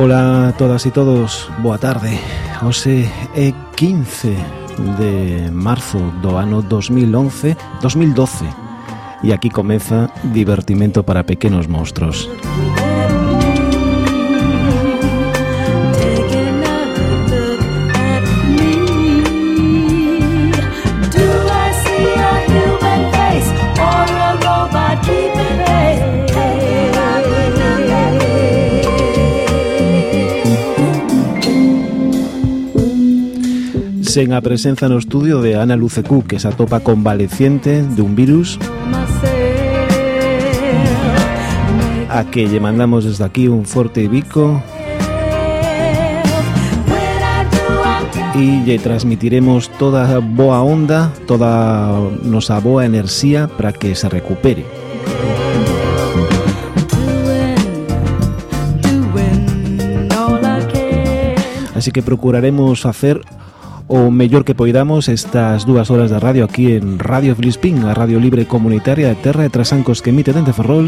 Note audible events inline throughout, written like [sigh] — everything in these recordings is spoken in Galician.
Hola a todas e todos, boa tarde. Hoxe é 15 de marzo do ano 2011, 2012 E aquí comeza Divertimento para Pequenos Monstros Música sen a presenza no estudio de Ana Lucecú que se atopa convaleciente dun virus a que lle mandamos desde aquí un forte bico e lle transmitiremos toda boa onda, toda nosa boa enerxía para que se recupere. Así que procuraremos hacer o mellor que poidamos estas dúas horas de radio aquí en Radio Filispín, a Radio Libre Comunitaria de Terra de Trasancos que emite dende Ferrol.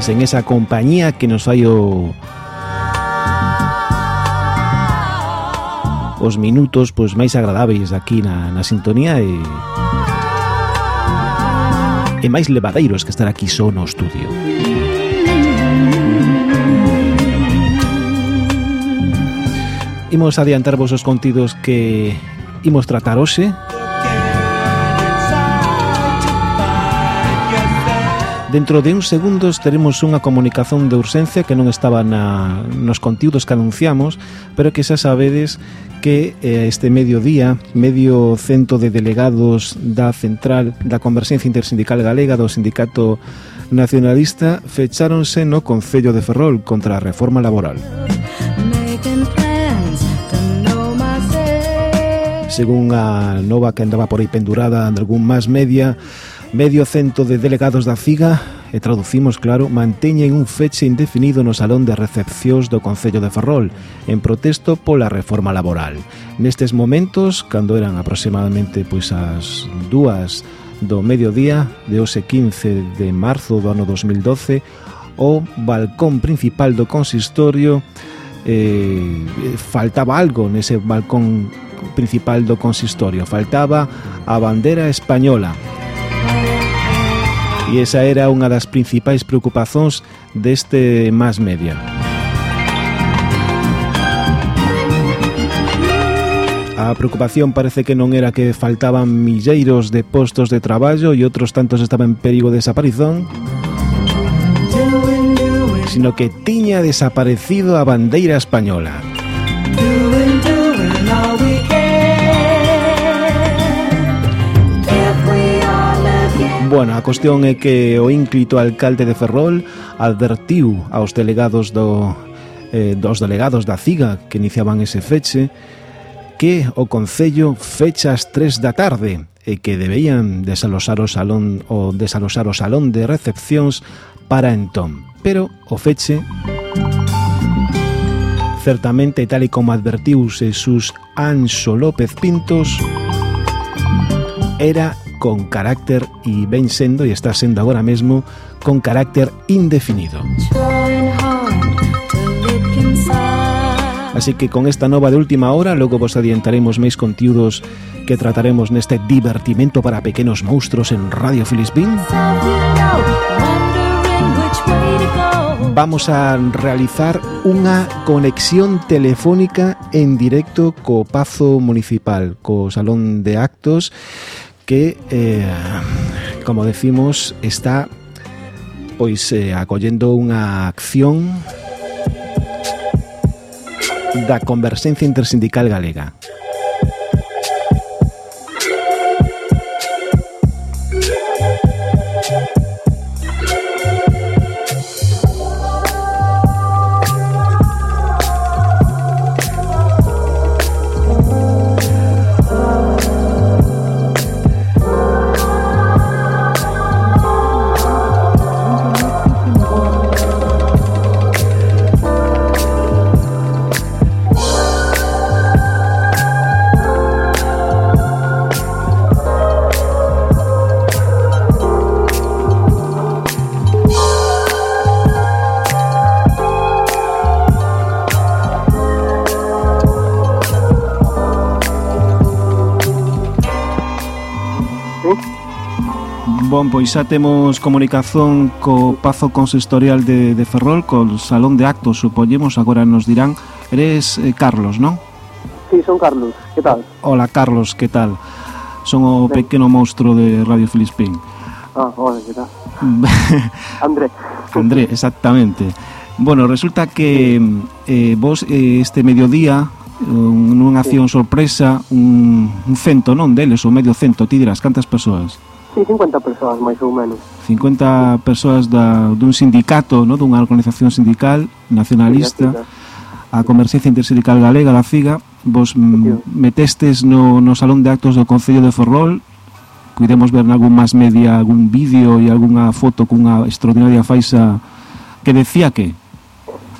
Sen en esa compañía que nos fai o os minutos pois máis agradáveis aquí na, na sintonía e e máis levadeiros que estar aquí só no estudio. Imos adiantarvos os contidos que imos tratar hoxe Dentro de uns segundos teremos unha comunicación de urxencia que non estaba na, nos contidos que anunciamos, pero que xa sabedes que eh, este mediodía medio cento de delegados da Central da Converxencia Intersindical Galega do Sindicato Nacionalista fecháronse no Concello de Ferrol contra a reforma laboral. según a nova que andaba por aí pendurada en algún más media, medio cento de delegados da CIGA, e traducimos claro, manteñen un feche indefinido no Salón de Recepcións do Concello de Ferrol, en protesto pola reforma laboral. Nestes momentos, cando eran aproximadamente pois as dúas do mediodía de hoxe 15 de marzo do ano 2012, o balcón principal do consistorio eh, faltaba algo nese balcón principal do consistorio. Faltaba a bandeira española. E esa era unha das principais preocupacións deste más media. A preocupación parece que non era que faltaban milleiros de postos de traballo e outros tantos estaban en perigo de desaparición, sino que tiña desaparecido a bandeira española. Bueno, a cuestión é que o ínclito alcalde de Ferrol advertiu aos delegados do eh, dos delegados da CIGA que iniciaban ese feche que o Concello fecha as 3 da tarde e que debían desalosar o salón o desalosar o salón de recepcións para entón. Pero o feche certamente tal e como advertiu Jesús Anxo López Pintos era con carácter e ven sendo e está sendo agora mesmo con carácter indefinido. Así que con esta nova de última hora logo vos adiantaremos máis contiudos que trataremos neste divertimento para pequenos monstruos en Radio Filispín. Vamos a realizar unha conexión telefónica en directo co Pazo Municipal, co Salón de Actos, que, eh, como decimos, está pois eh, acollendo unha acción da Converxencia Intersindical Galega. Bon, pois xa temos comunicación co Pazo Consistorial de, de Ferrol, co Salón de Actos, supoñemos, agora nos dirán. Eres eh, Carlos, non? Sí, son Carlos, que tal? Hola Carlos, que tal? Son o ben. pequeno monstruo de Radio Filispín. Ah, hola, que tal? [laughs] André. André, exactamente. Bueno, resulta que eh, vos eh, este mediodía nunha acción sorpresa un, un cento, non deles, o medio cento, ti dirás, cantas persoas? sí, 50 persoas máis ou menos. 50 persoas da, dun sindicato, no? dunha organización sindical nacionalista, a Converxencia Intersindical Galega, da FIGA, vos mm, metestes no, no Salón de Actos do Concello de Forrol, cuidemos ver nalgún máis media, algún vídeo e algunha foto cunha extraordinaria faixa que decía que?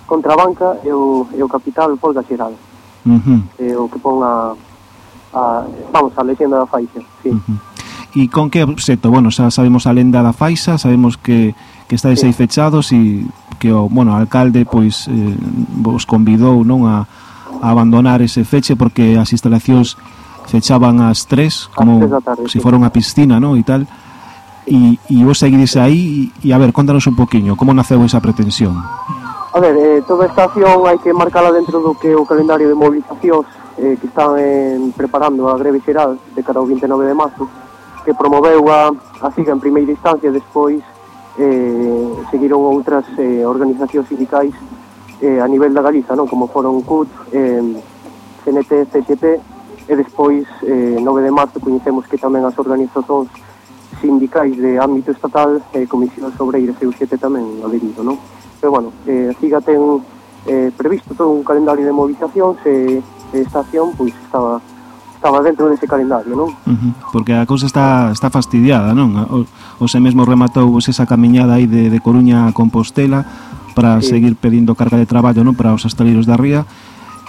Contrabanca e o, e o capital folga xeral. Uh -huh. E o que pon a, a, vamos, a lexenda da faixa, sí. Uh -huh. E con que obxecto? Bueno, xa sabemos a lenda da Faixa, sabemos que, que estáis aí fechados e que o bueno, o alcalde pois eh, vos convidou non a, a abandonar ese feche porque as instalacións fechaban ás 3 como se si fora unha piscina, non? E tal. E, e vos seguides aí e, e a ver, contanos un poquinho como naceu esa pretensión. A ver, eh, toda esta acción hai que marcala dentro do que o calendario de movilizacións eh, que están eh, preparando a greve xeral de cara ao 29 de marzo que promoveu a, a CIGA en primeira instancia, despois eh, seguiron outras eh, organizacións sindicais eh, a nivel da Galiza, non? como foron CUT, eh, CNT, CTP, e despois, eh, 9 de marzo, coñecemos que tamén as organizacións sindicais de ámbito estatal eh, comisión sobre e UGT tamén aderido. non? Pero, bueno, eh, a CIGA ten eh, previsto todo un calendario de movilizacións eh, e eh, esta acción, pois, estaba estaba dentro dese calendario, non? Uh -huh. Porque a cousa está, está fastidiada, non? O, o se mesmo rematou vos esa camiñada aí de, de Coruña a Compostela para sí. seguir pedindo carga de traballo non para os astaleiros da ría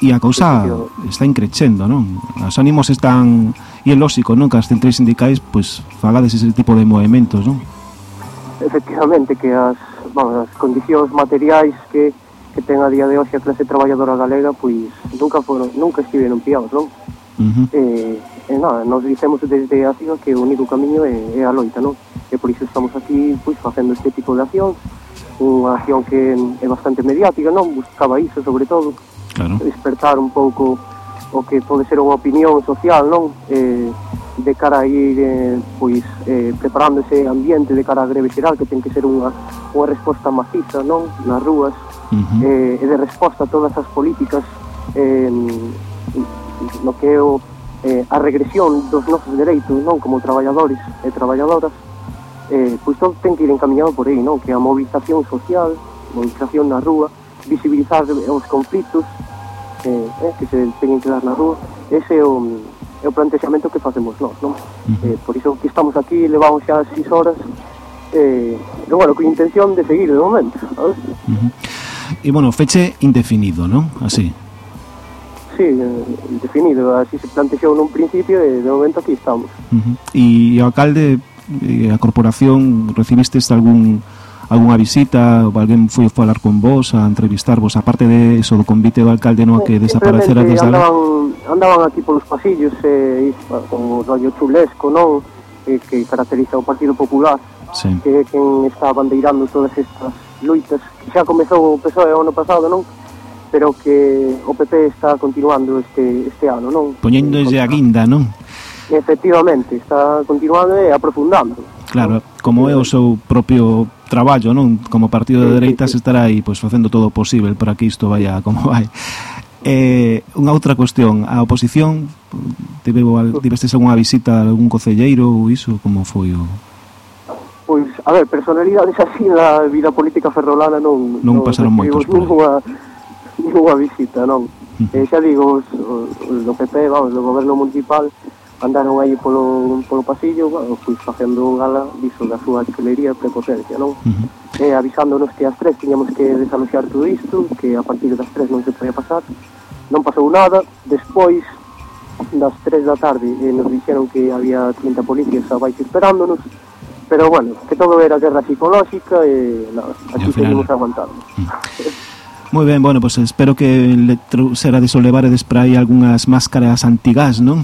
e a cousa sí, está increchendo, non? Os ánimos están... E é lógico, non? Que as centrais sindicais, pois, pues, fagades ese tipo de movimentos, non? Efectivamente, que as, bueno, as condicións materiais que, que ten a día de hoxe a clase traballadora galega, pois, nunca foron, nunca estiveron piados, non? Uh -huh. E, e nada, nos dicemos desde a CIGA que o único camiño é, é a loita, non? E por iso estamos aquí pois, facendo este tipo de acción, unha acción que é bastante mediática, non? Buscaba iso, sobre todo, claro. despertar un pouco o que pode ser unha opinión social, non? Eh, de cara a ir eh, pois, eh, preparando ese ambiente de cara a greve xeral que ten que ser unha, unha resposta maciza non nas rúas uh -huh. eh, e de resposta a todas as políticas eh, no que é o, eh, a regresión dos nosos dereitos non como traballadores e traballadoras eh, pois todo ten que ir encaminhado por aí non que a mobilización social mobilización na rúa visibilizar eh, os conflitos eh, eh, que se teñen que dar na rúa ese é o, é o plantexamento que facemos nós non? Eh, por iso que estamos aquí levamos xa 6 horas eh, e bueno, con intención de seguir de momento ¿sabes? Uh -huh. E bueno, feche indefinido, non? Así sí, eh, indefinido. Así se plantexou nun principio e de momento aquí estamos. Uh -huh. E o alcalde, a corporación, recibistes algún algunha visita, alguén foi falar con vos a entrevistarvos, aparte de eso do convite do alcalde no a que desaparecera desde andaban, andaban aquí polos pasillos eh, con o rollo chulesco non? Eh, que caracteriza o Partido Popular sí. que é quen está bandeirando todas estas luitas que xa comezou o PSOE o ano pasado non? pero que o PP está continuando este, este ano, non? Poñendo a guinda, non? Efectivamente, está continuando e aprofundando. Claro, non? como é o seu propio traballo, non? Como partido de dereitas estará aí pois, facendo todo o posible para que isto vaya como vai. Eh, unha outra cuestión, a oposición tiveu, tivestes algunha visita a algún concelleiro ou iso, como foi o...? Pois, a ver, personalidades así da vida política ferrolana non... Non, non pasaron moitos por aí. Ninguna, ninguna visita, non. Eh, xa digo, os, os, do PP, vamos, do goberno municipal, andaron aí polo, polo pasillo, bueno, fui facendo un gala diso da súa artillería e prepotencia, non? Uh -huh. eh, avisándonos que as tres tiñamos que desaloxar todo isto, que a partir das tres non se podía pasar, non pasou nada, despois das tres da tarde eh, nos dixeron que había 30 policías abaixo esperándonos, pero bueno, que todo era guerra psicolóxica e eh, nada, aquí seguimos aguantando. Uh -huh. Moi ben, bueno, pois pues espero que le trouxerades ou levarades para algunhas máscaras antigás, non?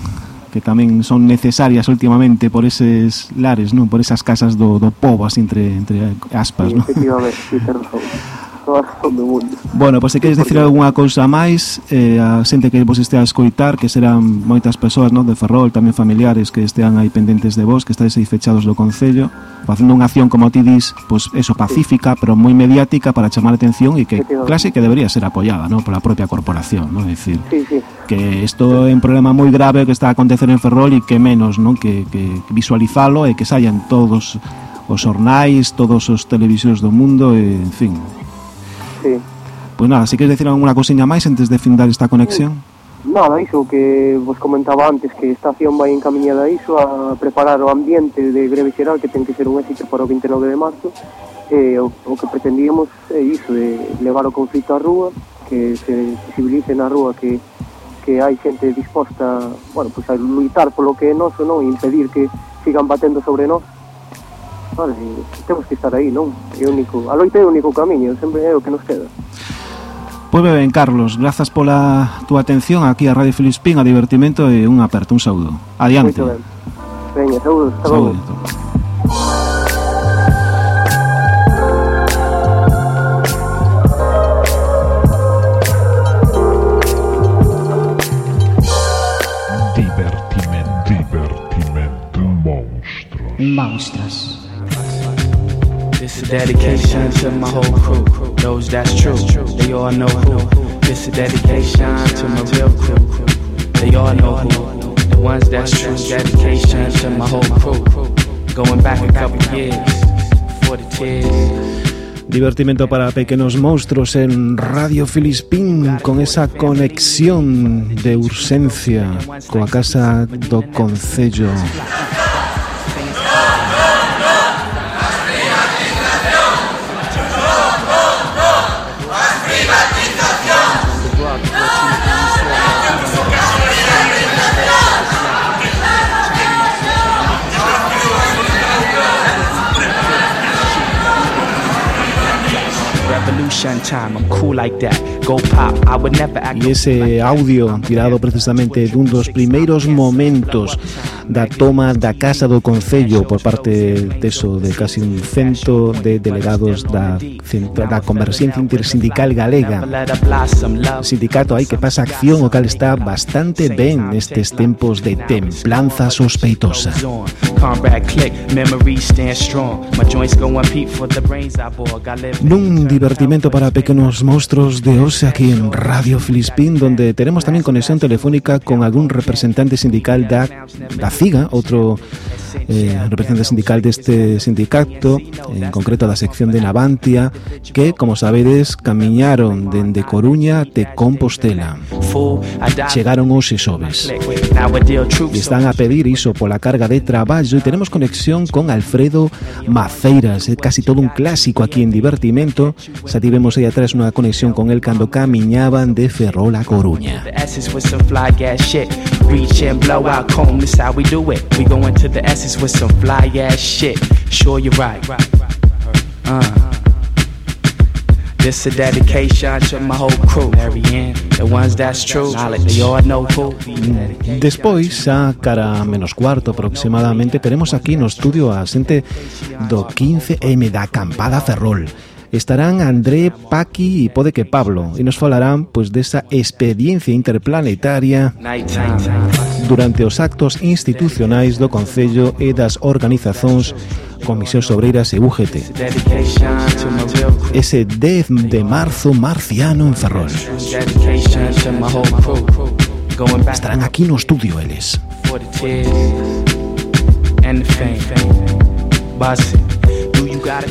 Que tamén son necesarias últimamente por eses lares, non? Por esas casas do, do povo, así, entre, entre aspas, non? Efectivamente, sí, [laughs] razón do mundo. Bueno, pois pues, se queres dicir algunha cousa máis, eh, a xente que vos estea a escoitar, que serán moitas persoas ¿no? de Ferrol, tamén familiares que estean aí pendentes de vos, que estáis aí fechados do Concello, facendo unha acción, como ti dis, pois pues, eso, pacífica, sí. pero moi mediática para chamar a atención e que, clase, que debería ser apoiada ¿no? pola propia corporación, ¿no? Es decir, sí, sí. que isto é un problema moi grave que está a acontecer en Ferrol e que menos ¿no? que, que visualizalo e que saian todos os ornais, todos os televisións do mundo, e, en fin, Sí. Pois pues nada, se queres decir alguna cousinha máis antes de findar esta conexión? Mm. Nada, iso que vos comentaba antes que esta acción vai encaminhada a iso a preparar o ambiente de greve xeral que ten que ser un éxito para o 29 de marzo e eh, o, o que pretendíamos é iso de levar o conflito á rúa que se visibilice na rúa que, que hai xente disposta bueno, pues a luitar polo que é noso non? e impedir que sigan batendo sobre nós vale, temos que estar aí, non? É o único, a loita é o único camiño, sempre é o que nos queda Pois ben, Carlos, grazas pola túa atención aquí a Radio Filispín, a divertimento e un aperto, un saúdo. Adiante. Moito ben. Veña, saúdos, hasta logo. Saúdo. Divertimento. Divertimento. Monstros. Dedication to my whole crew. Those that's true, they all know who. This is dedication to my real crew. They all know who. The ones that's true. Dedication to my whole crew. Going back a couple years for the tears. Divertimento para pequenos monstruos en Radio Filispín con esa conexión de urgencia coa Casa do Concello. E ese audio tirado precisamente dun dos primeiros momentos da toma da Casa do Concello por parte deso de casi un cento de delegados da, da Converxencia Intersindical Galega. Sindicato hai que pasa acción, o cal está bastante ben nestes tempos de templanza sospeitosa. Nun divertimento para pequenos monstruos de hoxe aquí en Radio Filispín, donde tenemos tamén conexión telefónica con algún representante sindical da, da Ciga, otro eh, representante sindical deste sindicato, en concreto da sección de Navantia, que, como sabedes, camiñaron dende Coruña até Compostela. Chegaron hoxe xoves. E están a pedir iso pola carga de traballo e tenemos conexión con Alfredo Maceiras, casi todo un clásico aquí en Divertimento. Xa tivemos aí atrás unha conexión con el cando camiñaban de Ferrol a Coruña. Reach and blow out comb, this how we do it. We go into the essence with some fly ass shit. Sure you're right. Uh. This a dedication to my whole crew. The ones that's true. Despois, cara menos cuarto aproximadamente, teremos aquí no estudio a xente do 15M da Acampada Ferrol. Estarán André, Paqui e pode que Pablo e nos falarán pois desa experiencia interplanetaria. durante os actos institucionais do Concello e das organizacións Comisións Obreiras e UGT. Ese 10 de marzo marciano en Ferrol. Estarán aquí no estudio eles. Base.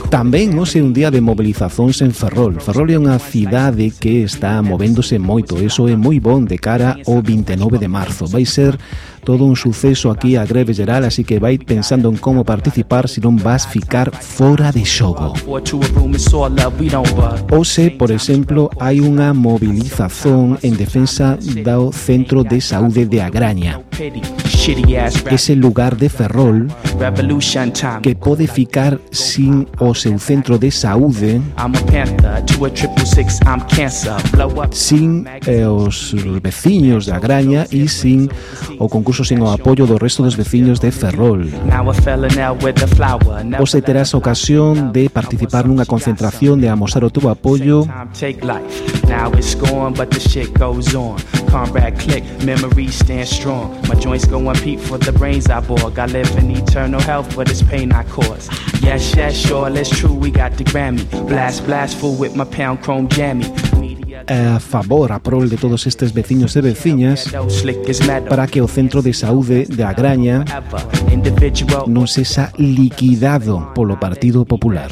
Tamén hoxe un día de movilizacións en Ferrol. Ferrol é unha cidade que está movéndose moito, eso é moi bon de cara ao 29 de marzo. Vai ser todo un suceso aquí a greve geral, así que vai pensando en como participar, senón vas ficar fora de xogo. Ose, por exemplo, hai unha mobilización en defensa do Centro de Saúde de Agraña. Ese lugar de Ferrol que pode ficar sin o seu centro de saúde sin eh, os veciños de Agraña e sin o concurso sin o apoio do resto dos veciños de Ferrol. A Hoxe terás ocasión de participar nunha concentración de amosar o teu apoio time take life. Now it's gone, but the shit goes on. Comrade click, memories stand strong. My joints go on peak for the brains I bore. I live in eternal health, but it's pain I cause. Yes, yes, sure, it's true, we got the Grammy. Blast, blast, full with my pound chrome jammy. a favor, a prol de todos estes veciños e veciñas para que o Centro de Saúde de Agraña non sexa liquidado polo Partido Popular.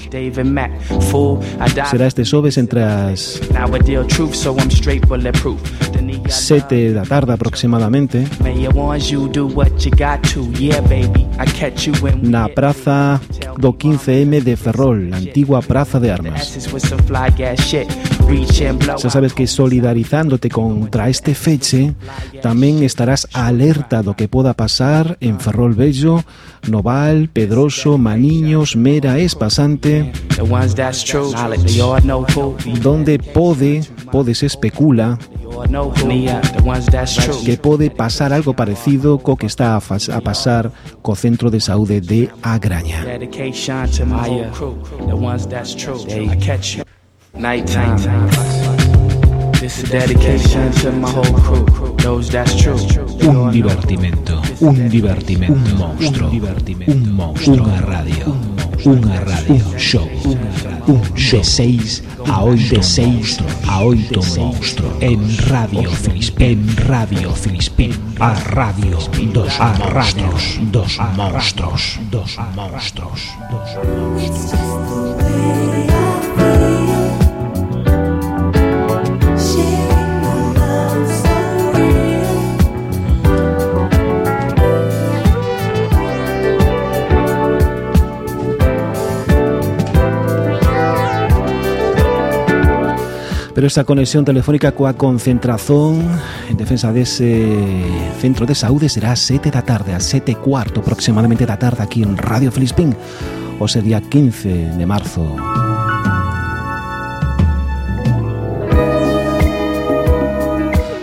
Será este xoves entre as 7 da tarde aproximadamente na praza do 15M de Ferrol, antigua praza de armas. Xa sabes que solidarizándote contra este feche tamén estarás alerta do que poda pasar en Ferrol Bello, Noval, Pedroso, Maniños, Mera, Espasante. Donde pode, podes especula que pode pasar algo parecido co que está a, a pasar co Centro de Saúde de Agraña. Nighttime. This is dedication to my whole crew. Those that's true. Un divertimento, un divertimento, un monstruo, un monstruo, unha radio, unha radio, un show, un show, de 6 a 8, de 6 a 8 monstruo, en Radio Filispín, en Radio Filispín, a radio dos a radios dos monstruos, dos monstruos, dos monstruos. Pero esa conexión telefónica coa concentración en defensa dese centro de saúde será a sete da tarde, a sete cuarto aproximadamente da tarde aquí en Radio Felispín, o ese día 15 de marzo.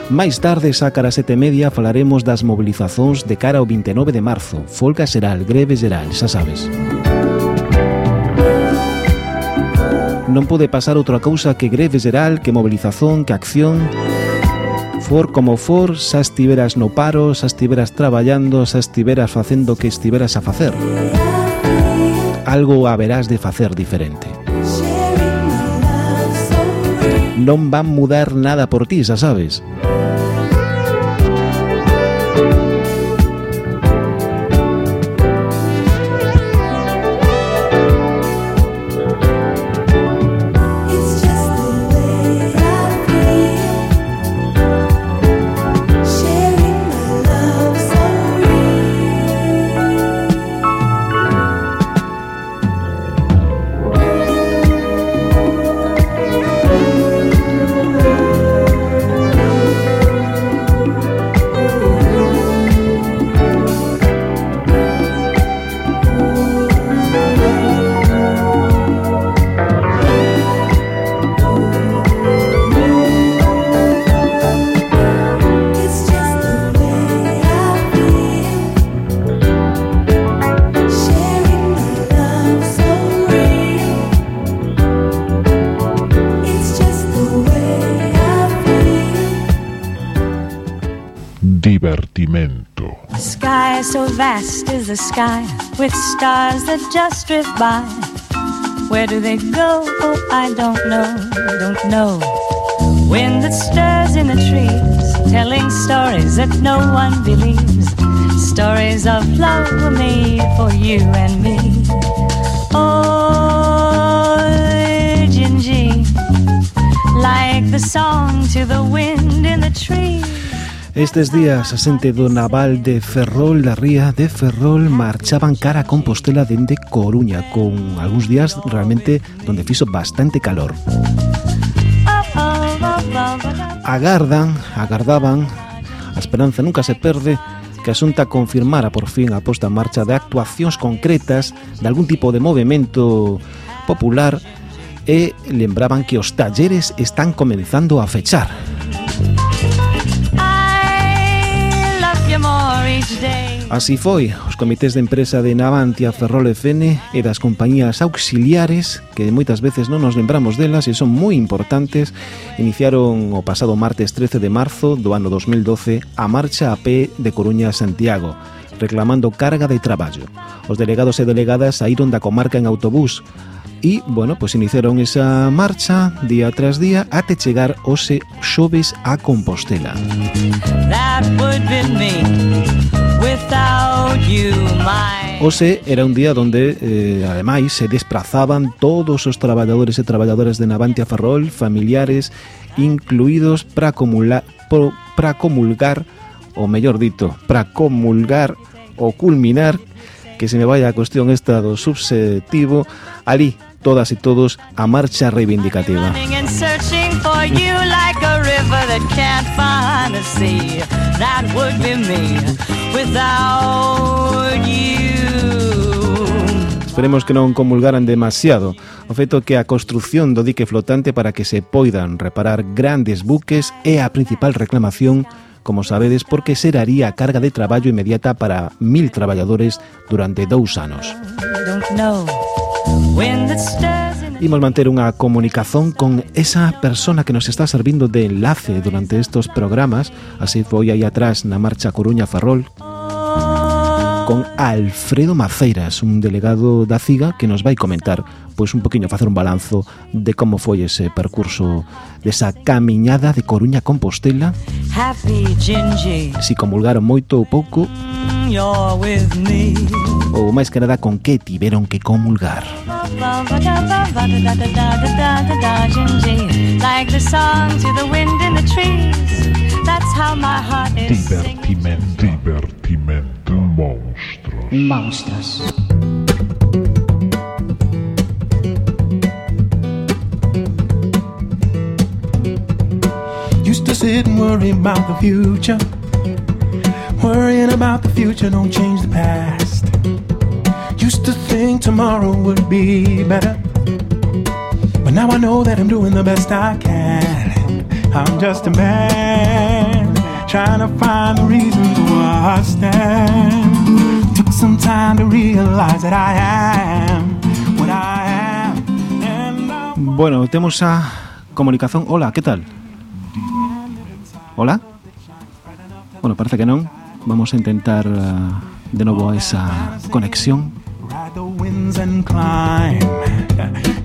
Máis tarde, xa cara sete media, falaremos das mobilizacións de cara ao 29 de marzo. Folga xeral, greve xeral, xa sabes. Música non pode pasar outra cousa que greve xeral, que mobilización, que acción... For como for, xa estiveras no paro, xa estiveras traballando, xa estiveras facendo o que estiveras a facer. Algo haberás de facer diferente. Non van mudar nada por ti, xa sabes. Vast is the sky with stars that just drift by. Where do they go? Oh, I don't know, don't know. Wind that stirs in the trees, telling stories that no one believes. Stories of love were made for you and me. Oh, Gingy, like the song to the wind in the trees. Estes días a xente do naval de Ferrol, da ría de Ferrol, marchaban cara a Compostela dende Coruña, con algúns días realmente donde fixo bastante calor. Agardan, agardaban, a esperanza nunca se perde, que a Xunta confirmara por fin a posta en marcha de actuacións concretas de algún tipo de movimento popular e lembraban que os talleres están comenzando a fechar. Así foi, os comités de empresa de Navantia, Ferrol e Fene e das compañías auxiliares, que moitas veces non nos lembramos delas e son moi importantes, iniciaron o pasado martes 13 de marzo do ano 2012 a marcha a pé de Coruña a Santiago reclamando carga de traballo. Os delegados e delegadas saíron da comarca en autobús e, bueno, pois iniciaron esa marcha día tras día até chegar hoxe xoves a Compostela. That would be me without you, my... Ose era un día donde, eh, ademais, se desplazaban todos os traballadores e traballadoras de Navantia Ferrol, familiares, incluídos para comulgar, para comulgar, ou mellor dito, para comulgar o culminar que se me vai a cuestión esta do subsetivo ali todas e todos a marcha reivindicativa. Esperemos que non comulgaran demasiado. O feito que a construción do dique flotante para que se poidan reparar grandes buques é a principal reclamación como sabedes, porque seraría a carga de traballo inmediata para mil traballadores durante dous anos. Imos manter unha comunicación con esa persona que nos está servindo de enlace durante estos programas, así foi aí atrás na marcha Coruña Ferrol, con Alfredo Maceiras, un delegado da CIGA que nos vai comentar pois un poquinho facer un balanzo de como foi ese percurso desa camiñada de Coruña a Compostela. Si comulgaron moito ou pouco. Ou máis que nada con que tiveron que comulgar. Like the song to the wind in the trees That's how my heart is singing. Divertimento. Divertimento. Monstruos. Monstruos. Used to sit and worry about the future. Worrying about the future don't change the past. Used to think tomorrow would be better. But now I know that I'm doing the best I can. I'm just a man trying to find the reasons why I stand. Took some time to realize that I am what I am. And I'm Bueno, temos a comunicación. Hola, que tal? Hola? Bueno, parece que non. Vamos a intentar ah, de novo esa conexión.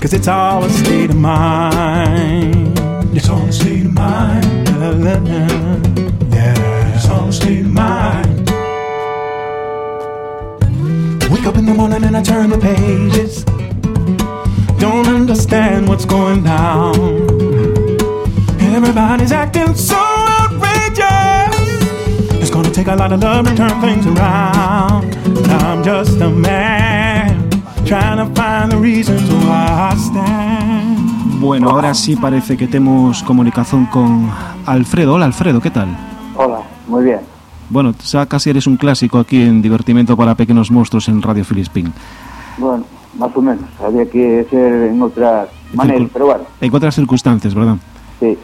It's all a state of mind. Wake up in the morning and I turn the pages. Don't understand what's going down. Everybody's acting so outrageous. It's gonna take a lot of love to turn things around. I'm just a man trying to find the reasons why I stand. Bueno, ahora sí parece que temos comunicación con Alfredo. Hola, Alfredo, ¿qué tal? Hola, muy bien. Bueno, xa casi eres un clásico aquí en Divertimento para Pequenos Monstruos en Radio Filispín. Bueno, más o menos. Había que ser en otras maneras, pero bueno, En otras circunstancias, ¿verdad? sí.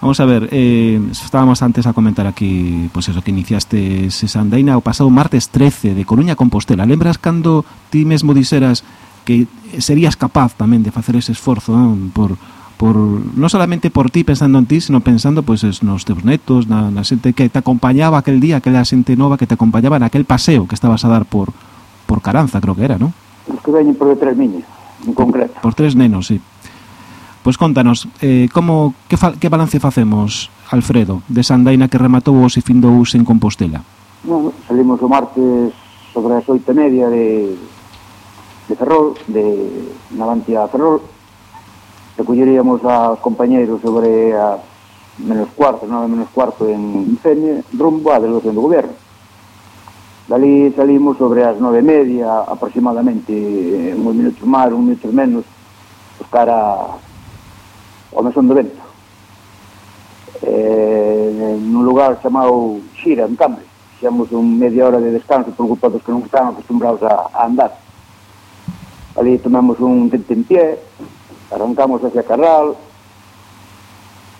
Vamos a ver, eh, estábamos antes a comentar aquí, pues eso, que iniciaste esa andaina o pasado martes 13 de Coruña a Compostela. Lembras cando ti mesmo dixeras que serías capaz tamén de facer ese esforzo non? por por non solamente por ti pensando en ti, sino pensando pois pues, nos teus netos, na, na xente que te acompañaba aquel día, aquela xente nova que te acompañaba naquel paseo que estabas a dar por por Caranza, creo que era, non? Estuve por tres niños, en concreto. Por, por tres nenos, sí. Pois contanos, eh, como que, fa, que balance facemos, Alfredo, de Sandaina que rematou o se findou en Compostela? Bueno, salimos o martes sobre as oito e media de, de Ferrol, de Navantia a Ferrol, recolleríamos aos compañeiros sobre a menos cuarto, nove menos cuarto en Fene, rumbo á delegación do goberno. Dali salimos sobre as nove e media, aproximadamente eh, un minutos máis, un minutos menos, buscar a, ao mesón do vento. Eh, nun lugar chamado Xira, en Cambre. Xamos un media hora de descanso por culpa dos que non están acostumbrados a, a andar. Ali tomamos un tentempié, arrancamos hacia Carral,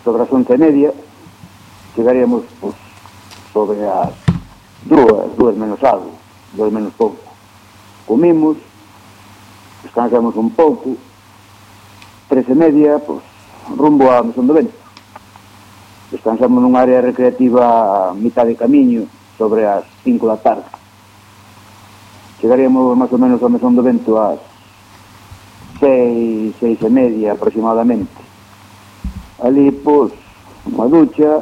sobre as once e media, chegaríamos pues, sobre as dúas, dúas menos algo, dúas menos pouco. Comimos, descansamos un pouco, tres e media, pues, rumbo a Mesón do Vento. Descansamos nun área recreativa a mitad de camiño, sobre as cinco da tarde. Chegaríamos máis ou menos a Mesón do Vento ás seis, seis e media aproximadamente. Ali, pois, unha ducha,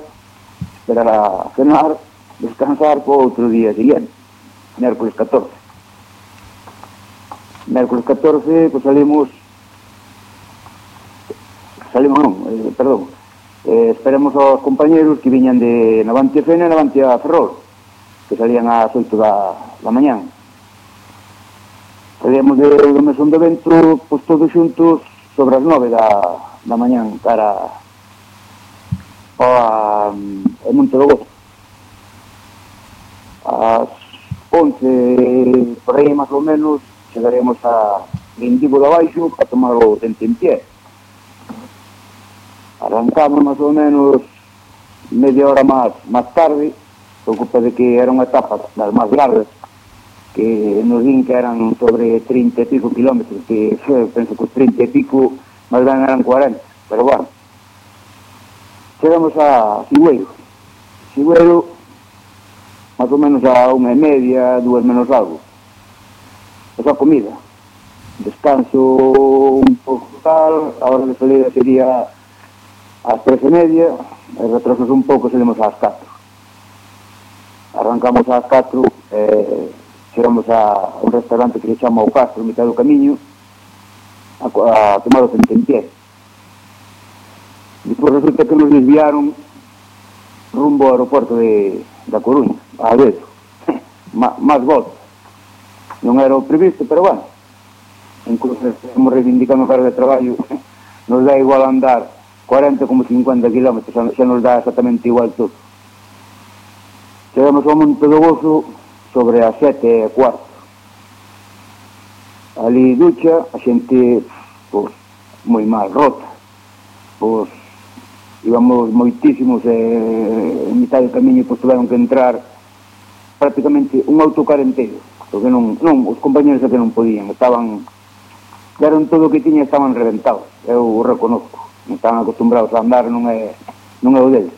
esperar a cenar, descansar co outro día siguiente, mércoles 14. Mércoles 14, pois salimos, salimos non, eh, perdón, eh, esperamos aos compañeros que viñan de Navantia Fena e Navantia Ferrol, que salían ás 8 da, da mañán. Saímos de, do mesón do vento, pois todos xuntos, sobre as nove da, da mañán para a, o Monte do Gozo. As once, por aí, máis ou menos, chegaremos a Lindigo de Abaixo para tomar o dente en pie. Arrancamos máis ou menos media hora máis, máis tarde, por culpa de que era unha etapa das máis largas, que nos din que eran sobre 30 e pico kilómetros, que eu penso que os 30 e pico, máis ben eran 40, pero bueno. Chegamos a Cigüeiro. Cigüeiro, máis ou menos a unha e media, dúas menos algo. É só comida. Descanso un pouco tal, a hora de salida sería ás tres e media, e retrasos un pouco, salimos ás 4. Arrancamos ás 4, eh, chegamos a un restaurante que se chama O Castro, mitad do camiño, a, a tomar o centenpié. Despois resulta que nos desviaron rumbo ao aeroporto de, da Coruña, a Aveso, [laughs] máis volta. Non era o previsto, pero bueno, incluso estamos reivindicando a carga de traballo, [laughs] nos dá igual andar 40 como 50 kilómetros, xa, xa nos dá exactamente igual todo. Chegamos ao Monte do Gozo, sobre as sete e cuarto. Ali ducha, a xente, pois, moi mal rota. Pois, íbamos moitísimos e eh, en mitad do camiño pois tuveron que entrar prácticamente un autocar entero porque non, non, os compañeros que non podían estaban deron todo o que tiña estaban reventados eu o reconozco non estaban acostumbrados a andar non é, non é o deles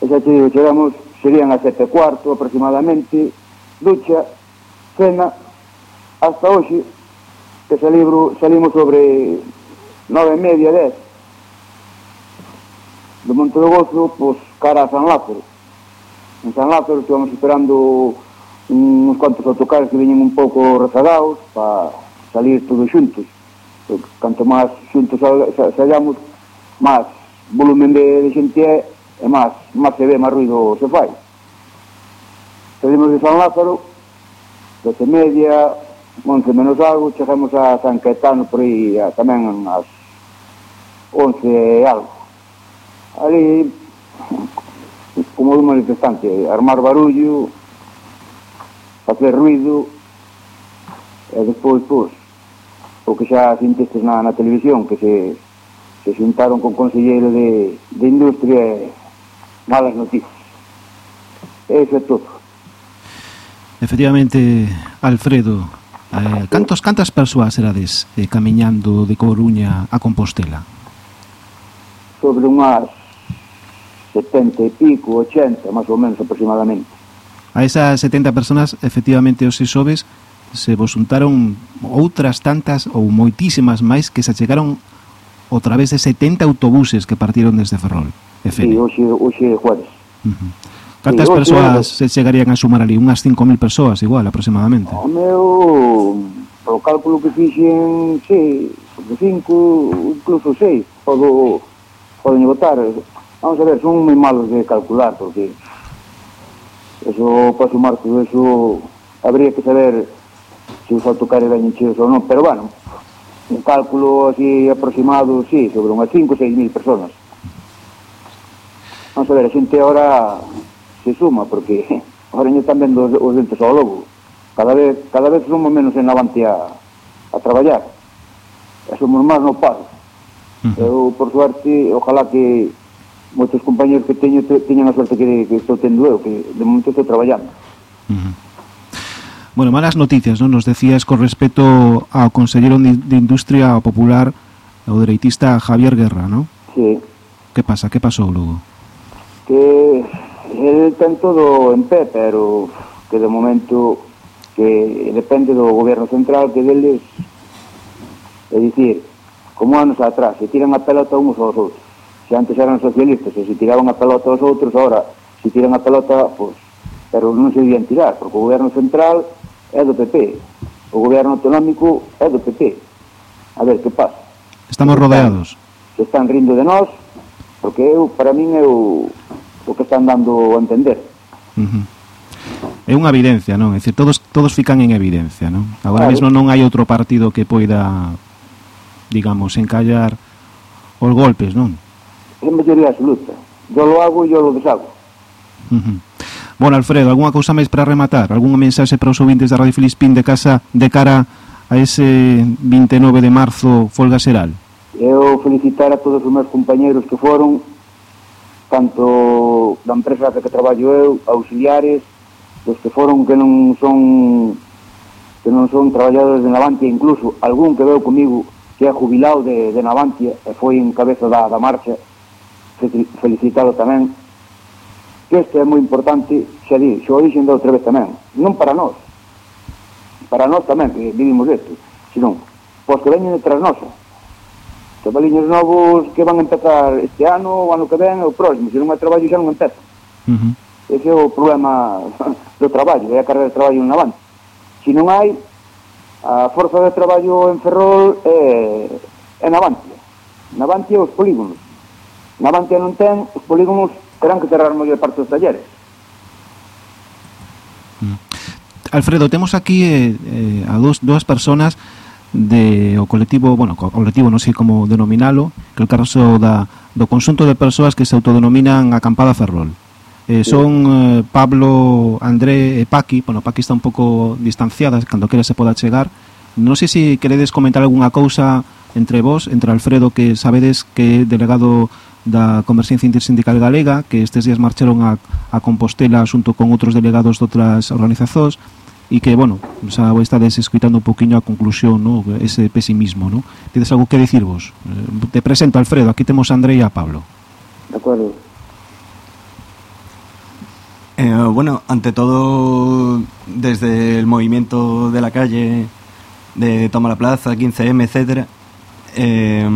e xa che digo, chegamos serían a sete cuarto aproximadamente ducha, cena, hasta hoxe, que salibro, salimos sobre nove e media, dez, do Monte do Gozo, pois, cara a San Lázaro. En San Lázaro estivemos esperando uns cuantos autocares que viñen un pouco rezagados para salir todos xuntos. Canto máis xuntos sallamos, máis volumen de, de xente é e máis, máis se ve, máis ruido se fai. Salimos de San Lázaro, 12 media, 11 menos algo, chegamos a San Caetano por aí a, tamén as 11 algo. Ali, como un manifestante, armar barullo, facer ruido, e despois, pois, o que xa sintestes na, na televisión, que se, se xuntaron con conselleiro de, de industria e malas noticias. Eso é todo. Efectivamente, Alfredo, eh, cantos cantas persoas erades eh, camiñando de Coruña a Compostela? Sobre unhas 70 e pico, 80, máis ou menos aproximadamente. A esas 70 personas, efectivamente, os isobes se vos juntaron outras tantas ou moitísimas máis que se chegaron o través de 70 autobuses que partiron desde Ferrol. E sí, hoxe, hoxe jueves. Uh -huh. Cantas sí, persoas se chegarían a sumar ali? Unhas 5.000 persoas igual, aproximadamente. O meu, o cálculo que fixen, sí, 5, incluso 6, podo, poden votar. Vamos a ver, son moi malos de calcular, porque eso, para sumar todo eso, habría que saber se os autocares veñen cheos ou non, pero bueno, un cálculo así aproximado, sí, sobre unhas 5 ou 6 mil personas. Vamos a ver, a xente ahora se suma, porque [laughs] están vendo os, os dentes ao lobo. Cada vez, cada vez somos menos en Avante a, a traballar. E somos máis no paro. Eu, por suerte, ojalá que moitos compañeros que teño te, teñan a suerte que, que estou tendo eu, que de momento estou traballando. Bueno, malas noticias, non? Nos decías con respecto ao consellero de Industria Popular, o dereitista Javier Guerra, non? Sí, Que pasa? Que pasou, Lugo? que eh, ten todo en pé, pero que de momento que depende do goberno central que deles é dicir, como anos atrás se tiran a pelota uns aos outros. Se antes eran socialistas e se tiraban a pelota aos outros ahora se tiran a pelota pues, pero non se debían tirar porque o goberno central é do PP o goberno autonómico é do PP a ver que pasa? Estamos rodeados. se están rindo de nós porque eu, para min é o o que están dando a entender. Uh -huh. É unha evidencia, non? É dicir, todos todos fican en evidencia, non? Agora claro. mesmo non hai outro partido que poida digamos, encallar os golpes, non? É maioría absoluta. Yo lo hago e yo lo deshago. Uh -huh. Bueno, Alfredo, algunha cousa máis para rematar? Algúnha mensaxe para os ouvintes da Radio Filispín de casa de cara a ese 29 de marzo folga seral? Eu felicitar a todos os meus compañeros que foron tanto da empresa que traballo eu, auxiliares, dos que foron que non son que non son traballadores de Navantia, incluso algún que veu comigo que é jubilado de, de Navantia e foi en cabeza da, da marcha, felicitado tamén, que este é moi importante, xa di, xa o dixen da outra vez tamén, non para nós, para nós tamén, que vivimos isto, senón, pois que veñen detrás nosa, Chavaliños novos que van a empezar este ano, o ano que ven, o próximo. Se non hai traballo xa non empeza. Uh -huh. Ese é o problema [laughs] do traballo, é a carga de traballo en avance. Se non hai, a forza de traballo en Ferrol é, é Navantia. Navantia os polígonos. Navantia non ten, os polígonos terán que cerrar moi parte dos talleres. Mm. Alfredo, temos aquí eh, eh, a dos, dúas personas de o colectivo, bueno, o colectivo non sei como denominalo, que é o caso da, do conxunto de persoas que se autodenominan Acampada Ferrol. Eh, son eh, Pablo, André e Paqui, bueno, Paqui está un pouco distanciada, cando quera se poda chegar. Non sei se queredes comentar algunha cousa entre vos, entre Alfredo, que sabedes que é delegado da Conversencia Intersindical Galega, que estes días marcharon a, a Compostela xunto con outros delegados de outras organizazóns, e que, bueno, xa estades escuitando un poquinho a conclusión, no? ese pesimismo, no? Tedes algo que dicirvos? Eh, te presento, Alfredo, aquí temos a André e a Pablo. De acordo? Eh, bueno, ante todo, desde el movimiento de la calle, de Toma la Plaza, 15M, etcétera, eh,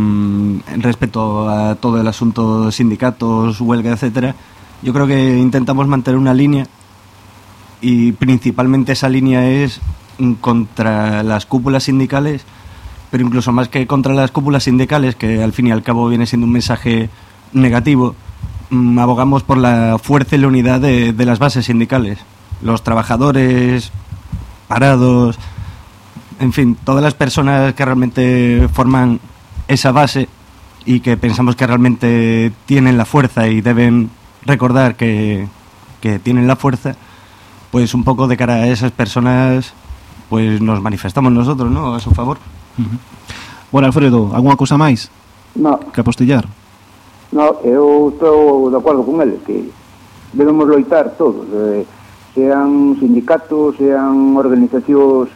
respecto a todo el asunto sindicatos, huelga, etcétera, yo creo que intentamos mantener una línea y principalmente esa línea es contra las cúpulas sindicales, pero incluso más que contra las cúpulas sindicales, que al fin y al cabo viene siendo un mensaje negativo, mm, abogamos por la fuerza y la unidad de, de las bases sindicales. Los trabajadores parados, en fin, todas las personas que realmente forman esa base y que pensamos que realmente tienen la fuerza y deben recordar que, que tienen la fuerza, pues un poco de cara a esas personas, pues nos manifestamos nosotros, ¿no? A su favor. Uh -huh. Bueno, Alfredo, alguna cousa máis? No. Que apostillar? No, eu estou de acordo con ele, que debemos loitar todos, eh, sean sindicatos, sean organizacións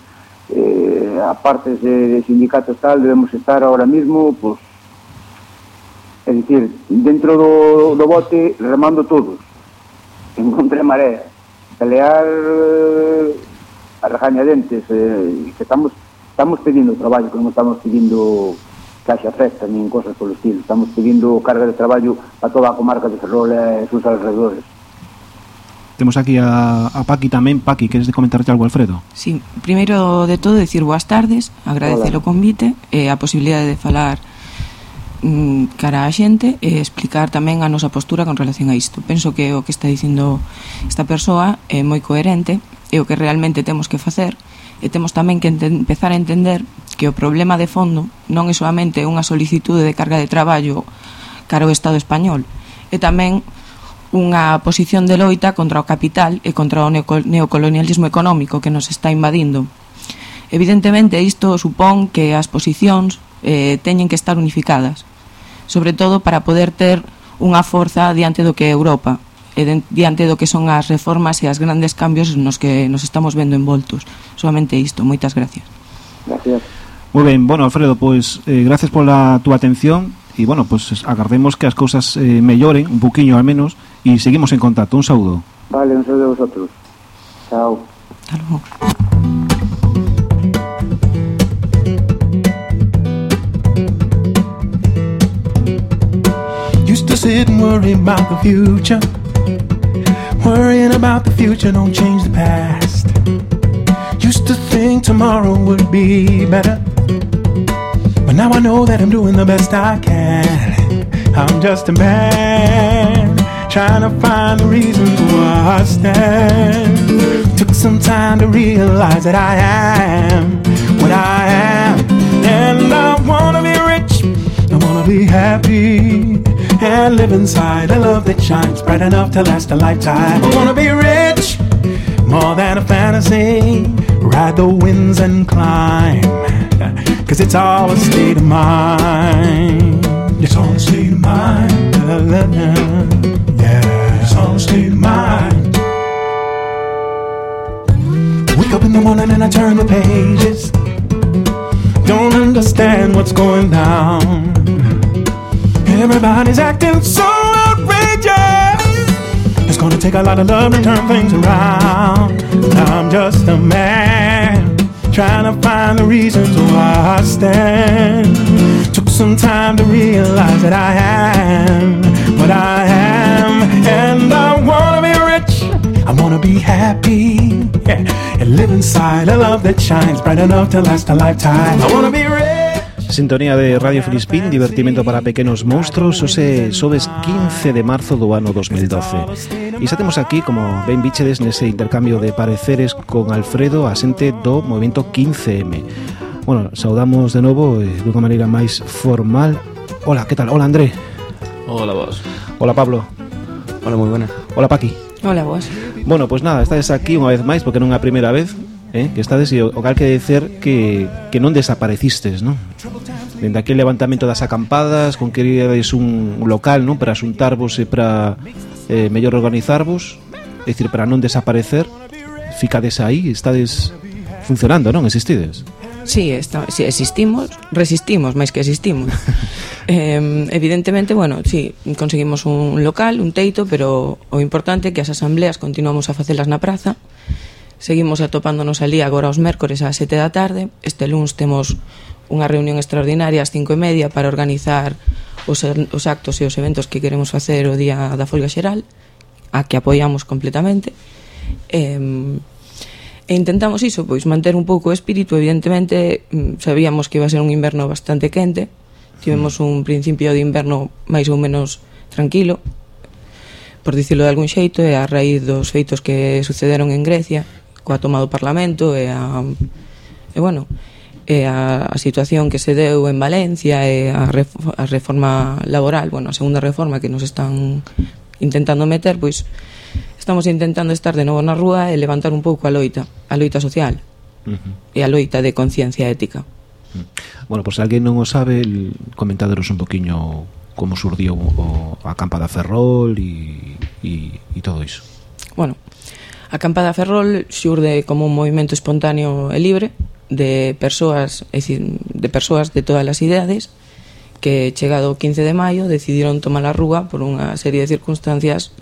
eh, aparte de, de sindicatos tal, debemos estar ahora mismo, pues, es decir, dentro do, do bote remando todos, en contra marea. Pelear a regañadentes, eh, que estamos estamos pedindo traballo, que non estamos pedindo caixa festa nin cosas polo estilo. Estamos pedindo carga de traballo a toda a comarca de Ferrol e sus alrededores. Temos aquí a, a Paqui tamén. Paqui, queres de comentarte algo, Alfredo? Sí, primeiro de todo decir boas tardes, agradecer o convite e a posibilidade de falar mm, cara á xente e explicar tamén a nosa postura con relación a isto. Penso que o que está dicindo esta persoa é moi coherente e o que realmente temos que facer e temos tamén que empezar a entender que o problema de fondo non é solamente unha solicitude de carga de traballo cara ao Estado español, é tamén unha posición de loita contra o capital e contra o neocolonialismo económico que nos está invadindo. Evidentemente, isto supón que as posicións eh, teñen que estar unificadas, sobre todo para poder ter unha forza diante do que é Europa e de, diante do que son as reformas e as grandes cambios nos que nos estamos vendo envoltos. Solamente isto, moitas gracias. Gracias. Moi ben, bueno, Alfredo, pois eh, gracias pola túa atención e, bueno, pois agardemos que as cousas eh, melloren, un poquinho al menos, e seguimos en contacto. Un saúdo. Vale, un saúdo a vosotros. Chao. Hasta luego. To sit and worry about the future. Worrying about the future don't change the past. Used to think tomorrow would be better. But now I know that I'm doing the best I can. I'm just a man trying to find the reasons why I stand. Took some time to realize that I am what I am. And I rich. Be happy and live inside a love that shines bright enough to last a lifetime. I wanna be rich, more than a fantasy. Ride the winds and climb, cause it's all a state of mind. It's all a state of mind. La, la, la. Yeah, it's all a state of mind. Wake up in the morning and I turn the pages. Don't understand what's going down. Everybody's acting so outrageous. It's gonna take a lot of love to turn things around. I'm just a man trying to find the reasons why I stand. Took some time to realize that I am what I am, and I wanna be rich. I wanna be happy yeah, and live inside a love that shines bright enough to last a lifetime. I wanna be rich. Sintonía de Radio Filispín, divertimento para pequenos monstruos, ose sobes 15 de marzo do ano 2012. E xa temos aquí, como ben bichedes, nese intercambio de pareceres con Alfredo, asente do Movimento 15M. Bueno, saudamos de novo eh, dunha maneira máis formal. Hola, que tal? Hola, André. Hola, vos. Hola, Pablo. Hola, moi buena. Hola, Paqui. Hola, vos. Bueno, pois pues nada, estades aquí unha vez máis, porque non é a primeira vez, eh, que estades e o, o cal que dicer que, que non desaparecistes, non? Dende aquel levantamento das acampadas con que erais un local, non? Para xuntarvos e para eh, mellor organizarvos É dicir, para non desaparecer Ficades aí, estades funcionando, non? Existides Sí, está, sí, existimos, resistimos máis que existimos [laughs] eh, Evidentemente, bueno, sí, conseguimos un local, un teito Pero o importante é que as asambleas continuamos a facelas na praza Seguimos atopándonos alí agora os mércores ás sete da tarde. Este luns temos unha reunión extraordinaria ás cinco e media para organizar os, os actos e os eventos que queremos facer o día da folga xeral, a que apoiamos completamente. Eh, e intentamos iso, pois manter un pouco o espírito, evidentemente mm, sabíamos que iba a ser un inverno bastante quente, tivemos un principio de inverno máis ou menos tranquilo, por dicirlo de algún xeito, e a raíz dos feitos que sucederon en Grecia, coa toma do Parlamento e a e bueno, e a, a situación que se deu en Valencia e a, ref, a reforma laboral, bueno, a segunda reforma que nos están intentando meter, pois estamos intentando estar de novo na rúa e levantar un pouco a loita, a loita social uh -huh. e a loita de conciencia ética. Mm. Bueno, por pues, alguén non o sabe, comentaderos un poquinho como surdiu o, a campa da Ferrol e, e, e todo iso. Bueno, A Campada Ferrol xurde como un movimento espontáneo e libre de persoas, é dicir, de persoas de todas as idades que chegado o 15 de maio decidiron tomar a rúa por unha serie de circunstancias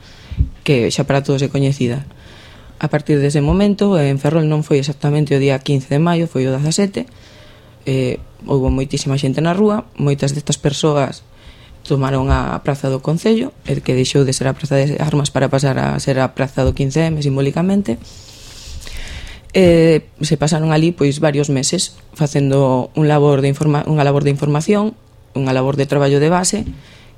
que xa para todos é coñecida. A partir dese momento, en Ferrol non foi exactamente o día 15 de maio, foi o 17, eh, houve moitísima xente na rúa, moitas destas persoas tomaron a Praza do Concello, el que deixou de ser a Praza de Armas para pasar a ser a Praza do 15M simbólicamente. Eh, se pasaron ali pois varios meses facendo un labor de informa unha labor de información, unha labor de traballo de base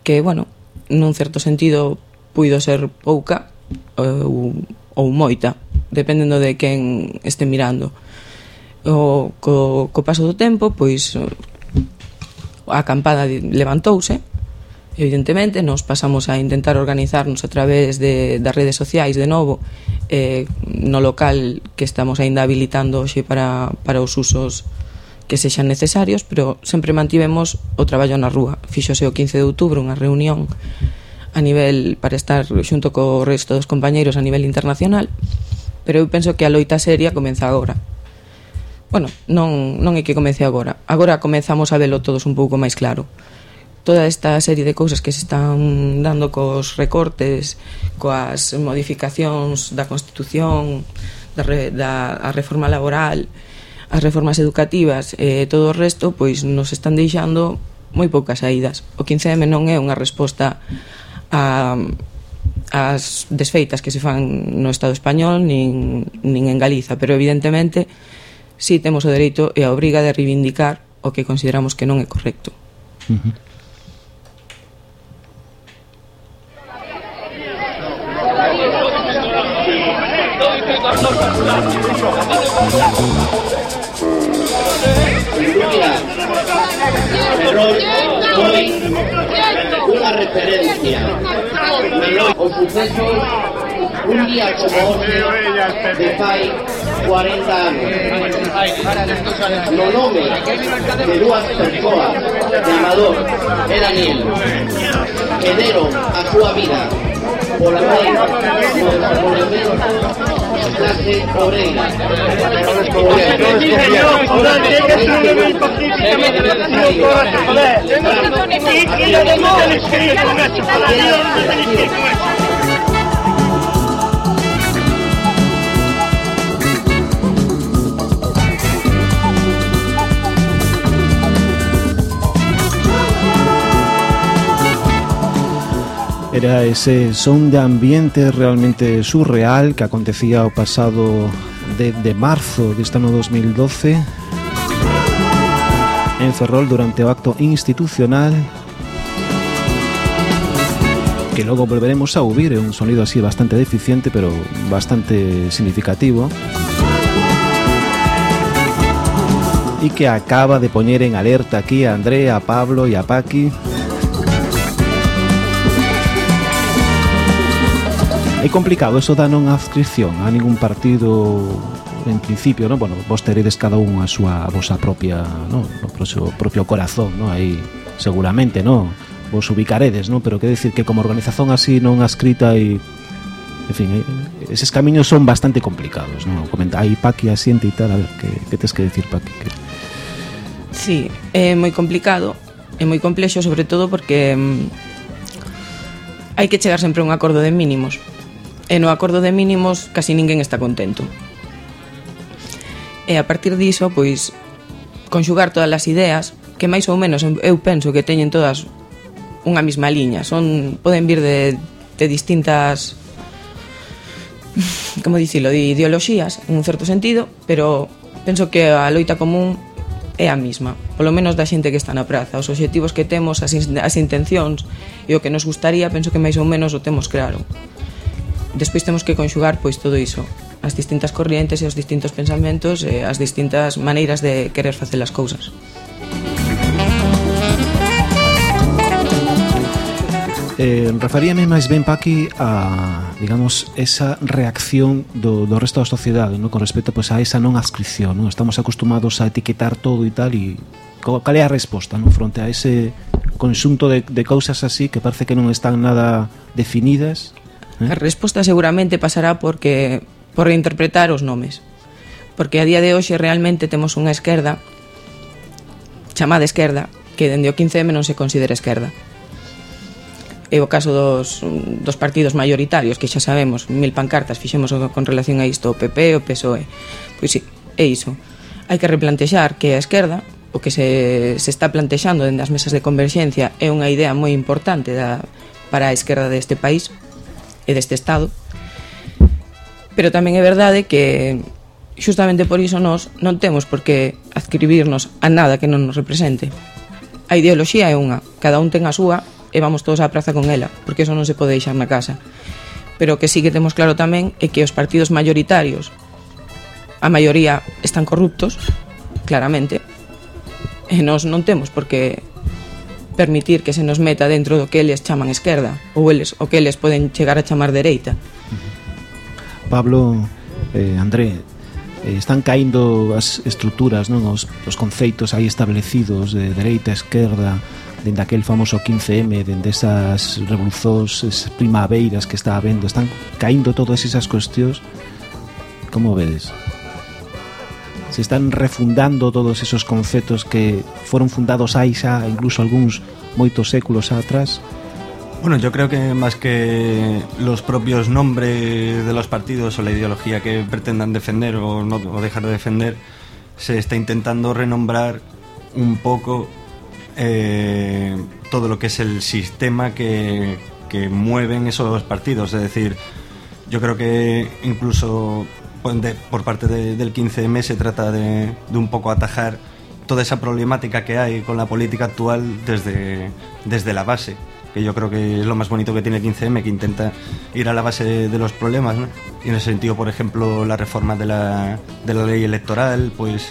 que, bueno, nun certo sentido puido ser pouca ou, ou moita, dependendo de quen este mirando. O co, co paso do tempo, pois a acampada levantouse Evidentemente, nos pasamos a intentar organizarnos a través de, das redes sociais de novo, eh, no local que estamos aínda habilitando hoxe para, para os usos que sexan necesarios, pero sempre mantivemos o traballo na rúa. Fixose o 15 de outubro unha reunión a nivel para estar xunto co resto dos compañeiros a nivel internacional, pero eu penso que a loita seria comeza agora. Bueno, non, non é que comece agora. Agora comezamos a velo todos un pouco máis claro toda esta serie de cousas que se están dando cos recortes, coas modificacións da Constitución, da, re, da a reforma laboral, as reformas educativas e eh, todo o resto, pois nos están deixando moi poucas saídas. O 15M non é unha resposta a as desfeitas que se fan no Estado español nin, nin en Galiza, pero evidentemente si sí temos o dereito e a obriga de reivindicar o que consideramos que non é correcto. Uh -huh. una referencia o sucesos un día como hoy de fai 40 años. Los nombres de dos personas de Amador e Daniel que dieron a su vida por la ley, por el movimiento clase obrera. Io non me ne scherzo, io non não ne scherzo. Era ese son de ambiente realmente surreal que acontecía o pasado de, de marzo deste ano 2012 en Ferrol durante o acto institucional que logo volveremos a ouvir, é un sonido así bastante deficiente pero bastante significativo e que acaba de poñer en alerta aquí a Andrea, a Pablo e a Paqui É complicado, eso da non adscripción a ningún partido en principio, non? Bueno, vos teredes cada un a súa a vosa propia, non? O seu propio corazón, non? Aí seguramente, non? Vos ubicaredes, non? Pero que decir que como organización así non adscrita e en fin, eses camiños son bastante complicados, non? Comenta, aí Paqui asiente e tal, a ver, que, que tes que decir, Paqui? Que... Sí, é moi complicado, é moi complexo, sobre todo porque mm, hai que chegar sempre a un acordo de mínimos e no acordo de mínimos casi ninguén está contento. E a partir diso, pois, conxugar todas as ideas que máis ou menos eu penso que teñen todas unha mesma liña, son poden vir de, de distintas como dicilo, de ideoloxías en un certo sentido, pero penso que a loita común é a mesma, polo menos da xente que está na praza. Os obxectivos que temos, as, as intencións e o que nos gustaría, penso que máis ou menos o temos claro. Despois temos que conxugar pois todo iso, as distintas corrientes e os distintos pensamentos e as distintas maneiras de querer facer as cousas. Eh, referíame máis ben, Paqui, a, digamos, esa reacción do, do resto da sociedade, ¿no? con respecto pues, a esa non adscripción. ¿no? Estamos acostumados a etiquetar todo e tal, e cal é a resposta ¿no? fronte a ese conxunto de, de cousas así que parece que non están nada definidas A eh? resposta seguramente pasará porque por reinterpretar os nomes. Porque a día de hoxe realmente temos unha esquerda chamada esquerda que dende o 15M non se considera esquerda. É o caso dos, dos partidos maioritarios que xa sabemos, mil pancartas fixemos con relación a isto o PP, o PSOE. Pois sí, é iso. Hai que replantexar que a esquerda o que se, se está plantexando dende as mesas de converxencia é unha idea moi importante da, para a esquerda deste país e deste Estado. Pero tamén é verdade que xustamente por iso nós non temos por que adscribirnos a nada que non nos represente. A ideoloxía é unha cada un ten a súa e vamos todos á praza con ela porque eso non se pode deixar na casa. Pero que sí que temos claro tamén é que os partidos mayoritarios a maioría están corruptos claramente e nós non temos porque permitir que se nos meta dentro do que eles chaman esquerda ou eles o que eles poden chegar a chamar dereita. Pablo, eh, André, eh, están caindo as estruturas, non os, os conceptos aí establecidos de dereita, esquerda, dende aquel famoso 15M, dende esas revoluzóns, primaveiras que está habendo, están caindo todas esas cuestións. Como vedes? Se están refundando todos esos conceptos que foron fundados aí xa incluso algúns moitos séculos atrás. Bueno, yo creo que más que los propios nombres de los partidos o la ideología que pretendan defender o, no, o dejar de defender, se está intentando renombrar un poco eh, todo lo que es el sistema que, que mueven esos partidos. Es decir, yo creo que incluso de- por parte de- del 15M se trata de, un poco atajar toda esa problemática que hay con la política actual desde, desde la base, que yo creo que es lo más bonito que tiene el 15M, que intenta ir a la base de, los problemas. Y en ese sentido, por ejemplo, la reforma de la, de la ley electoral, pues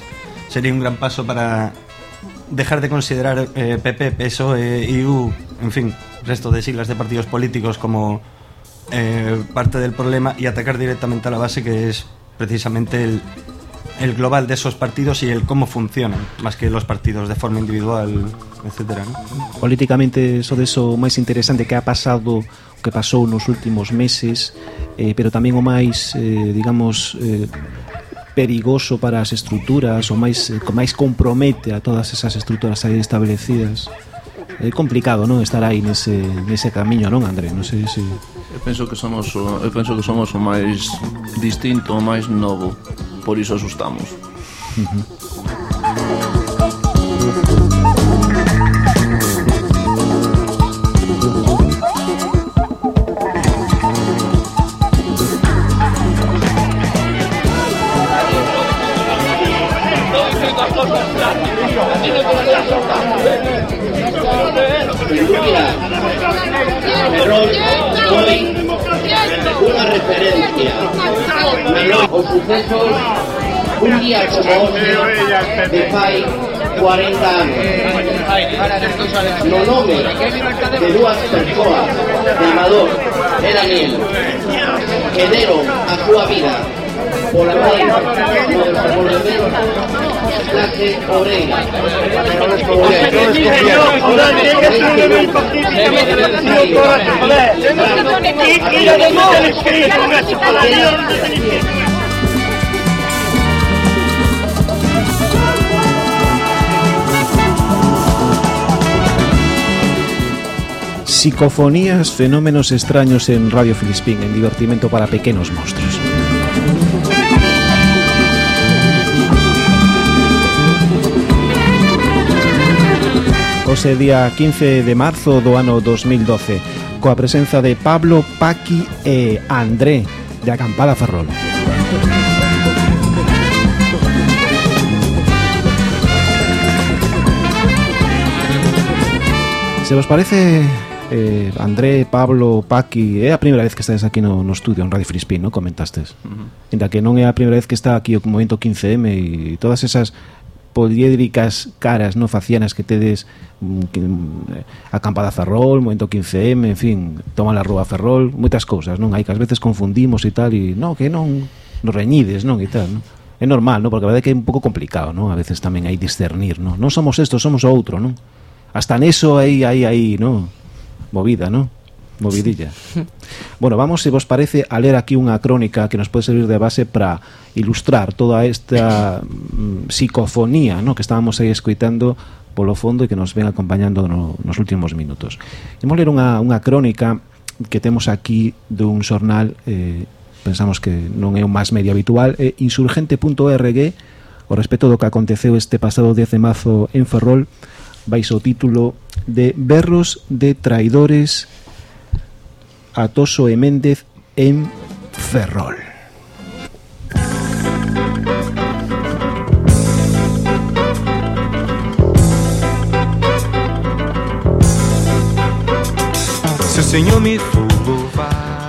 sería un gran paso para dejar de considerar eh, PP, PSOE, IU, en fin, resto de siglas de partidos políticos como eh, parte del problema y atacar directamente a la base que es precisamente el, el global de esos partidos y el cómo funcionan, más que los partidos de forma individual, etcétera. ¿no? Políticamente eso de eso máis interesante que ha pasado que pasou nos últimos meses, eh, pero tamén o máis, eh, digamos, eh, perigoso para as estruturas, o máis eh, máis compromete a todas esas estruturas aí establecidas. É eh, complicado, non, estar aí nese, nese camiño, non, André? Non sei se... Eu penso que somos o, eu penso que somos o máis distinto, o máis novo, por iso asustamos. Uh -huh. Referencia. Os sucesos un día como hoxe de fai 40 anos. No nome de dúas persoas, de Amador e Daniel, que a súa vida Psicofonías, fenómenos extraños en Radio Filispín, en divertimento para pequenos monstruos. Ose día 15 de marzo do ano 2012 Coa presenza de Pablo, Paqui e André De Acampada Ferrol Se vos parece eh, André, Pablo, Paqui É a primeira vez que estades aquí no, no estudio En Radio Frispín, non? Comentastes uh -huh. Que non é a primeira vez que está aquí o Movimento 15M E todas esas poliédricas caras, no facianas que tedes mm, que, mm, a Campada Ferrol, Momento 15M, en fin, toma la Rúa Ferrol, moitas cousas, non? Hai que ás veces confundimos e tal e non, que non nos reñides, non? E tal, non? É normal, non? Porque a verdade é que é un pouco complicado, non? A veces tamén hai discernir, non? Non somos esto, somos outro, non? Hasta neso aí, aí, aí, non? Movida, non? movidilla. [laughs] bueno, vamos, se vos parece, a ler aquí unha crónica que nos pode servir de base para ilustrar toda esta mm, psicofonía ¿no? que estábamos aí escoitando polo fondo e que nos ven acompañando no, nos últimos minutos. Imos ler unha, unha crónica que temos aquí dun xornal eh, pensamos que non é o máis media habitual, é insurgente.org o respecto do que aconteceu este pasado 10 de mazo en Ferrol baixo o título de Berros de traidores Atoso e Méndez en Ferrol.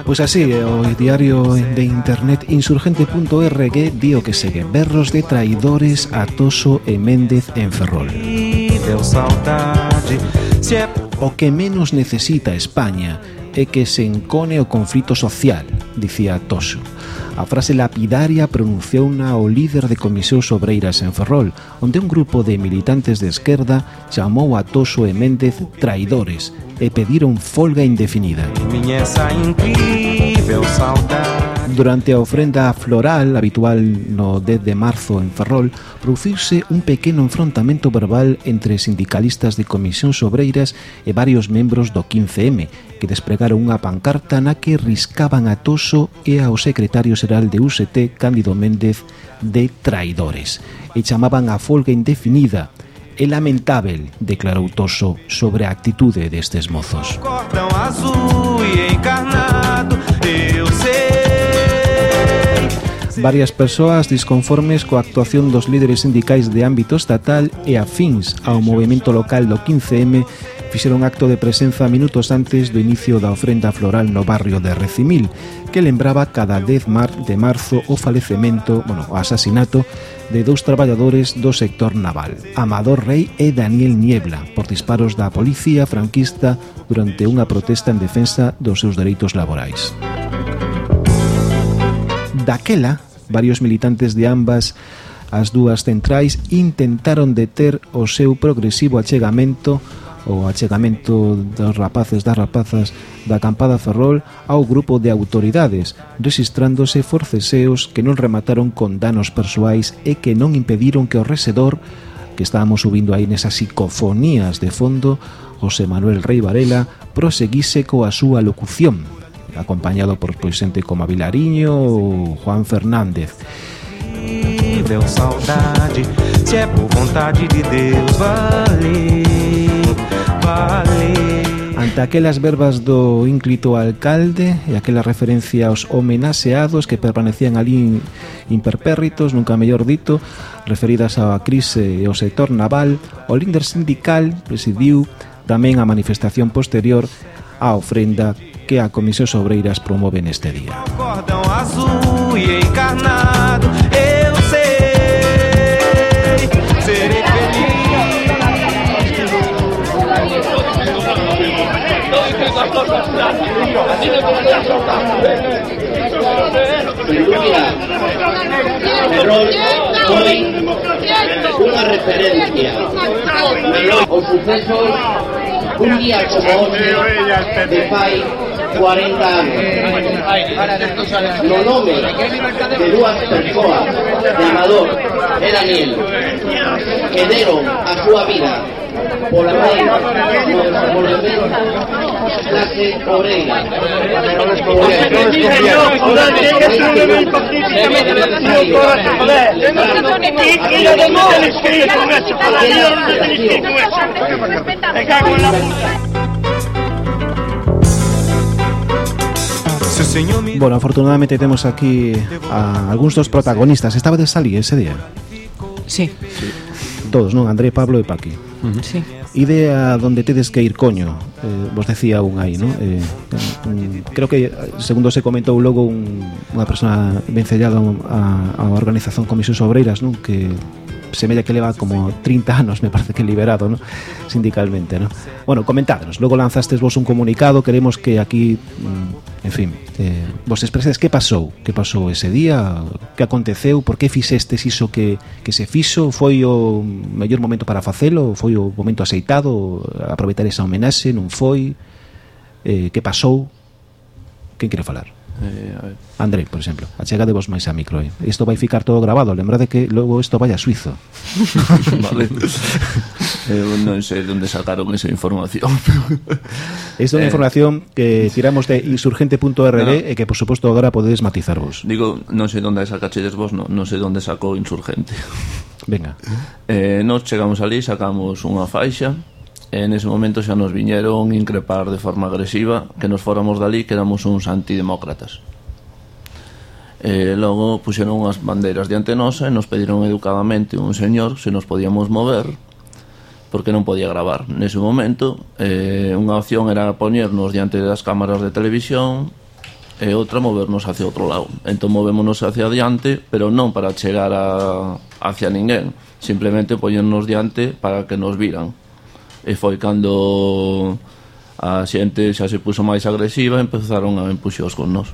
Pues así, eh, el diario de internet insurgente.r que dio que segue berros de traidores a Toso e Méndez en Ferrol. O que menos necesita España é que se encone o conflito social, dicía Toso. A frase lapidaria pronunciou-na o líder de Comisións Obreiras en Ferrol, onde un grupo de militantes de esquerda chamou a Toso e Méndez traidores e pediron folga indefinida. Miña esa incrível saudade Durante a ofrenda floral habitual no 10 de marzo en Ferrol, producirse un pequeno enfrontamento verbal entre sindicalistas de comisións obreiras e varios membros do 15M, que despregaron unha pancarta na que riscaban a Toso e ao secretario xeral de UST Cándido Méndez, de traidores, e chamaban a folga indefinida é lamentável, declarou Toso sobre a actitude destes mozos. Cordão azul e encarnado Varias persoas disconformes coa actuación dos líderes sindicais de ámbito estatal e afíns ao movimento local do 15M fixeron acto de presenza minutos antes do inicio da ofrenda floral no barrio de Recimil, que lembraba cada 10 mar de marzo o falecemento, bueno, o asasinato de dous traballadores do sector naval, Amador Rey e Daniel Niebla, por disparos da policía franquista durante unha protesta en defensa dos seus dereitos laborais. Daquela, Varios militantes de ambas as dúas centrais intentaron deter o seu progresivo achegamento o achegamento dos rapaces das rapazas da acampada Ferrol ao grupo de autoridades, registrándose forceseos que non remataron con danos persoais e que non impediron que o resedor que estábamos subindo aí nesas psicofonías de fondo, José Manuel Rey Varela proseguise coa súa locución, acompañado por pois, xente como a Vilariño ou Juan Fernández. Deu saudade, se é por vontade de Deus, vale, vale. Ante aquelas verbas do ínclito alcalde e aquela referencia aos homenaxeados que permanecían ali imperpérritos, nunca mellor dito, referidas á crise e ao sector naval, o líder sindical presidiu tamén a manifestación posterior á ofrenda que a Comisións Obreiras promove neste día. Cordão azul e encarnado, eu sei, serei unha referencia. Os sucesos un día como de fai 40 años. Los nombres de dúas persoas de Amador e Daniel a súa vida pola mãe, pola mãe, clase obreira. É que Bueno, afortunadamente temos aquí a algúns dos protagonistas. Estaba de Sali ese día. Sí. Todos, non? André, Pablo e Paqui. Uh -huh. Sí. Idea donde tedes que ir coño eh, Vos decía un aí, non? Eh, creo que, segundo se comentou logo un, Unha persona vencellada a, a, a organización Comisións Obreiras, non? Que semella que leva como 30 anos, me parece que liberado, ¿no? sindicalmente. ¿no? Bueno, comentádenos, logo lanzastes vos un comunicado, queremos que aquí, mm, en fin, eh, vos expreses que pasou, que pasou ese día, que aconteceu, por que fixestes iso que, que se fixo, foi o mellor momento para facelo, foi o momento aceitado, aproveitar esa homenaxe, non foi, eh, que pasou, quen quere falar? eh, André, por exemplo, achegade vos máis a micro. Eh. Isto vai ficar todo grabado, lembrade que logo isto vai a Suizo. [laughs] vale. Eu non sei onde sacaron esa información. Isto é unha eh, información que tiramos de insurgente.rd no, e que, por suposto, agora podedes matizar vos. Digo, non sei onde sacachedes vos, non, non sei onde sacou insurgente. Venga. Eh, nos chegamos ali, sacamos unha faixa e nese momento xa nos viñeron increpar de forma agresiva que nos fóramos dali que éramos uns antidemócratas. E logo puxeron unhas bandeiras diante nosa e nos pediron educadamente un señor se nos podíamos mover porque non podía gravar. Nese momento eh, unha opción era poñernos diante das cámaras de televisión e outra movernos hacia outro lado. Entón movémonos hacia adiante pero non para chegar a, hacia ninguén. Simplemente poñernos diante para que nos viran e foi cando a xente xa se puso máis agresiva e empezaron a empuxos con nós.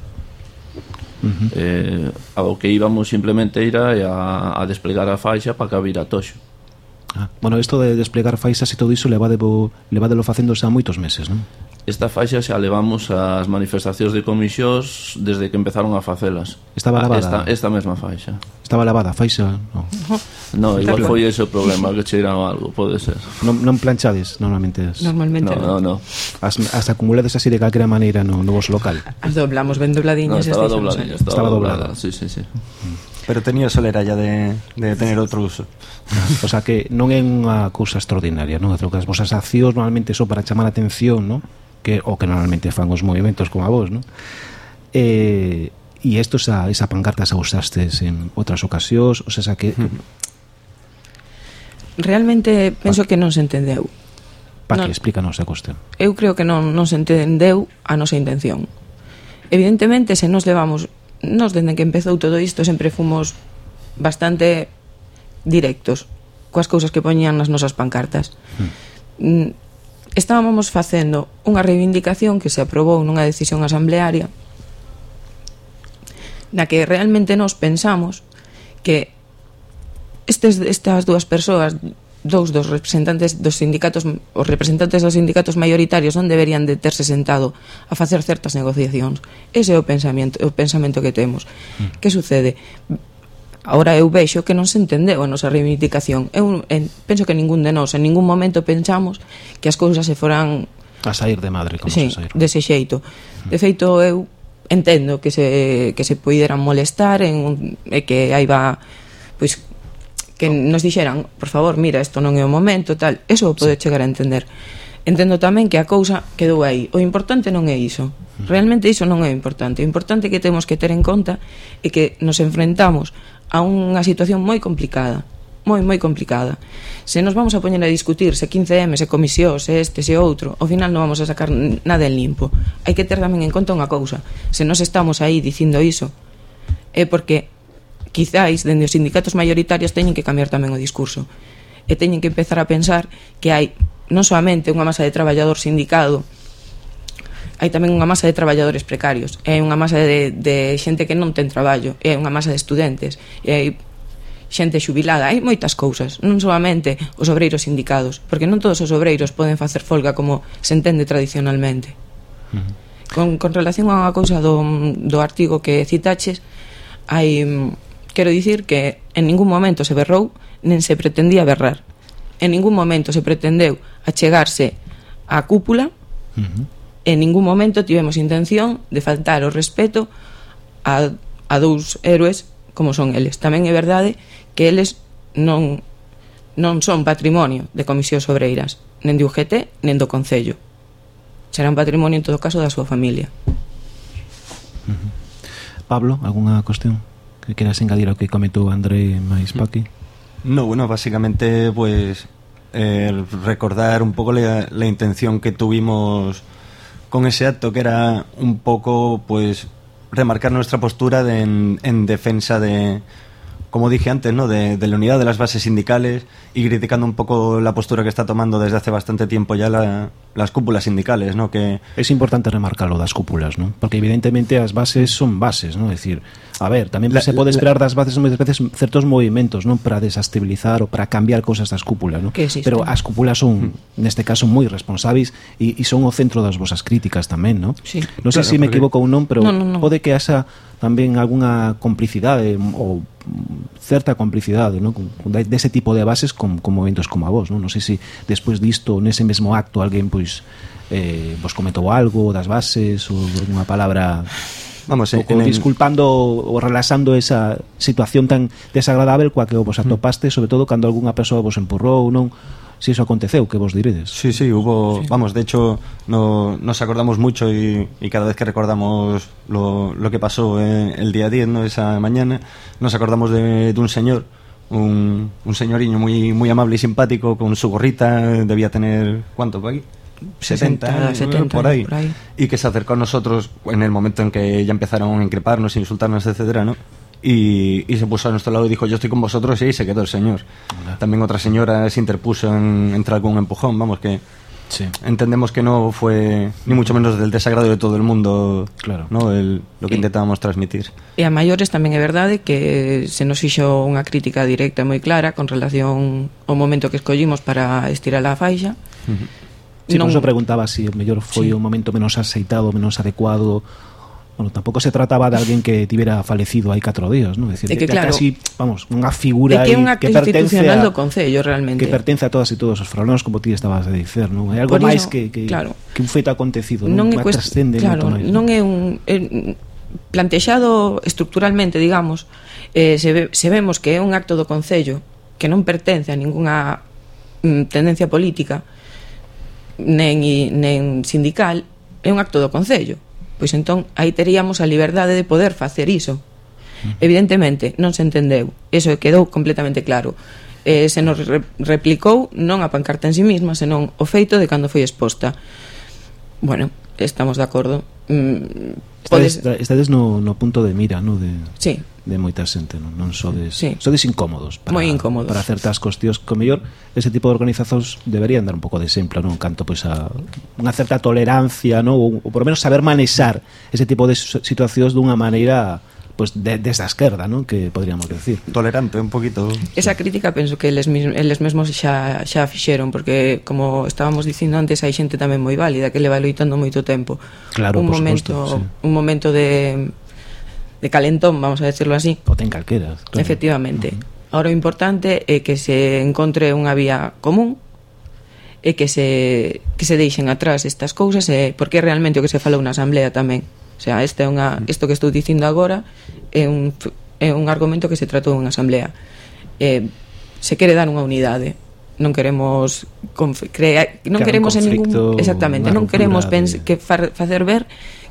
Uh -huh. eh, ao que íbamos simplemente ir a, a desplegar a faixa para cabir a toxo. Ah, bueno, isto de desplegar faixas e todo iso levadelo, levadelo facéndose a moitos meses, non? esta faixa xa levamos ás manifestacións de comisións desde que empezaron a facelas. Estaba ah, lavada? Esta, esta mesma faixa. Estaba lavada, faixa? No, [laughs] no igual foi ese o problema, que cheiraba algo, pode ser. Non, non planchades normalmente? As... Normalmente no. No, no. As, as acumulades así de calquera maneira no, no vos local? As doblamos, ben dobladiñas. No, estaba dobladiña, estaba, estaba doblada. doblada. Sí, sí, sí. Pero tenía solera ya de, de tener outro uso [laughs] o sea que non é unha cousa extraordinaria non? as vosas accións normalmente son para chamar a atención non? que o que normalmente fan os movimentos como a vos, non? E, e isto esa, esa pancarta xa usastes en outras ocasións, o sea, que... Realmente penso pa... que non se entendeu. Pa que, explícanos a cuestión. Eu creo que non, non se entendeu a nosa intención. Evidentemente, se nos levamos... Nos, dende que empezou todo isto, sempre fomos bastante directos coas cousas que poñían nas nosas pancartas. Mm estábamos facendo unha reivindicación que se aprobou nunha decisión asamblearia na que realmente nos pensamos que estes, estas dúas persoas dous dos representantes dos sindicatos os representantes dos sindicatos maioritarios non deberían de terse sentado a facer certas negociacións. Ese é o pensamento, o pensamento que temos. Mm. Que sucede? Ahora eu vexo que non se entendeu a nosa reivindicación. Eu en, penso que ningún de nós en ningún momento pensamos que as cousas se foran a sair de madre como sí, se saíron. Dese xeito. De feito eu entendo que se que se poideran molestar en e que aí va pois que nos dixeran, por favor, mira, isto non é o momento, tal. Eso o pode sí. chegar a entender. Entendo tamén que a cousa quedou aí. O importante non é iso. Realmente iso non é importante. O importante que temos que ter en conta é que nos enfrentamos a unha situación moi complicada moi, moi complicada. Se nos vamos a poñer a discutir se 15M, se comisión, se este, se outro, ao final non vamos a sacar nada en limpo. Hai que ter tamén en conta unha cousa. Se nos estamos aí dicindo iso, é porque quizáis dende os sindicatos maioritarios teñen que cambiar tamén o discurso. E teñen que empezar a pensar que hai non solamente unha masa de traballador sindicado hai tamén unha masa de traballadores precarios, hai unha masa de, de xente que non ten traballo, hai unha masa de estudentes, e hai xente xubilada, hai moitas cousas, non solamente os obreiros sindicados, porque non todos os obreiros poden facer folga como se entende tradicionalmente. Con, con relación a unha cousa do, do artigo que citaches, hai, quero dicir que en ningún momento se berrou, nen se pretendía berrar. En ningún momento se pretendeu achegarse á cúpula, uh -huh en ningún momento tivemos intención de faltar o respeto a, a dous héroes como son eles. Tamén é verdade que eles non non son patrimonio de Comisión Obreiras, nen de UGT, nen do Concello. Serán patrimonio en todo caso da súa familia. Uh-huh. Pablo, algunha cuestión que queras engadir ao que comentou André máis Paqui? No, bueno, básicamente, pues, eh, recordar un poco la, la intención que tuvimos con ese acto, que era un poco, pues, remarcar nuestra postura de- en, en defensa de, como dije antes, ¿no? De, de, la unidad de las bases sindicales y criticando un poco la postura que está tomando desde hace bastante tiempo ya la, las cúpulas sindicales. ¿no? Que... Es importante remarcar lo das cúpulas, ¿no? porque evidentemente as bases son bases. ¿no? Es decir, a ver, tamén la, se pode esperar das bases moitas veces certos movimentos, non para desestabilizar ou para cambiar cousas das cúpulas, ¿no? Pero as cúpulas son, mm. en neste caso, moi responsáveis e, e son o centro das vosas críticas tamén, No, Sí. Non sei claro, se si me equivoco ou non, pero no, no, no. pode que haxa tamén algunha complicidade mm, ou mm, certa complicidade non? dese tipo de bases con, con movimentos como a vos non, non sei se despois disto nese mesmo acto alguén pois eh, vos comentou algo das bases ou unha palabra Vamos, en, en, disculpando ou relaxando esa situación tan desagradable coa que vos mm. atopaste, sobre todo cando algunha persoa vos empurrou, non? Se iso aconteceu, que vos diredes Sí, sí, hubo, vamos, de hecho no, nos acordamos mucho y, y cada vez que recordamos lo, lo que pasó eh, el día 10, ¿no? esa mañana, nos acordamos de, de un señor, un, un señoriño muy, muy amable y simpático, con su gorrita, debía tener, ¿cuánto por ahí? 70, 60, años, 70, por, ahí, por ahí. y que se acercó a nosotros en el momento en que ya empezaron a increparnos, insultarnos, etcétera, ¿no? Y, y, se puso a nuestro lado y dijo, yo estoy con vosotros, y ahí se quedó el señor. Hola. También otra señora se interpuso en, entre algún empujón, vamos, que sí. entendemos que no fue ni mucho menos del desagrado de todo el mundo claro. ¿no? El, lo que y, intentábamos transmitir. E a maiores tamén é verdade que se nos fixo unha crítica directa moi clara con relación ao momento que escollimos para estirar a faixa. Uh -huh. Sí, eso preguntaba si o mellor foi sí. un momento menos aceitado, menos adecuado Bueno, tampouco se trataba de alguén que tivera falecido hai 4 días, non? Decir, é que, claro, casi, vamos, unha figura que, unha que pertence a, do Concello realmente. Que pertence a todas e todos os frolóns, como ti estabas a dicer, non? É algo máis que, que, claro, que un feito acontecido, non, non é cuest... trascende claro, máis, non? non é un é, plantexado estructuralmente, digamos, eh, se, ve, se vemos que é un acto do Concello que non pertence a ningunha mm, tendencia política, nen, nen sindical, é un acto do Concello Pois entón, aí teríamos a liberdade de poder facer iso. Evidentemente, non se entendeu. Eso quedou completamente claro. Eh, se nos re replicou non a pancarta en sí misma, senón o feito de cando foi exposta. Bueno, estamos de acordo. Mm, podes... Estades, estades no, no punto de mira, no? De... Sí, de moita xente, non, non sodes, sí. sodes incómodos para, Moi incómodos. para certas cuestións que mellor ese tipo de organizacións deberían dar un pouco de exemplo, non? Canto pois a unha certa tolerancia, non? Ou, ou por menos saber manexar ese tipo de situacións dunha maneira pues de, desde a esquerda, non? Que podríamos decir. Tolerante un poquito. Esa crítica penso que eles, eles mesmos xa, xa fixeron, porque como estábamos dicindo antes, hai xente tamén moi válida que leva loitando moito tempo. Claro, un por momento, supuesto, sí. un momento de de calentón, vamos a decirlo así. O ten calqueras. Claro. Efectivamente. Uh -huh. Ahora o importante é que se encontre unha vía común e que se, que se deixen atrás estas cousas e porque realmente o que se falou na asamblea tamén. O sea, esta é unha, isto que estou dicindo agora é un, é un argumento que se tratou en asamblea. Eh, se quere dar unha unidade non queremos crea, non que queremos en ningún exactamente, non queremos de... que far, facer ver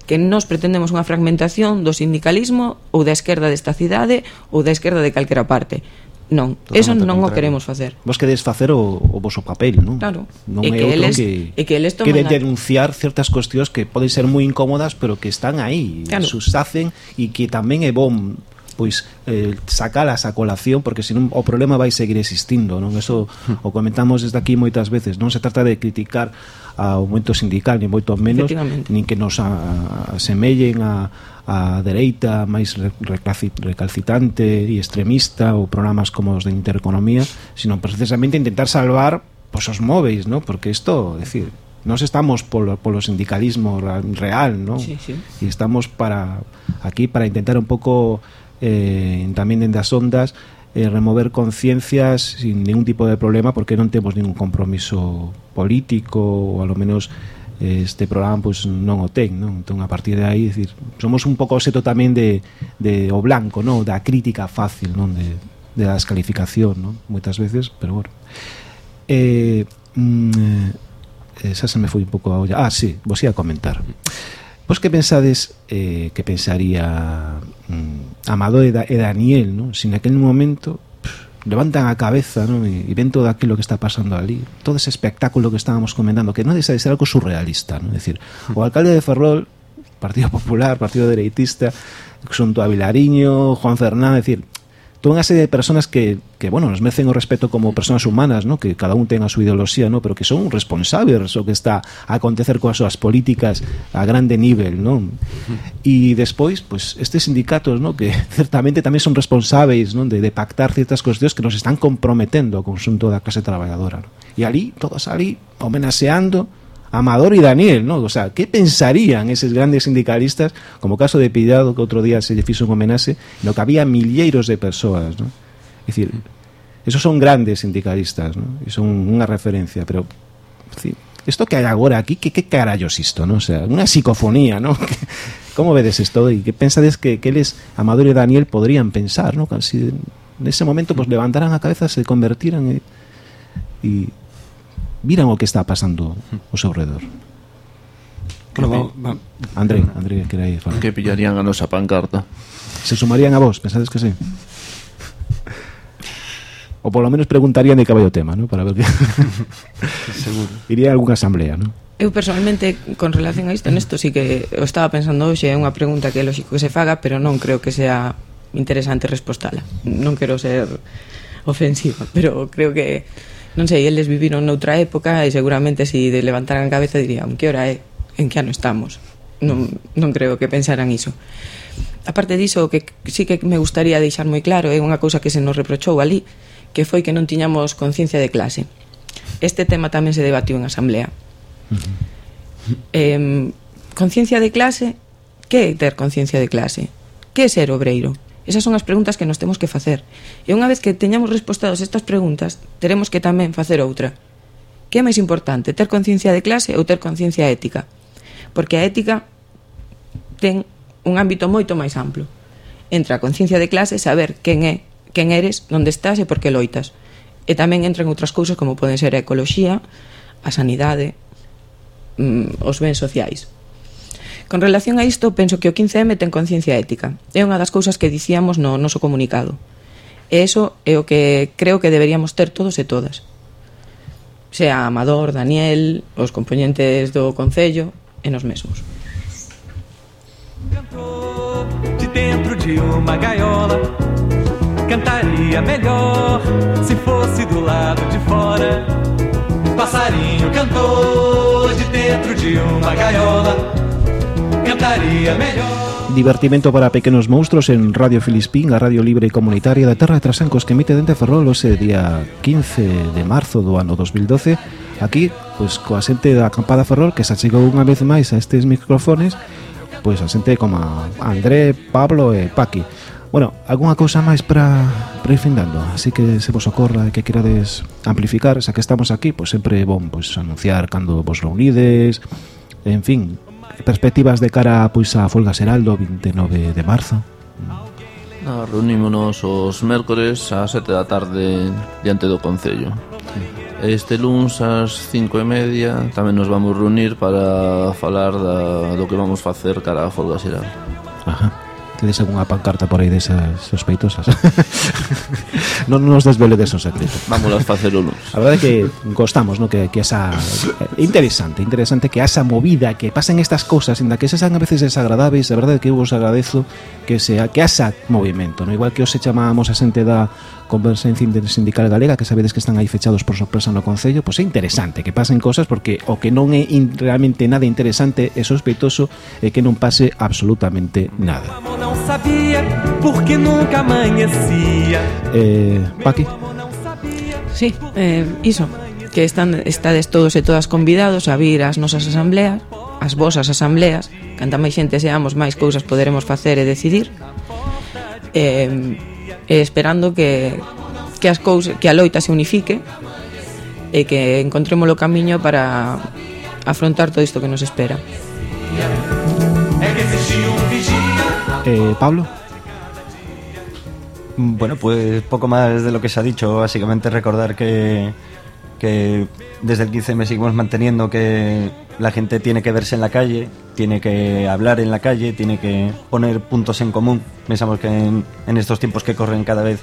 que nos pretendemos unha fragmentación do sindicalismo ou da esquerda desta cidade ou da esquerda de calquera parte. Non, Totalmente eso non contrario. o queremos facer. Vos queredes facer o, o voso papel, non? Claro. Non e é que outro eles, que, e que, eles que de denunciar certas cuestións que poden ser moi incómodas, pero que están aí, claro. susacen e que tamén é bom pois eh, sacalas a colación porque senón o problema vai seguir existindo non eso hmm. o comentamos desde aquí moitas veces non se trata de criticar ao momento sindical ni moito menos nin que nos asemellen a, a dereita máis recalcitante e extremista ou programas como os de intereconomía sino precisamente intentar salvar pois, os móveis non? porque isto, decir, nos estamos polo, polo sindicalismo real, ¿no? Sí, sí. E estamos para aquí para intentar un pouco eh, tamén dende as ondas eh, remover conciencias sin ningún tipo de problema porque non temos ningún compromiso político ou alo menos eh, este programa pois, non o ten non? entón a partir de aí decir, somos un pouco seto tamén de, de o blanco non? da crítica fácil non? De, de la descalificación non? moitas veces pero bueno eh, mm, esa se me foi un pouco a olla ah, sí, vos ia comentar Vos que pensades eh, que pensaría mm, Amador e, da, Daniel, ¿no? Si naquel momento pff, levantan a cabeza ¿no? e ven todo aquilo que está pasando ali todo ese espectáculo que estábamos comentando que non deixa de ser algo surrealista ¿no? es decir, o alcalde de Ferrol Partido Popular, Partido Dereitista Xunto a Vilariño, Juan Fernández es decir, toda unha serie de personas que, que bueno, nos merecen o respeto como personas humanas, ¿no? que cada un ten a súa ideoloxía, ¿no? pero que son responsables o que está a acontecer coas súas políticas a grande nivel. ¿no? E despois, pues, estes sindicatos ¿no? que [laughs] certamente tamén son responsáveis ¿no? de, de pactar ciertas cuestións que nos están comprometendo o consunto da clase traballadora. ¿no? E ali, todos ali, homenaxeando Amador y Daniel, ¿no? O sea, ¿qué pensarían esos grandes sindicalistas, como caso de Pillado, que outro día se lle fixo un homenaxe, no que había milleiros de persoas, ¿no? Es decir, esos son grandes sindicalistas, ¿no? Y son unha referencia, pero decir, esto que hai agora aquí, que que carallos isto, ¿no? O sea, unha psicofonía, ¿no? [laughs] Como vedes isto e que pensades que, que eles, Amador e Daniel, podrían pensar, ¿no? Si nese momento pues levantaran a cabeza, se convertiran e, e miran o que está pasando ao seu redor. Bueno, va, va. André, André, que era aí. Que pillarían a nosa pancarta. Se sumarían a vos, pensades que sí? Ou polo menos preguntarían de que vai o tema, ¿no? Para ver que... [laughs] Seguro. Iría a algunha asamblea, ¿no? Eu personalmente, con relación a isto, nesto sí que o estaba pensando hoxe, é unha pregunta que é lógico que se faga, pero non creo que sea interesante respostala. Non quero ser ofensiva, pero creo que non sei, eles viviron noutra época e seguramente se si levantaran a cabeza dirían que hora é, en que ano estamos? Non, non creo que pensaran iso. Aparte diso, o que sí que me gustaría deixar moi claro é unha cousa que se nos reprochou ali que foi que non tiñamos conciencia de clase. Este tema tamén se debatiu en asamblea. Eh, conciencia de clase? Que é ter conciencia de clase? que é ser obreiro? Esas son as preguntas que nos temos que facer. E unha vez que teñamos respostadas estas preguntas, teremos que tamén facer outra. Que é máis importante, ter conciencia de clase ou ter conciencia ética? Porque a ética ten un ámbito moito máis amplo. Entra a conciencia de clase, saber quen é, quen eres, onde estás e por que loitas. E tamén entran outras cousas como poden ser a ecoloxía, a sanidade, mm, os bens sociais. Con relación a isto, penso que o 15M ten conciencia ética. É unha das cousas que dicíamos no noso comunicado. E eso é o que creo que deberíamos ter todos e todas. Sea Amador, Daniel, os componentes do Concello e nos mesmos. Cantou de dentro de uma gaiola Cantaria melhor se fosse do lado de fora Passarinho cantou de dentro de uma gaiola cantaría mellor. Divertimento para pequenos monstruos en Radio Filispín, a radio libre comunitaria da Terra de Trasancos que emite dente Ferrol ese día 15 de marzo do ano 2012 aquí, pois coa xente da Acampada Ferrol que se chegou unha vez máis a estes microfones pois a xente como a André, Pablo e Paqui. Bueno, algunha cousa máis para, para ir findando. Así que se vos ocorra que querades amplificar Xa que estamos aquí, pois sempre é bon pois, anunciar cando vos reunides En fin, perspectivas de cara pois a folga Seraldo do 29 de marzo? Nada, reunímonos os mércores ás 7 da tarde diante do Concello. Este luns ás 5 e media tamén nos vamos reunir para falar da, do que vamos facer cara a folga xeral. Ajá tedes algunha pancarta por aí desas sospeitosas [laughs] non nos desveledes o secreto vámonos facer un a verdade é que gostamos no? que, que esa interesante interesante que esa movida que pasen estas cosas inda que se san a veces desagradables a verdade é que eu vos agradezo que sea que asa movimento no? igual que os se chamábamos a xente da Conversa Intersindical Galega, que sabedes que están aí fechados por sorpresa no Concello, pois é interesante que pasen cosas, porque o que non é in, realmente nada interesante é sospeitoso é que non pase absolutamente nada. Eh, Paqui? Sí, eh, iso, que están estades todos e todas convidados a vir ás nosas asambleas, ás vosas asambleas, canta máis xente seamos, máis cousas poderemos facer e decidir. Eh, e esperando que que as cousas, que a loita se unifique e que encontremos o camiño para afrontar todo isto que nos espera. Eh, Pablo? Bueno, pues poco más de lo que se ha dicho. Básicamente recordar que, que desde el 15 me seguimos manteniendo que la gente tiene que verse en la calle, tiene que hablar en la calle, tiene que poner puntos en común. Pensamos que en, en estos tiempos que corren cada vez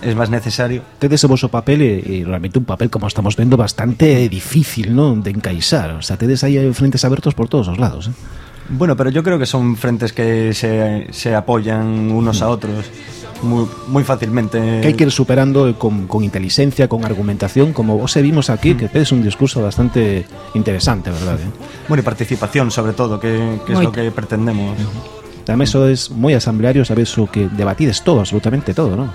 es más necesario. Tedes o voso papel e, e realmente un papel, como estamos vendo, bastante difícil, non? De encaixar. O sea, tedes aí frentes abertos por todos os lados, eh? Bueno, pero yo creo que son frentes que se, se apoyan unos a otros muy, muy fácilmente. que hai que ir superando con, con inteligencia, con argumentación, como vos vimos aquí, que es un discurso bastante interesante, verdad? Eh? Bueno, y participación sobre todo, que, que es lo que pretendemos. Tamén eso es moi asambleario, sabes o que debatides todo, absolutamente todo, non?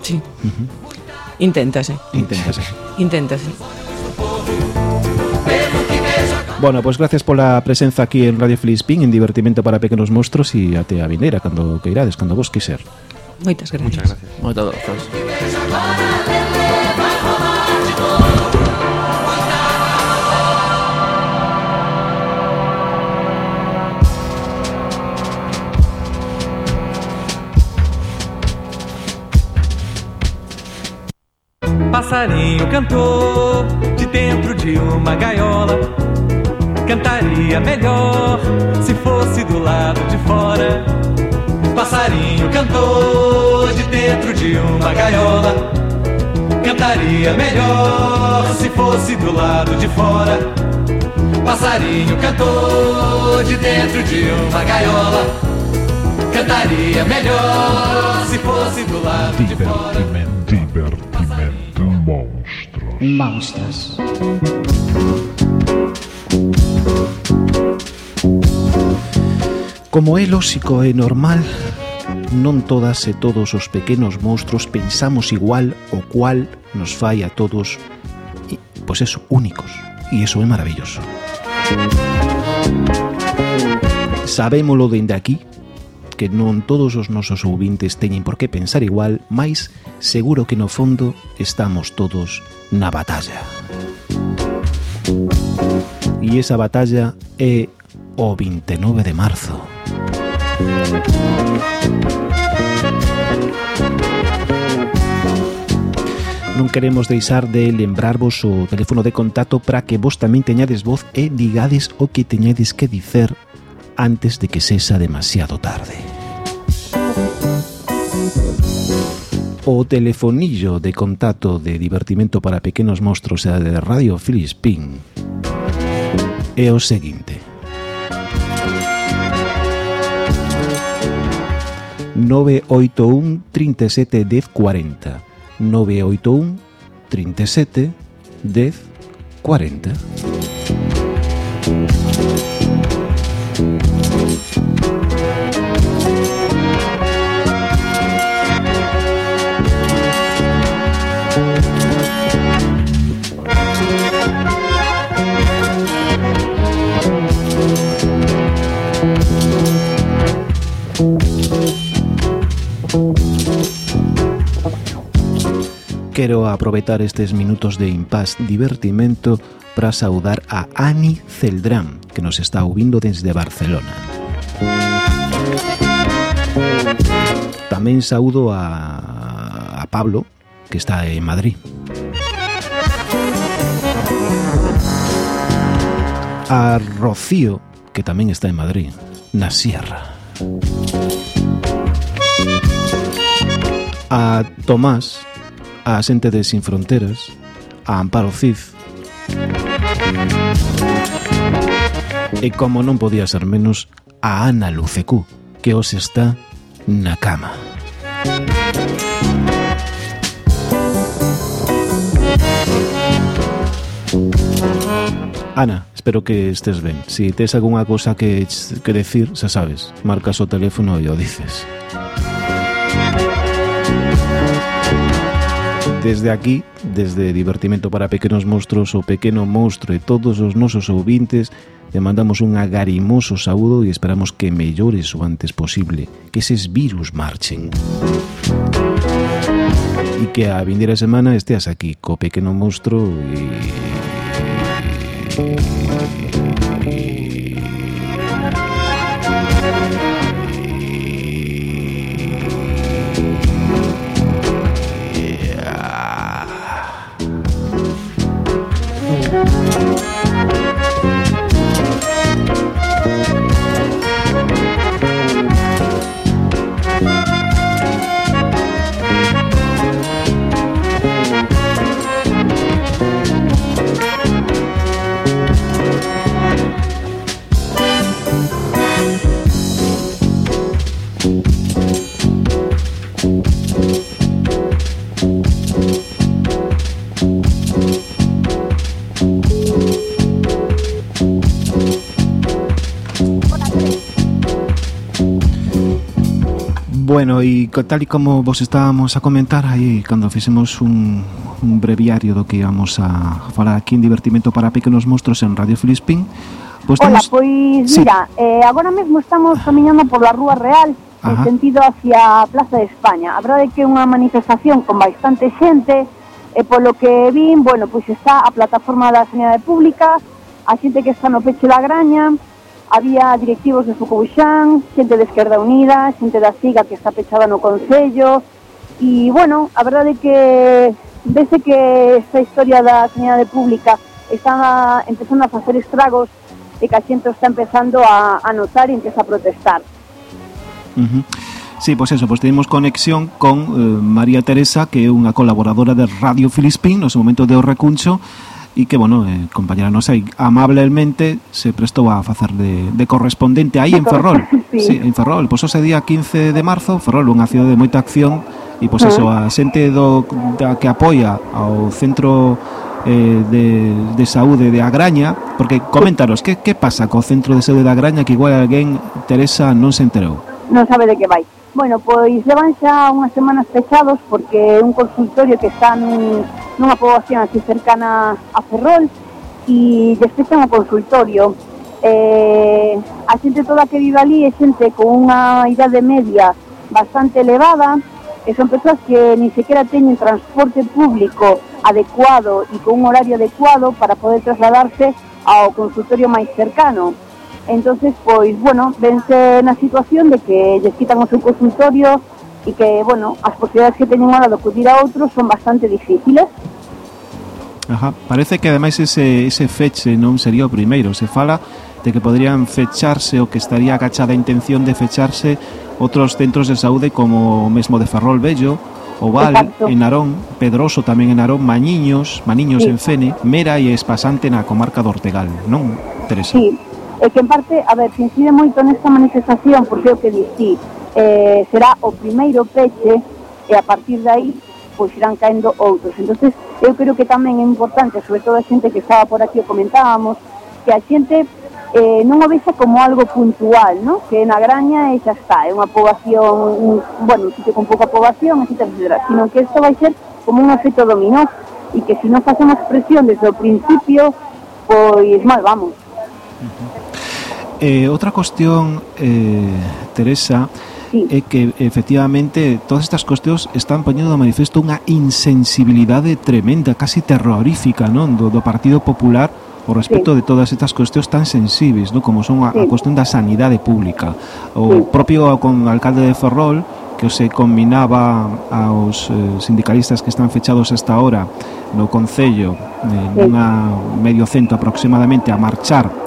Sí. Inténtase. Inténtase. Inténtase. Bueno, pues gracias pola presenza aquí en Radio Filispín en Divertimento para Pequenos Monstros e até a vindeira, cando que irades, cando vos quiser. Moitas gracias. Muchas gracias. Moitas grazas. Passarinho cantou de dentro de uma gaiola. Cantaria melhor se fosse do lado de fora. Passarinho cantou de dentro de uma gaiola. Cantaria melhor se fosse do lado de fora. Passarinho cantou de dentro de uma gaiola. Cantaria cantaria melhor se fosse do lado de fora. Divertimento. Monstros. Monstros. Como é lóxico e normal, non todas e todos os pequenos monstruos pensamos igual o cual nos fai a todos e, pois eso, únicos. E eso é maravilloso. Sabémolo dende aquí, que non todos os nosos ouvintes teñen por que pensar igual, mais seguro que no fondo estamos todos na batalla. E esa batalla é o 29 de marzo. Non queremos deixar de lembrarvos o teléfono de contacto para que vos tamén teñades voz e digades o que teñades que dicer antes de que sexa demasiado tarde. O telefonillo de contacto de divertimento para pequenos monstruos de Radio Filispín é o seguinte 981 37 10 40 981 37 10 40 Quero aproveitar estes minutos de impas divertimento para saudar a Ani Celdrán, que nos está ouvindo desde Barcelona. Tamén saúdo a, a Pablo, que está en Madrid. A Rocío, que tamén está en Madrid, na Sierra. A Tomás, a xente de Sin Fronteras, a Amparo Cid. E como non podía ser menos, a Ana Lucecú, que os está na cama. Ana, espero que estés ben. Si tes algunha cosa que, que decir, xa sabes, marcas o teléfono e o dices. Desde aquí, desde Divertimento para Pequenos Monstros, o Pequeno Monstro e todos os nosos ouvintes, te mandamos un agarimoso saúdo e esperamos que mellores o antes posible, que eses virus marchen. E que a vindeira semana esteas aquí co Pequeno Monstro e... Bueno, e tal e como vos estábamos a comentar aí cando fixemos un, un breviario do que íbamos a falar aquí en Divertimento para Pequenos Monstros en Radio Filispín Pues estamos... Pois sí. mira, eh, agora mesmo estamos ah. camiñando pola Rúa Real Ajá. en sentido hacia a Plaza de España. A verdade é que é unha manifestación con bastante xente e eh, polo que vin, bueno, pois está a plataforma da sanidade pública, a xente que está no peche da graña, había directivos de Fucubuxán, xente de Esquerda Unida, xente da SIGA que está pechada no Concello, e, bueno, a verdade é que desde que esta historia da Sanidade Pública está empezando a facer estragos e que a xente está empezando a, a notar e empeza a protestar. Ujú. Sí, pois eso, pois temos conexión con eh, María Teresa, que é unha colaboradora de Radio Filispín, no seu momento de O Recuncho, e que, bueno, eh, compañera, non sei, amablemente se prestou a facer de, de correspondente aí en Ferrol. Sí. sí. en Ferrol, pois ese día 15 de marzo, Ferrol, unha cidade de moita acción, e pois eso, a xente do, da que apoia ao centro eh, de, de saúde de Agraña porque coméntanos, que, que pasa co centro de saúde de Agraña que igual alguén, Teresa, non se enterou non sabe de que vai Bueno, pois levan xa unhas semanas pechados porque un consultorio que está nun, nunha poboación así cercana a Ferrol e despechan o consultorio. Eh, a xente toda que vive ali é xente con unha idade media bastante elevada e son persoas que ni sequera teñen transporte público adecuado e con un horario adecuado para poder trasladarse ao consultorio máis cercano. Entonces, pois, bueno, vense na situación de que lles quitan o seu consultorio e que, bueno, as posibilidades que teñen ahora de acudir a outros son bastante difíciles. Ajá. Parece que ademais ese, ese feche non sería o primeiro. Se fala de que podrían fecharse o que estaría agachada a intención de fecharse outros centros de saúde como o mesmo de Ferrol Bello, Oval Exacto. en Narón, Pedroso tamén en Narón, Mañiños, Maniños sí. en Fene, Mera e Espasante na comarca do Ortegal, non, Teresa? Sí, e que en parte, a ver, se incide moito nesta manifestación, porque o que dixi, eh, será o primeiro peche e a partir de aí pois irán caendo outros. entonces eu creo que tamén é importante, sobre todo a xente que estaba por aquí o comentábamos, que a xente eh, non o vexa como algo puntual, ¿no? que na Graña e xa está, é unha poboación, un, bueno, un sitio con pouca poboación, etc, etc, sino que isto vai ser como un efecto dominó e que se si non facemos presión desde o principio, pois mal vamos. Uh -huh. Eh, outra cuestión, eh, Teresa, sí. é que efectivamente todas estas cuestións están poñendo de manifesto unha insensibilidade tremenda, casi terrorífica, non? Do, do Partido Popular o respecto sí. de todas estas cuestións tan sensibles, non? Como son a, sí. a cuestión da sanidade pública. O sí. propio con alcalde de Ferrol, que se combinaba aos eh, sindicalistas que están fechados hasta ahora no Concello, eh, nunha medio cento aproximadamente, a marchar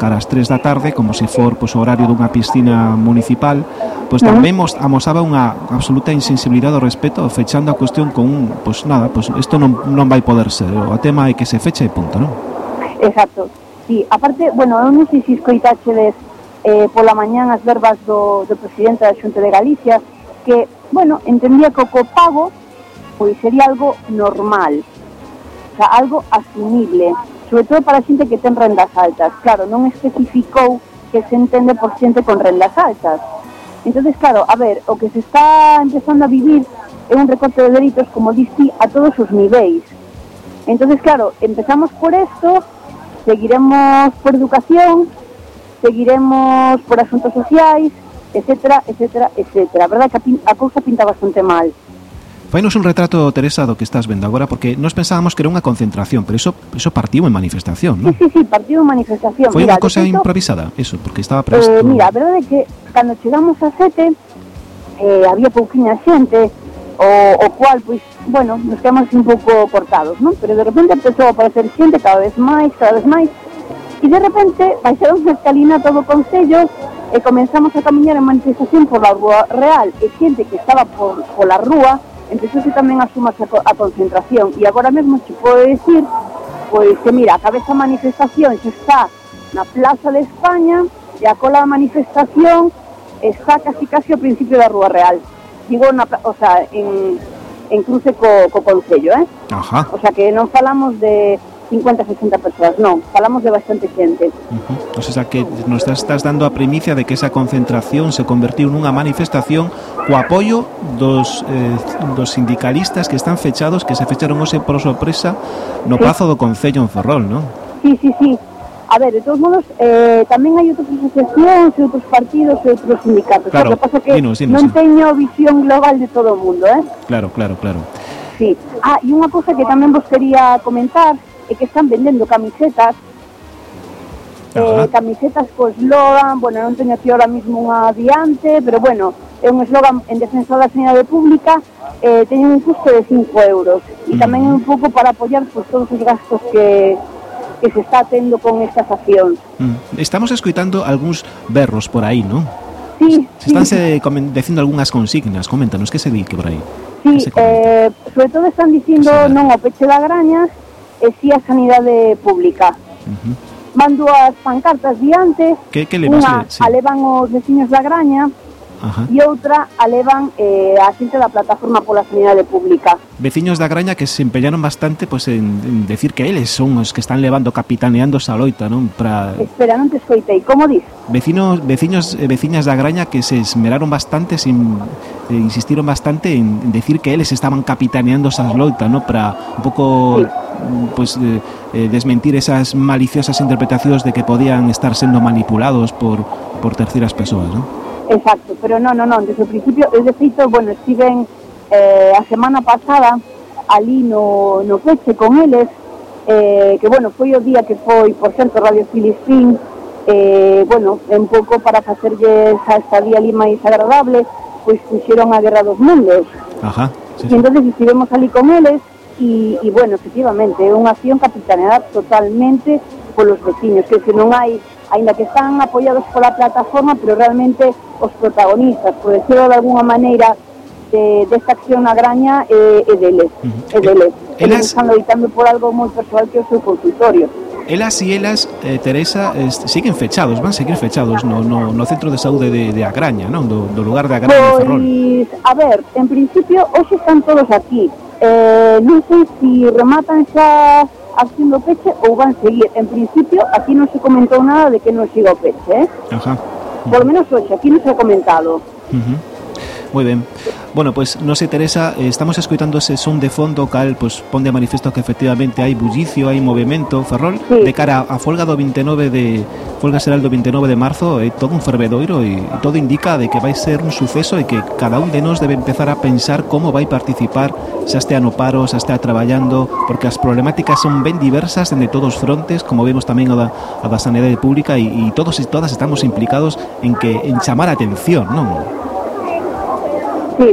cara ás 3 da tarde, como se for pois, o horario dunha piscina municipal, pois tamén mos, amosaba unha absoluta insensibilidade ao respecto, fechando a cuestión con un, pois nada, pois isto non, non vai poder ser, o tema é que se fecha e punto, non? Exacto, sí, aparte, bueno, eu non sei se escoitaxeles eh, pola mañán as verbas do, do presidente da Xunta de Galicia, que, bueno, entendía que o copago pois sería algo normal, o sea, algo asumible, sobre todo para a xente que ten rendas altas. Claro, non especificou que se entende por xente con rendas altas. Entonces, claro, a ver, o que se está empezando a vivir é un recorte de dereitos, como dixi, a todos os niveis. Entonces, claro, empezamos por esto, seguiremos por educación, seguiremos por asuntos sociais, etcétera, etcétera, etcétera. A verdade que a, pin- a pinta bastante mal. Fainos un retrato, Teresa, do que estás vendo agora, porque nós pensábamos que era unha concentración, pero eso, eso partiu en manifestación, non? Sí, sí, sí, partido de manifestación. Foi unha cosa feito, improvisada, eso, porque estaba presto... Eh, mira, a verdade é que cando chegamos a sete eh, había pouquinha xente o, o cual, pois, bueno, nos quedamos un pouco cortados, non? Pero de repente empezou a aparecer xente cada vez máis, cada vez máis e de repente baixaron unha escalinata do Concello e comenzamos a camiñar en manifestación por la Rúa Real e xente que estaba por, pola rúa empezouse tamén a sumarse a, co- a concentración e agora mesmo te podo decir pois que mira, a cabeza manifestación xa está na Plaza de España e a cola da manifestación está casi casi ao principio da Rúa Real. Digo, na, o sea, en, en cruce co, co Concello, eh? Ajá. O sea, que non falamos de 50, 60 persoas, non, falamos de bastante xente. Uh -huh. O sea que nos estás, estás dando a primicia de que esa concentración se convertiu nunha manifestación co apoio dos, eh, dos sindicalistas que están fechados, que se fecharon hoxe por sorpresa no sí. Pazo do Concello en Ferrol, non? Sí, sí, sí. A ver, de todos modos, eh, tamén hai outras asociacións, outros partidos e outros sindicatos. Claro, o que pasa que dinos, dinos, non sí. teño visión global de todo o mundo, eh? Claro, claro, claro. Sí. Ah, e unha cousa que tamén vos quería comentar, é que están vendendo camisetas eh, camisetas co eslogan, bueno, non teño aquí ahora mismo unha adiante, pero bueno, é un eslogan en defensa da sanidade pública, eh, teñen un custo de 5 euros, e tamén é un pouco para apoiar pues, todos os gastos que, que se está tendo con estas accións. Mm. Estamos escoitando algúns berros por aí, non? Sí, Se estánse comen- dicindo algunhas consignas, coméntanos, que se di que por aí? Sí, eh, sobre todo están dicindo non ao peche da graña e si a sanidade pública. Uh -huh. Mando as pancartas diante, que, que levas, unha sí. alevan os veciños da Graña, Ajá. e outra a levan eh, a xente da plataforma pola sanidade pública. Veciños da Graña que se empeñaron bastante pois, pues, en, en decir que eles son os que están levando, capitaneando esa loita, non? Pra... Espera, non te escoitei, como dis? Vecinos, veciños e veciñas da Graña que se esmeraron bastante, sin, eh, insistiron bastante en, en decir que eles estaban capitaneando esas loitas, non? Para un pouco... Sí pues eh, eh, desmentir esas maliciosas interpretacións de que podían estar sendo manipulados por, por terceiras persoas, ¿no? Exacto, pero non, non, non, desde o principio, eu de feito, bueno, estiven eh, a semana pasada ali no, no peche con eles, eh, que bueno, foi o día que foi, por certo, Radio Filispín, eh, bueno, un pouco para facerlles a estadía ali máis agradable, pois puxeron a Guerra dos Mundos. Ajá. Sí, E entonces estivemos ali con eles e, e bueno, efectivamente, é unha acción capitaneada totalmente polos veciños, que, que non hai, aínda que están apoiados pola plataforma, pero realmente os protagonistas, por decirlo de alguna maneira, de, desta acción na graña é, é deles, é deles. Elas... están loitando por algo moi persoal que é o seu consultorio. Elas e elas, eh, Teresa, eh, siguen fechados, van seguir fechados no, no, no centro de saúde de, de Agraña, non? Do, do lugar de Agraña de Ferrol. Pois, a ver, en principio, hoxe están todos aquí, eh, lucen si rematan ya haciendo peche o van a seguir. En principio, aquí no se comentó nada de que no siga peche, ¿eh? Por lo menos ocho, aquí no se ha comentado. Moi ben. Bueno, pois, non sei, Teresa, eh, estamos escoitando ese son de fondo cal pois, pon de manifesto que efectivamente hai bullicio, hai movimento, Ferrol, Sí. de cara a folga do 29 de folga será el do 29 de marzo, é todo un fervedoiro e todo indica de que vai ser un suceso e que cada un de nós debe empezar a pensar como vai participar, xa estea no paro, xa estea traballando, porque as problemáticas son ben diversas en de todos os frontes, como vemos tamén a da, a da sanidade pública e, e todos e todas estamos implicados en que en chamar a atención, non? Sí.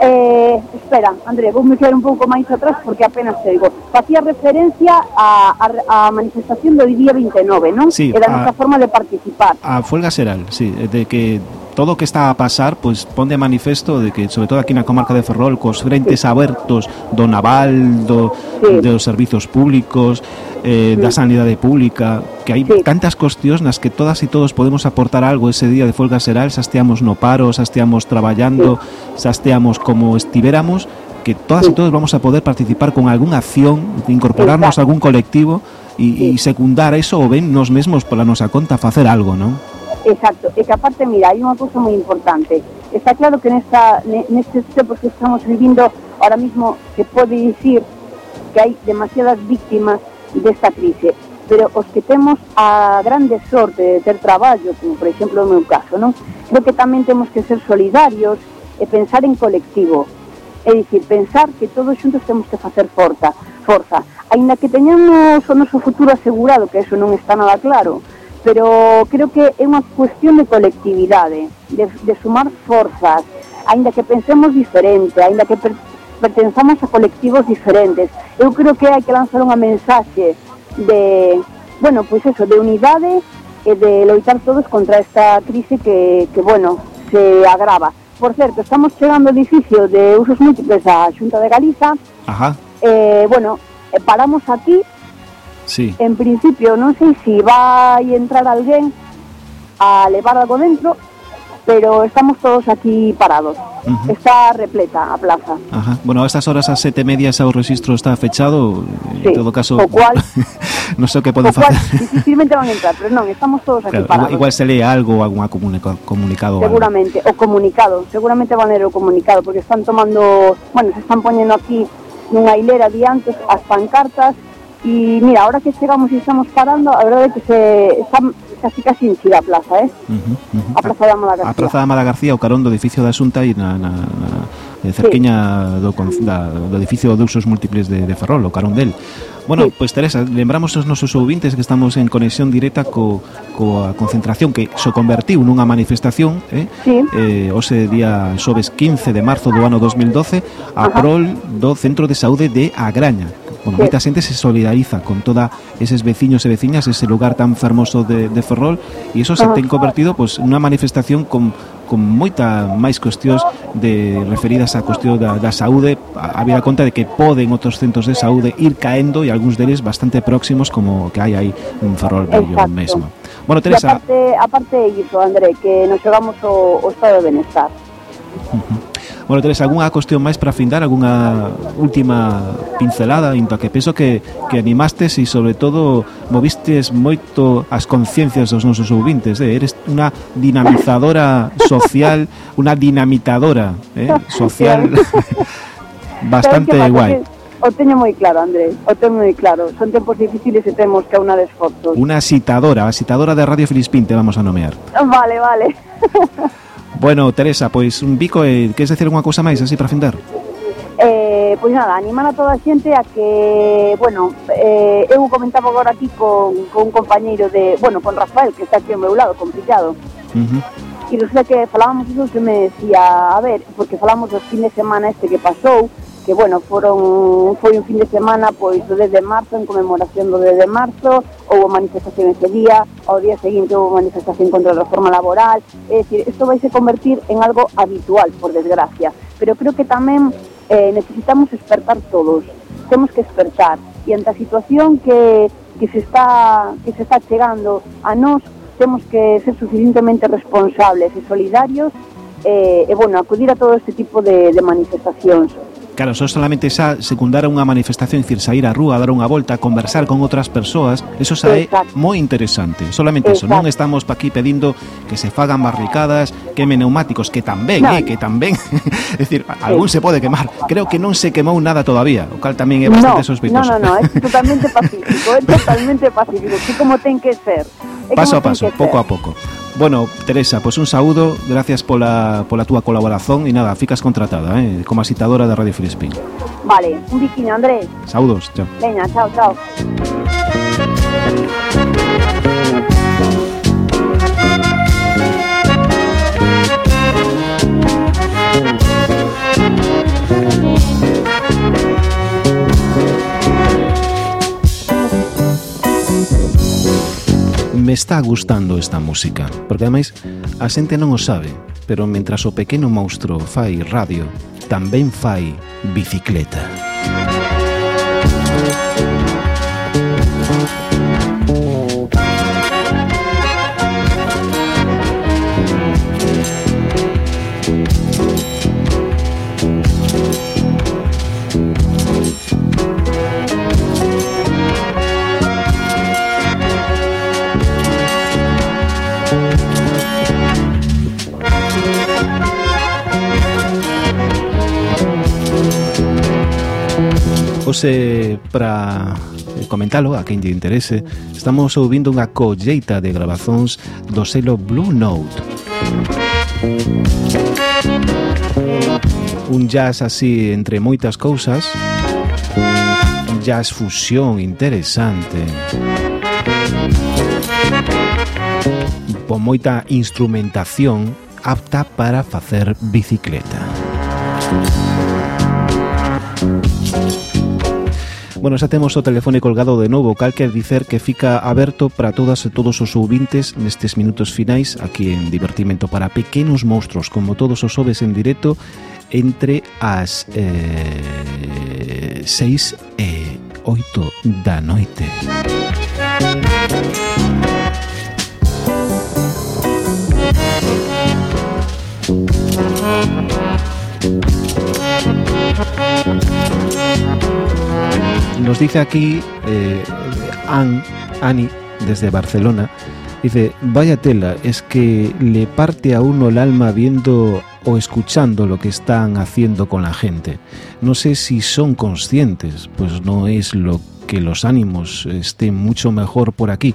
Eh, espera, André, vou me quedar un pouco máis atrás porque apenas te digo. Facía referencia a, a, a manifestación do día 29, non? Sí, Era a nosa forma de participar. A folga seral, sí, de que todo o que está a pasar, pois pon de manifesto de que sobre todo aquí na comarca de Ferrol cos frentes abertos do naval, do dos servizos públicos, eh, da sanidade pública, que hai tantas cuestións nas que todas e todos podemos aportar algo. Ese día de folga seral, xa esteamos no paro, xa esteamos traballando, xa esteamos como estivéramos, que todas e todos vamos a poder participar con algunha acción, incorporarnos a algún colectivo e secundar eso ou ben nos mesmos pola nosa conta facer algo, non? Exacto, e que aparte, mira, hai unha cousa moi importante. Está claro que nesta, nestes tempos que estamos vivindo ahora mismo se pode dicir que hai demasiadas víctimas desta crise, pero os que temos a grande sorte de ter traballo, como por exemplo o meu caso, non? Creo que tamén temos que ser solidarios e pensar en colectivo. É dicir, pensar que todos xuntos temos que facer forza, forza. Ainda que teñamos o noso futuro asegurado, que eso non está nada claro, pero creo que é unha cuestión de colectividade, de, de sumar forzas, aínda que pensemos diferente, aínda que per, pertenzamos a colectivos diferentes. Eu creo que hai que lanzar unha mensaxe de, bueno, pois eso, de unidade e de loitar todos contra esta crise que, que bueno, se agrava. Por certo, estamos chegando ao edificio de usos múltiples da Xunta de Galiza, Ajá, eh, bueno, eh, paramos aquí, sí. en principio non sei se vai entrar alguén a levar algo dentro, pero estamos todos aquí parados. Ujú. Está repleta a plaza. Ajá. Bueno, a estas horas a sete media o registro está fechado, Sí, en todo caso, o cual, [laughs] non sei o que o pode facer. difícilmente van a entrar, pero non, estamos todos aquí Claro, parados. igual, igual se lee algo, algún comunica, comunicado. o algo. Seguramente, o comunicado, seguramente van a leer o comunicado, porque están tomando, bueno, se están poñendo aquí nunha hilera diante as pancartas, E mira, ahora que chegamos e estamos parando, a verdade é que se está casi casi enchida ¿eh? a plaza, eh? Uh -huh, uh -huh. A Plaza da Mala García. A Praza da Amada García, o carón do edificio da Xunta e na, na, na eh, cerquiña sí. do, da, do edificio de usos múltiples de, de Ferrol, o carón del. Bueno, sí. pois pues, Teresa, lembramos os nosos ouvintes que estamos en conexión directa co, coa concentración que se convertiu nunha manifestación eh? Sí. Eh, ose día xoves 15 de marzo do ano 2012 a Ajá. prol do Centro de Saúde de Agraña bueno, moita xente se solidariza con toda eses veciños e veciñas, ese lugar tan fermoso de, de Ferrol, e iso se ten convertido pois, pues, nunha manifestación con, con moita máis cuestións de referidas á cuestión da, da saúde, a, a vida conta de que poden outros centros de saúde ir caendo e algúns deles bastante próximos como que hai aí un Ferrol Bello Exacto. mesmo. Bueno, Teresa... Aparte, aparte iso, André, que nos chegamos o, o estado de benestar. Uh -huh. Bueno, Teresa, algunha cuestión máis para findar, algunha última pincelada, into que penso que, que animastes e sobre todo movistes moito as conciencias dos nosos ouvintes, eh? eres unha dinamizadora social, unha dinamitadora eh? social [laughs] bastante guai. O teño moi claro, Andrés, o teño moi claro. Son tempos difíciles e temos que unha de esforzos. Unha citadora, a citadora de Radio Filispín te vamos a nomear. Vale, vale. [laughs] Bueno, Teresa, pois un bico e queres decir unha cousa máis así para findar? Eh, pois nada, animar a toda a xente a que, bueno, eh, eu comentaba agora aquí con, con un compañeiro de, bueno, con Rafael, que está aquí ao meu lado, con Pillado, Uh -huh. e resulta que falábamos iso que me decía, a ver, porque falamos do fin de semana este que pasou, que bueno, foron foi un fin de semana pois do 10 de marzo en conmemoración do 10 de marzo, houve manifestación ese día, ao día seguinte houve manifestación contra a reforma laboral, é dicir, isto vai se convertir en algo habitual, por desgracia, pero creo que tamén eh, necesitamos despertar todos, temos que despertar, e ante a situación que, que se está que se está chegando a nós, temos que ser suficientemente responsables e solidarios eh, bueno, acudir a todo este tipo de, de manifestacións. Claro, só solamente xa secundar unha manifestación, dicir, sair á rúa, dar unha volta, conversar con outras persoas, eso xa é moi interesante. Solamente eso, non estamos pa aquí pedindo que se fagan barricadas, quemen neumáticos, que tamén, No. eh, que tamén, [laughs] é dicir, algún se pode quemar. Creo que non se quemou nada todavía, o cal tamén é bastante no, sospeitoso. no, no, no, é [laughs] totalmente pacífico, é totalmente pacífico, que como ten que ser. É paso a paso, pouco a pouco. Bueno, Teresa, pues un saúdo, gracias pola, pola túa colaboración e nada, ficas contratada, eh, como asitadora da Radio Filispín. Vale, un biquiño, Andrés. Saúdos, chao. Veña, chao, chao. me está gustando esta música, porque ademais a xente non o sabe, pero mentras o pequeno monstro fai radio, tamén fai bicicleta. Ose, para eh, comentalo a quen lle interese, estamos ouvindo unha colleita de grabazóns do selo Blue Note. Un jazz así entre moitas cousas, jazz fusión interesante. Con moita instrumentación apta para facer bicicleta. Música Bueno, xa temos o telefone colgado de novo, cal quer dicer que fica aberto para todas e todos os ouvintes nestes minutos finais aquí en Divertimento para Pequenos Monstros, como todos os xoves en directo entre as eh, 6 e 8 da noite. Nos dice aquí eh, An, Ani, desde Barcelona, dice, vaya tela, es que le parte a uno el alma viendo o escuchando lo que están haciendo con la gente. No sé si son conscientes, pues no es lo que los ánimos estén mucho mejor por aquí.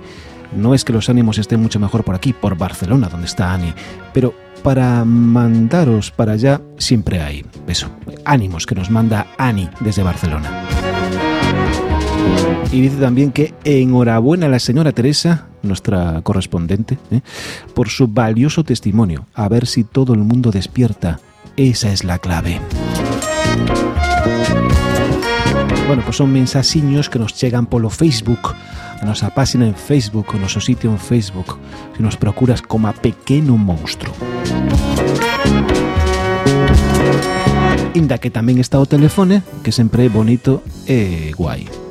No es que los ánimos estén mucho mejor por aquí, por Barcelona, donde está Ani, pero para mandaros para allá siempre hay eso, ánimos que nos manda Ani desde Barcelona. Y dice también que enhorabuena a la señora Teresa, nuestra correspondente, ¿eh? por su valioso testimonio. A ver si todo el mundo despierta. Esa es la clave. Bueno, pues son mensaxiños que nos chegan polo Facebook a nosa página en Facebook, o noso sitio en Facebook, que nos procuras como a pequeno monstruo. Inda que tamén está o telefone, que sempre é bonito e guai.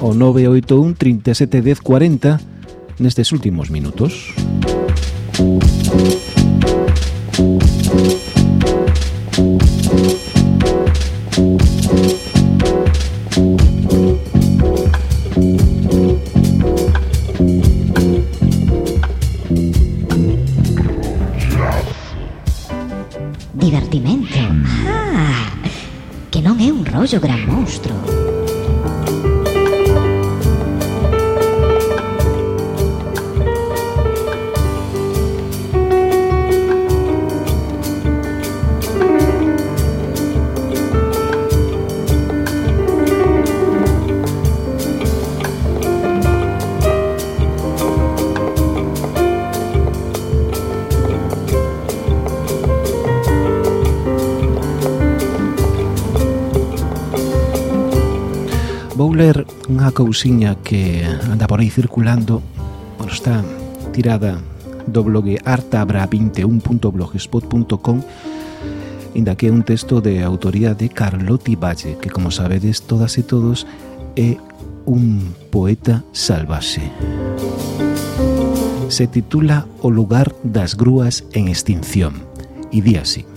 o 981 37 10 40 nestes últimos minutos. Divertimento. Ah, que non é un rollo gran monstro. ler unha cousiña que anda por aí circulando, bueno, está tirada do blog artabra21.blogspot.com inda que é un texto de autoría de Carlotti Valle, que como sabedes todas e todos é un poeta salvaxe. Se titula O lugar das grúas en extinción e di así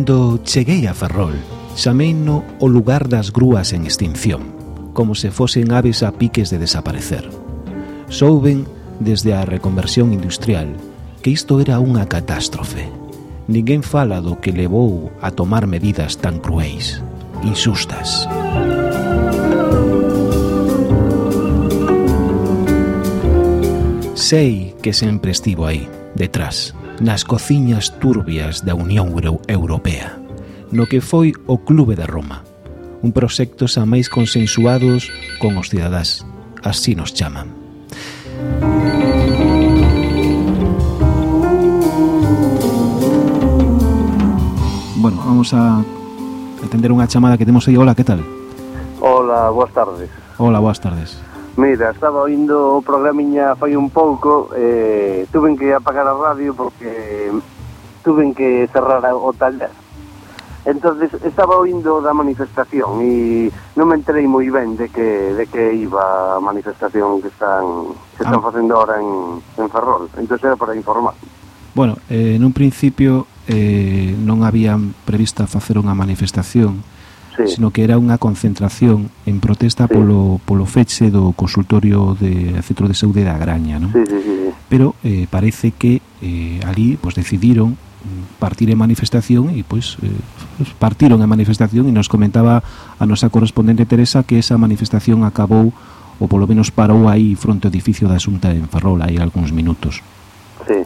Cando cheguei a Ferrol, chameino o lugar das grúas en extinción, como se fosen aves a piques de desaparecer. Souben desde a reconversión industrial que isto era unha catástrofe. Ninguén fala do que levou a tomar medidas tan cruéis, insustas. Sei que sempre estivo aí, detrás, nas cociñas turbias da Unión Europea, no que foi o Clube de Roma, un proxecto xa máis consensuados con os cidadás, así nos chaman. Bueno, vamos a atender unha chamada que temos aí. Hola, que tal? Hola, boas tardes. Hola, boas tardes. Mira, estaba oindo o programiña fai un pouco eh, Tuven que apagar a radio porque Tuven que cerrar o taller. Entonces estaba oindo da manifestación e non me enterei moi ben de que de que iba a manifestación que están que están ah. facendo ahora en, en Ferrol. Entonces era para informar. Bueno, eh, nun principio eh, non habían prevista facer unha manifestación sí. sino que era unha concentración en protesta sí. polo, polo feche do consultorio de Centro de Saúde da Graña, non? Sí, sí, sí, sí. Pero eh, parece que eh, ali pues, decidiron partir en manifestación e pois pues, eh, partiron en manifestación e nos comentaba a nosa correspondente Teresa que esa manifestación acabou ou polo menos parou aí fronte ao edificio da Xunta en Ferrol aí algúns minutos. Sí.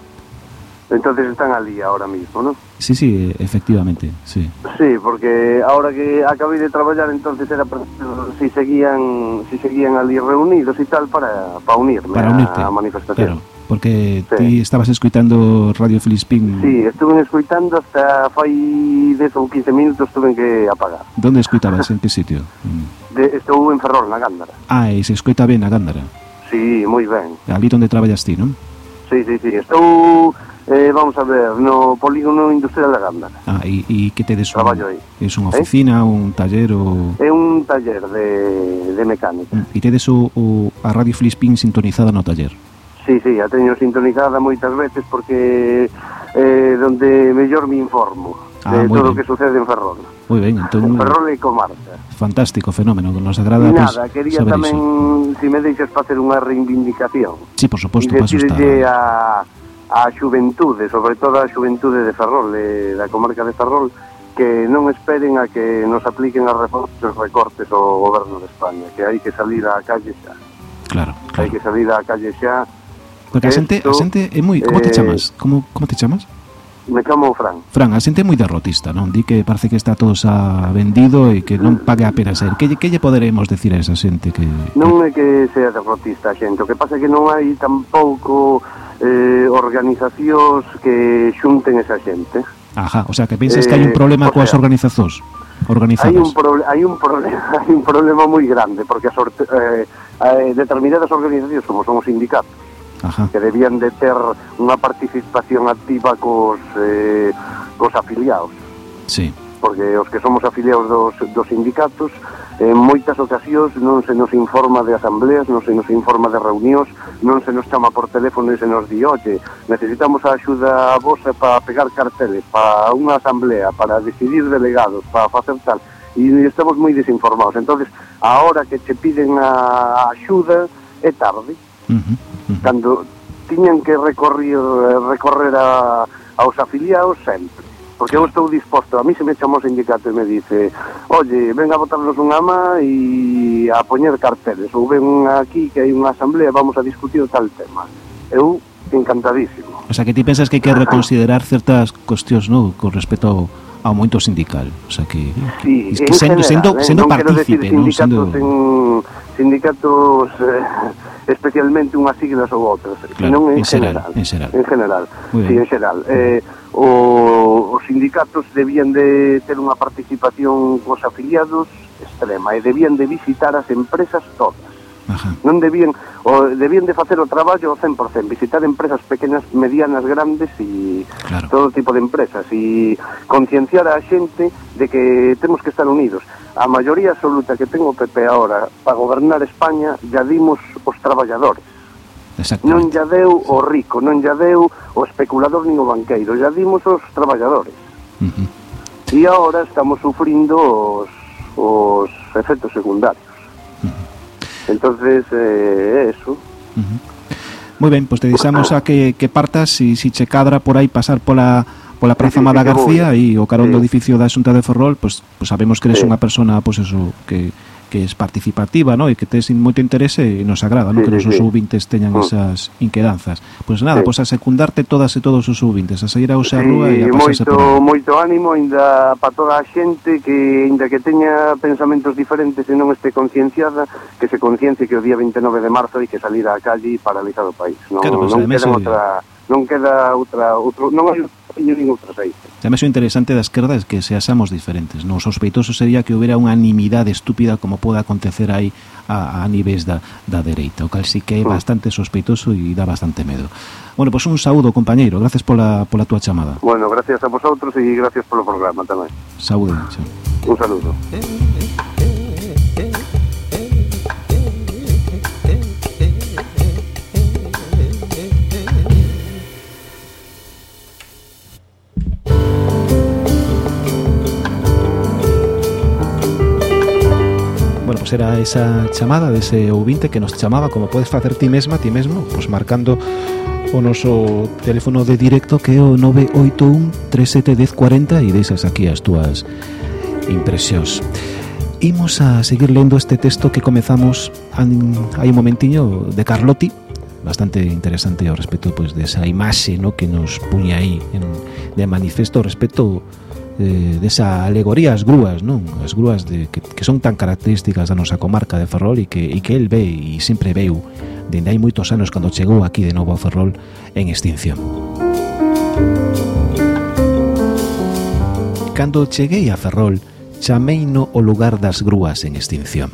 Entonces están ali ahora mismo, ¿no? Sí, sí, efectivamente, sí. Sí, porque ahora que acabé de traballar entonces era si seguían si seguían ali reunidos y tal para, para unirme Para unirte, a manifestación. Claro, porque Sí. ti estabas escuitando Radio Filispín. Sí, estuve escuitando hasta fai 10 ou 15 minutos tuve que apagar. Donde escuitabas? En que sitio? [laughs] De, estou en Ferrol, na Gándara. Ah, e se escoita ben a Gándara. Sí, moi ben. Ali onde traballas ti, non? Sí, sí, sí. Estou, Eh, vamos a ver, no polígono industrial da Gándara. Ah, e, e que tedes un, Traballo aí. Es unha eh? oficina, eh? un taller ou... É un taller de, de mecánica. Mm, e tedes o, o, a Radio Flispín sintonizada no taller? Sí, sí, a teño sintonizada moitas veces porque eh, donde mellor me informo ah, de todo o que sucede en Ferrol. Moi ben, entón... En Ferrol e comarca. Fantástico fenómeno, nos agrada pois, Nada, pues, quería saber tamén, iso. si me deixas facer unha reivindicación. Sí, por suposto, paso está. a a xuventude, sobre todo a xuventude de Ferrol, de, da comarca de Ferrol, que non esperen a que nos apliquen as reformas os recortes ao goberno de España, que hai que salir á calle xa. Claro, claro. Hai que salir á calle xa. Porque a xente, a xente é moi... Como te eh, chamas? Como, como te chamas? Me chamo Fran. Fran, a xente é moi derrotista, non? Di que parece que está todo xa vendido e que non pague a pena ser. Que, que lle poderemos decir a esa xente que... Non é que sea derrotista a xente, o que pasa é que non hai tampouco eh, organizacións que xunten esa xente. Ajá, o sea, que pensas que hai un Eh, problema coas sea, organizacións. organizadas. Hai un, hai [laughs] un problema hai un problema moi grande porque as eh, eh, determinadas organizacións como son os sindicatos Ajá. que debían de ter unha participación activa cos, eh, cos afiliados. Sí. Porque os que somos afiliados dos, dos sindicatos, en moitas ocasións non se nos informa de asambleas, non se nos informa de reunións, non se nos chama por teléfono e se nos di, oye, necesitamos a axuda vosa para pegar carteles, para unha asamblea, para decidir delegados, para facer tal e estamos moi desinformados. Entonces, a hora que che piden a axuda é tarde cando tiñan que recorrer eh, recorrer a, aos afiliados sempre. Porque eu estou disposto, a mí se me chamou o sindicato e me dice oye, venga a botarnos unha má e a poñer carteles ou ven aquí que hai unha asamblea vamos a discutir tal tema. Eu encantadísimo. O sea que ti pensas que hai que reconsiderar certas cuestións, non? Con respecto ao ao momento sindical, o sea que, sí, que sendo, general, sendo, eh, sendo non partícipe, non? Sindicatos, sendo... en, sindicatos eh, especialmente unhas siglas ou outras, eh, claro, non en, en general, general, en general. En general, sí, en general. Eh, o, os sindicatos debían de ter unha participación cos afiliados extrema e debían de visitar as empresas todas Ajá. Non debían, o debían de facer o traballo ao 100%, visitar empresas pequenas, medianas, grandes e claro. todo tipo de empresas e concienciar a xente de que temos que estar unidos. A maioría absoluta que ten o PP ahora para gobernar España ya dimos os traballadores. Non ya deu o rico, non ya deu o especulador nin o banqueiro, ya dimos os traballadores. Uh -huh. E agora estamos sufrindo os, os efectos secundarios. Uh -huh. Entonces, eh, eso. Uh -huh. Moi ben, pois pues te deixamos a que, que partas si, si che cadra por aí pasar pola pola Praza Amada García e o carón sí. do edificio da Xunta de Ferrol, pois, pues, pois pues sabemos que eres sí. unha persona, pois eso, que que es participativa ¿no? e que tes moito interese e eh, nos agrada sí, ¿no? que sí, os sí. subintes teñan oh. Mm. esas inquedanzas. Pois nada, sí. pois a secundarte todas e todos os subintes, a seguir a usar sí, rúa e a pasarse moito, por moito ánimo ainda para toda a xente que ainda que teña pensamentos diferentes e non este concienciada, que se conciencie que o día 29 de marzo hai que salir á calle para paralizar o país. Non, claro, pues, non queda outra non queda outra outro, non hai nin outra saída. Tamén o interesante da esquerda é que seasamos diferentes. Non sospeitoso sería que houbera unha animidade estúpida como pode acontecer aí a, a niveis da, da dereita, o cal sí que é mm. bastante sospeitoso e dá bastante medo. Bueno, pois pues un saúdo, compañeiro. Gracias pola, pola túa chamada. Bueno, gracias a vosotros e gracias polo programa tamén. Saúde. Xa. Un saludo. Eh, eh. bueno, pues era esa chamada dese ouvinte que nos chamaba como podes facer ti mesma, ti mesmo, pues marcando o noso teléfono de directo que é o 981-371040 e deixas aquí as túas impresións. Imos a seguir lendo este texto que comezamos hai un momentiño de Carlotti, bastante interesante ao respecto pois, pues, desa imaxe no, que nos puña aí en, de manifesto respecto eh, desa alegoría ás grúas, non? As grúas de, que, que son tan características da nosa comarca de Ferrol e que, e que el ve e sempre veu dende hai moitos anos cando chegou aquí de novo a Ferrol en extinción. Cando cheguei a Ferrol, chameino o lugar das grúas en extinción,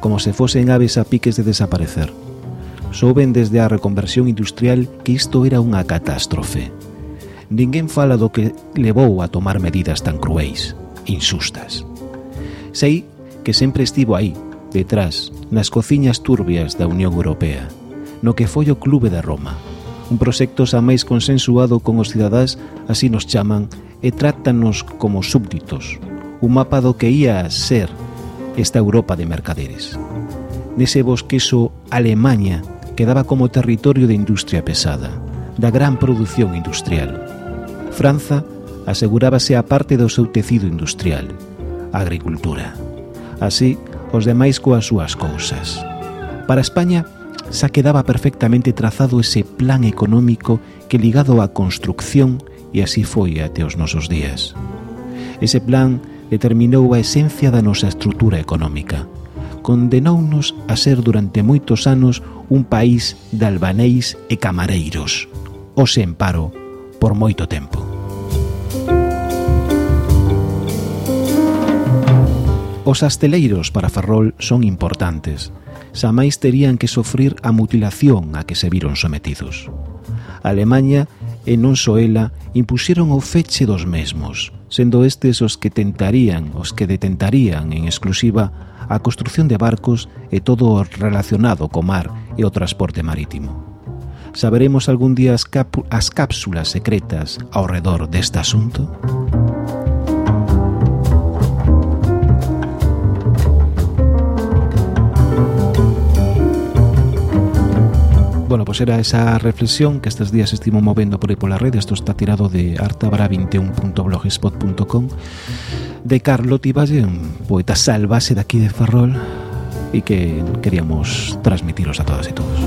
como se fosen aves a piques de desaparecer. Souben desde a reconversión industrial que isto era unha catástrofe, Ninguén fala do que levou a tomar medidas tan cruéis, insustas. Sei que sempre estivo aí, detrás, nas cociñas turbias da Unión Europea, no que foi o Clube da Roma, un proxecto xa máis consensuado con os cidadás, así nos chaman, e trátanos como súbditos, un mapa do que ia a ser esta Europa de mercaderes. Nese bosqueso Alemanha quedaba como territorio de industria pesada, da gran produción industrial. Franza asegurábase a parte do seu tecido industrial, a agricultura. Así, os demais coas súas cousas. Para España, xa quedaba perfectamente trazado ese plan económico que ligado á construcción e así foi até os nosos días. Ese plan determinou a esencia da nosa estrutura económica. Condenounos a ser durante moitos anos un país de albanéis e camareiros, O sen paro por moito tempo. Os asteleiros para Ferrol son importantes. Xamais terían que sofrir a mutilación a que se viron sometidos. Alemania Alemanha e non só ela impuxeron o feche dos mesmos, sendo estes os que tentarían, os que detentarían en exclusiva a construción de barcos e todo o relacionado co mar e o transporte marítimo. ¿Saberemos algún día las cápsulas secretas alrededor de este asunto? Bueno, pues era esa reflexión que estos días estimo moviendo por ahí por la red. Esto está tirado de artabra21.blogspot.com e de Carlotti Valle, un poeta salvaje de aquí de Ferrol y que queríamos transmitiros a todas y todos.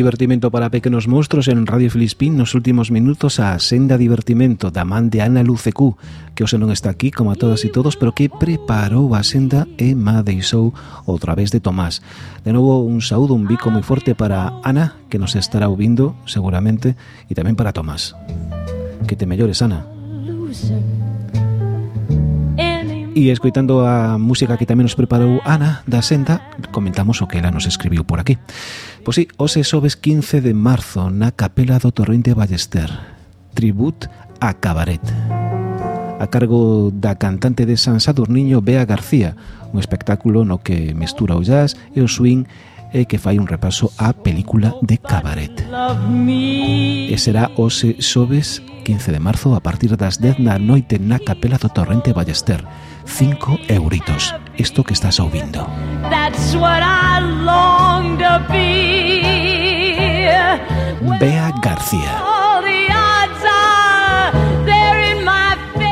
divertimento para pequenos monstruos en Radio Filispín nos últimos minutos a Senda Divertimento da man de Ana Lucecú que hoxe non está aquí como a todas e todos pero que preparou a senda e madeixou outra vez de Tomás. De novo un saúdo, un bico moi forte para Ana que nos estará ouvindo seguramente e tamén para Tomás. Que te mellores Ana. Loser. E escoitando a música que tamén nos preparou Ana da Senda, comentamos o que ela nos escribiu por aquí. Pois sí, hoxe sobes 15 de marzo na Capela do Torrente Ballester, tribut a Cabaret. A cargo da cantante de San Sadurniño Bea García, un espectáculo no que mestura o jazz e o swing e que fai un repaso á película de Cabaret. E será hoxe sobes 15 de marzo a partir das 10 da noite na Capela do Torrente Ballester. 5 euritos. Esto que estás oyendo. Bea García.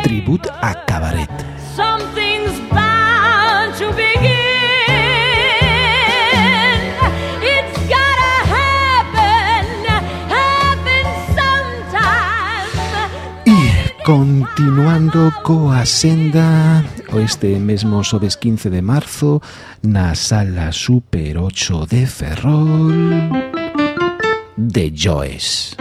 Tribut a Cabaret. Continuando coa senda este mesmo sobes 15 de marzo na sala Super 8 de Ferrol de Joes.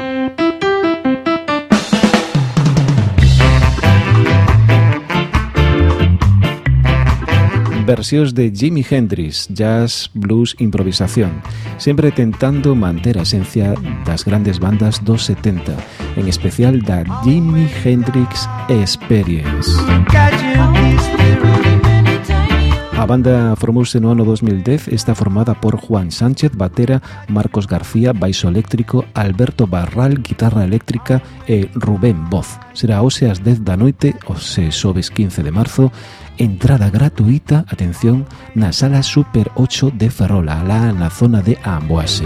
versións de Jimi Hendrix, jazz, blues, improvisación, sempre tentando manter a esencia das grandes bandas dos 70, en especial da Jimi Hendrix Experience. A banda formouse no ano 2010 está formada por Juan Sánchez, batera, Marcos García, baixo eléctrico, Alberto Barral, guitarra eléctrica e Rubén Voz. Será hoxe ás 10 da noite, ou se sobes 15 de marzo, Entrada gratuita, atención, na sala Super 8 de Ferrola, lá na zona de Amboase.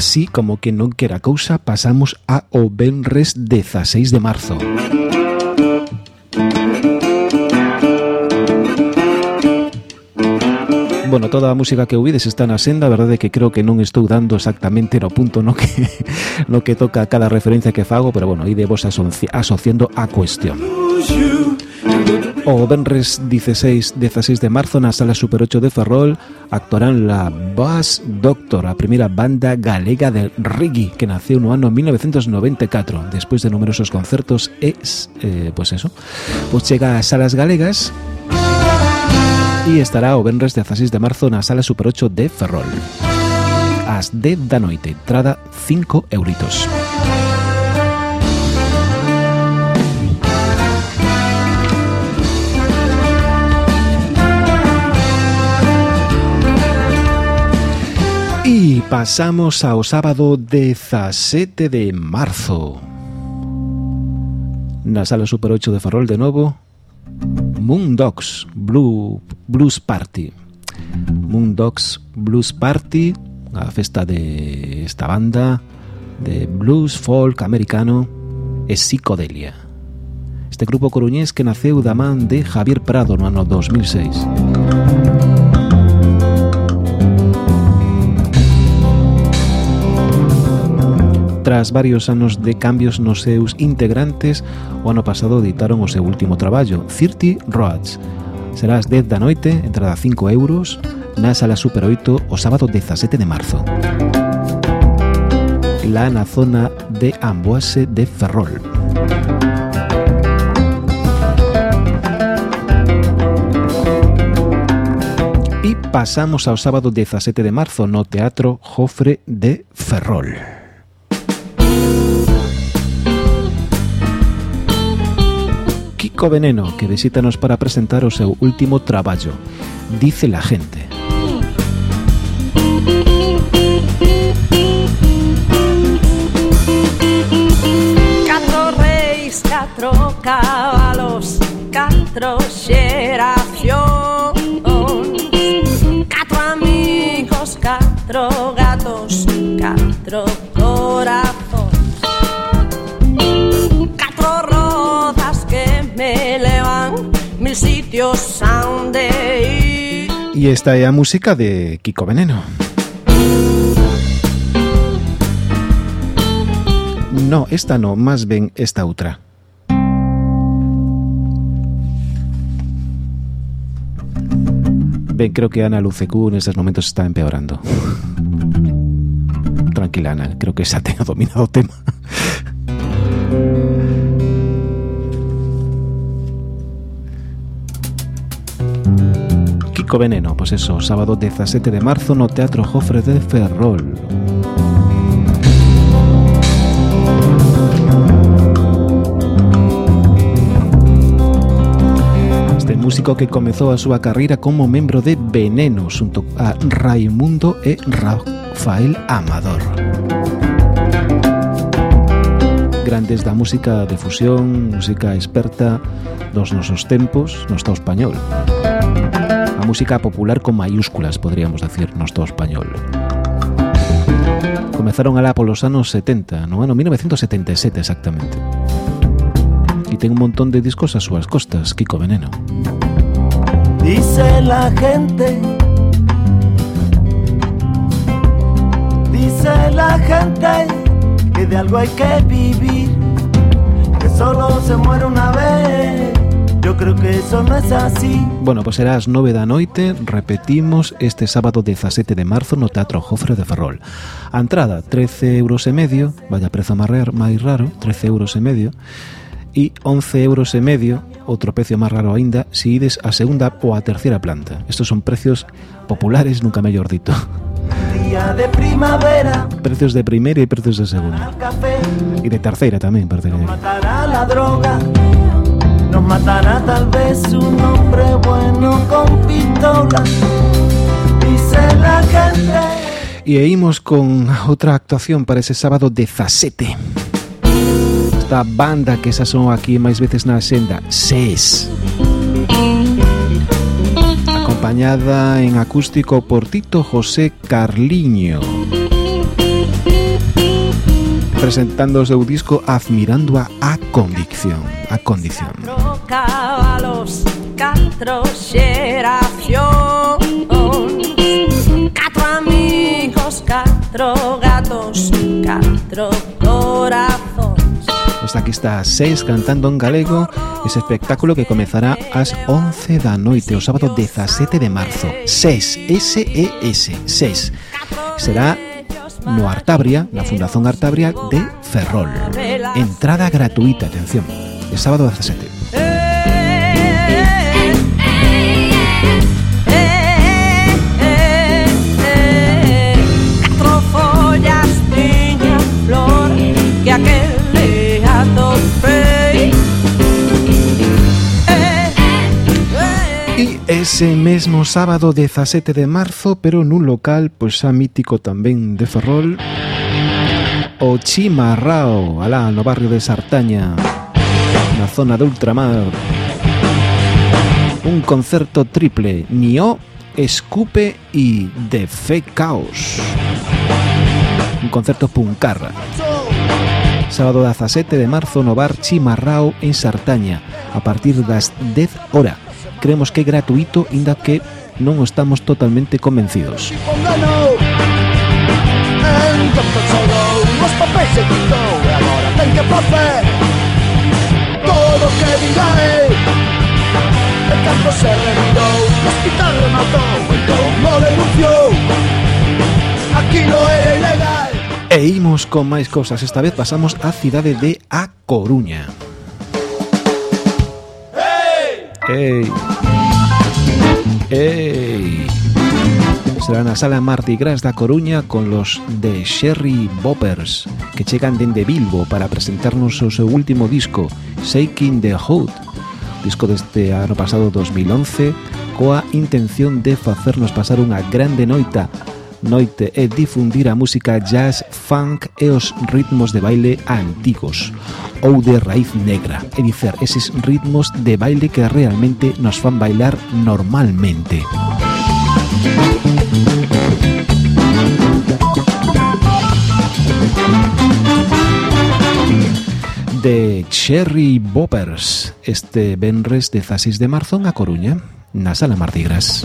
así como que non quera cousa, pasamos a o Benres 16 de marzo. Bueno, toda a música que ouvides está na senda, a verdade é que creo que non estou dando exactamente no punto no que [laughs] no que toca cada referencia que fago, pero bueno, ide vos asoci asociando a cuestión. O Benres 16, 16 de marzo na Sala Super 8 de Ferrol actuarán la Bass Doctor, a primeira banda galega de reggae que naceu no ano 1994 despois de numerosos concertos e, eh, pues eso, pues chega ás salas galegas E estará o Benres 16 de marzo na Sala Super 8 de Ferrol. Ás 10 da noite, entrada 5 euritos. E pasamos ao sábado 17 de marzo. Na sala Super 8 de Ferrol de novo, Moondogs Blue, Blues Party. Moondogs Blues Party, a festa de esta banda de blues folk americano e psicodelia. Este grupo coruñés que naceu da man de Javier Prado no ano 2006. Tras varios anos de cambios nos seus integrantes, o ano pasado editaron o seu último traballo, 30 Roads. Será as 10 da noite, entrada 5 euros, na sala Super 8 o sábado 17 de marzo. La na zona de Amboase de Ferrol. E pasamos ao sábado 17 de marzo no Teatro Jofre de Ferrol. Kiko Veneno, que visítanos para presentar o seu último traballo, Dice la gente. Catro reis, catro cabalos, catro xeracións Catro amigos, catro gatos, catro E esta é a música de Kiko Veneno. No, esta no, más ben esta outra. Ben, creo que Ana Lucecú nestes momentos está empeorando. Tranquila, Ana, creo que xa tenga dominado tema. Circo Veneno, pois eso, sábado 17 de marzo no Teatro Jofre de Ferrol. Este músico que comezou a súa carreira como membro de Veneno xunto a Raimundo e Rafael Amador. Grandes da música de fusión, música experta dos nosos tempos no Estado español. A música popular con mayúsculas, podríamos decir, no Estado español. Comenzaron alá polos anos 70, no ano 1977 exactamente. E ten un montón de discos a súas costas, Kiko Veneno. Dice la gente, dice la gente que de algo hay que vivir, que solo se muere una vez. Yo creo que eso no es así Bueno, pois pues será as 9 da noite Repetimos este sábado 17 de marzo no Teatro Jofre de Ferrol A entrada, 13 euros e medio Vaya prezo máis raro, 13 euros e medio e 11 euros e medio, outro precio máis raro aínda, se ides a segunda ou a terceira planta. Estos son precios populares, nunca mellor dito. Día de primavera Precios de primeira e precios de segunda. E de terceira tamén, parece que. Matará la droga matará tal vez un hombre bueno con pistola, dice la gente. E imos con outra actuación para ese sábado 17 Esta banda que xa son aquí máis veces na senda SES Acompañada en acústico por Tito José Carliño. Presentando o seu disco Admirando a, a Condición a Condición cabalos, catro xeracións Catro amigos, catro gatos, catro corazóns Pois aquí está seis cantando en galego ese espectáculo que comezará ás 11 da noite o sábado 17 de marzo 6, S-E-S, 6 Será no Artabria, na Fundación Artabria de Ferrol. Entrada gratuita, atención, el sábado 17. Ese mesmo sábado 17 de marzo, pero nun local pois xa mítico tamén de Ferrol, o Chimarrao, alá no barrio de Sartaña, na zona de ultramar. Un concerto triple, Nio, Escupe e De Fe Caos. Un concerto puncarra. Sábado 17 de marzo no bar Chimarrao en Sartaña, a partir das 10 hora. creemos que é gratuito, inda que non estamos totalmente convencidos. Todo que diga él El campo se revirou, o hospital rematou Entón o denunciou Aquí no era ilegal. E imos con máis cousas. Esta vez pasamos á cidade de A Coruña. ¡Ey! ¡Ey! Será na sala Mardi Gras da Coruña con los de Sherry Boppers que chegan dende Bilbo para presentarnos o seu último disco Shaking the Hood disco deste ano pasado 2011 coa intención de facernos pasar unha grande noita noite e difundir a música jazz, funk e os ritmos de baile antigos ou de raíz negra, e dicer eses ritmos de baile que realmente nos fan bailar normalmente. de Cherry Boppers este venres 16 de marzo na Coruña, na Sala Martigras.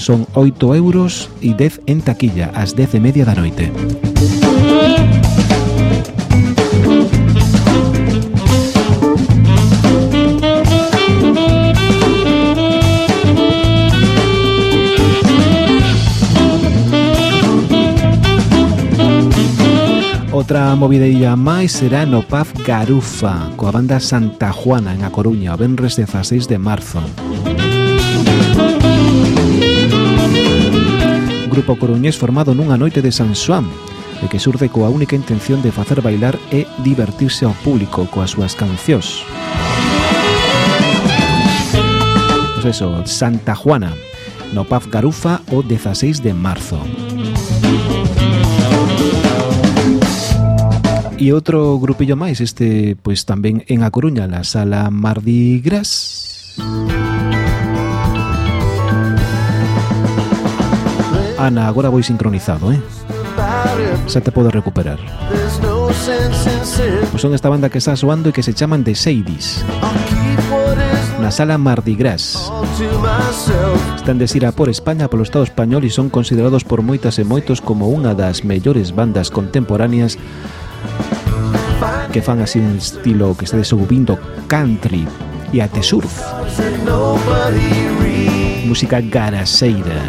Son 8 euros e 10 en taquilla, ás 10 e media da noite. Outra movideilla máis será no Pub Garufa, coa banda Santa Juana en A Coruña, o venres 16 de marzo grupo coruñés formado nunha noite de San Xoán, e que surde coa única intención de facer bailar e divertirse ao público coas súas cancións. Pois eso, Santa Juana, no Paz Garufa o 16 de marzo. E outro grupillo máis, este pois tamén en A Coruña, na sala Mardi Gras. Música Ana, agora vou sincronizado, eh? Xa te podo recuperar. Pois son esta banda que está soando e que se chaman The Sadies. Na sala Mardi Gras. Están de xira por España polo Estado español e son considerados por moitas e moitos como unha das mellores bandas contemporáneas que fan así un estilo que está desubindo country e ate surf. Música garaseira.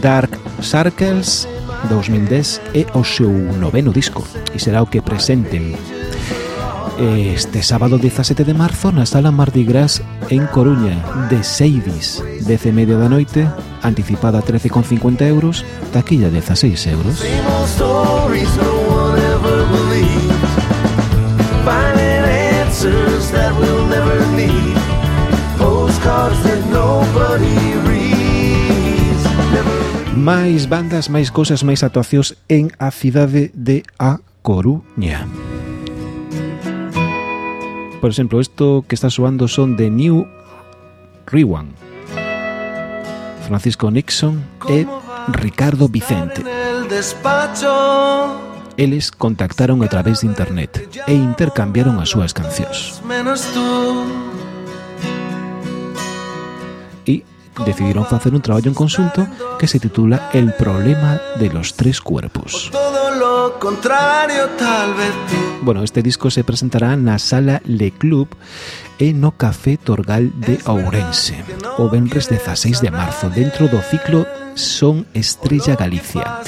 Dark Circles 2010 é o seu noveno disco e será o que presenten. Este sábado 17 de marzo na sala Mardi Gras en Coruña de Seidis 10 e media da noite anticipada 13,50 euros taquilla 16 euros. Máis bandas, máis cousas, máis actuacións en a cidade de A Coruña. Por exemplo, isto que está soando son de New Rewan, Francisco Nixon e Ricardo Vicente. Eles contactaron a través de internet e intercambiaron as súas cancións. Menos tú decidiron facer un traballo en conxunto que se titula El problema de los tres cuerpos. contrario tal vez Bueno, este disco se presentará na sala Le Club e no Café Torgal de Ourense o venres 16 de marzo dentro do ciclo Son Estrella Galicia.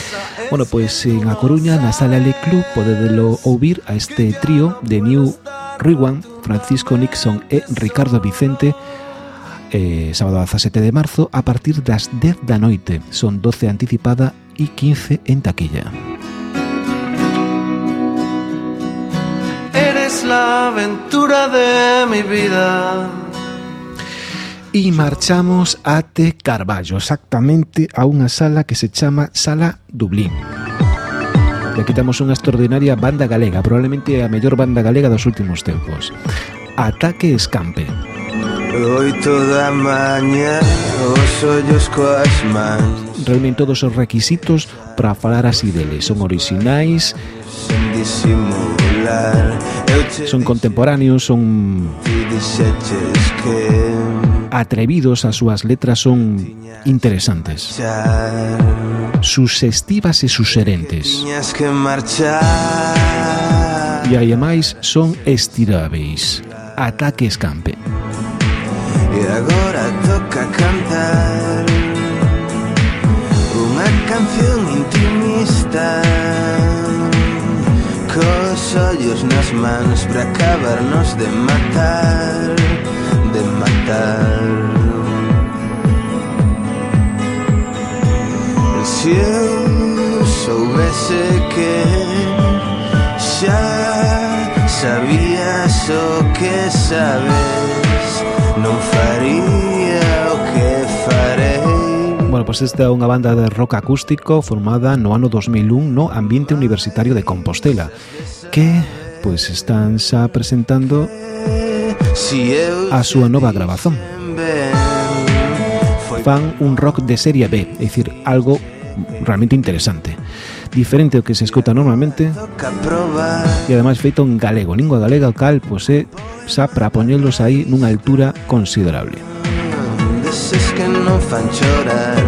Bueno, pois en A Coruña, na sala Le Club, podedelo ouvir a este trío de New Rewan, Francisco Nixon e Ricardo Vicente eh, sábado 17 de marzo a partir das 10 da noite. Son 12 anticipada e 15 en taquilla. Eres la aventura de mi vida. E marchamos ate Carballo, exactamente a unha sala que se chama Sala Dublín. E aquí temos unha extraordinaria banda galega, probablemente a mellor banda galega dos últimos tempos. Ataque Escampe. Oito da maña Os ollos coas mans Reúnen todos os requisitos para falar así deles Son orixinais Sen disimular Son contemporáneos, son atrevidos, as súas letras son interesantes. Susestivas e suserentes. E aí máis son estiráveis. Ataque escampe. E agora toca cantar Unha canción intimista. Cos ollos nas mans para acabarnos de matar. pois esta é unha banda de rock acústico formada no ano 2001 no ambiente universitario de Compostela, que pois están xa presentando a súa nova grabazón. Fan un rock de serie B, é dicir, algo realmente interesante diferente ao que se escuta normalmente e ademais feito en galego, lingua galega o cal posé eh, xa para poñelos aí nunha altura considerable frases que non fan chorar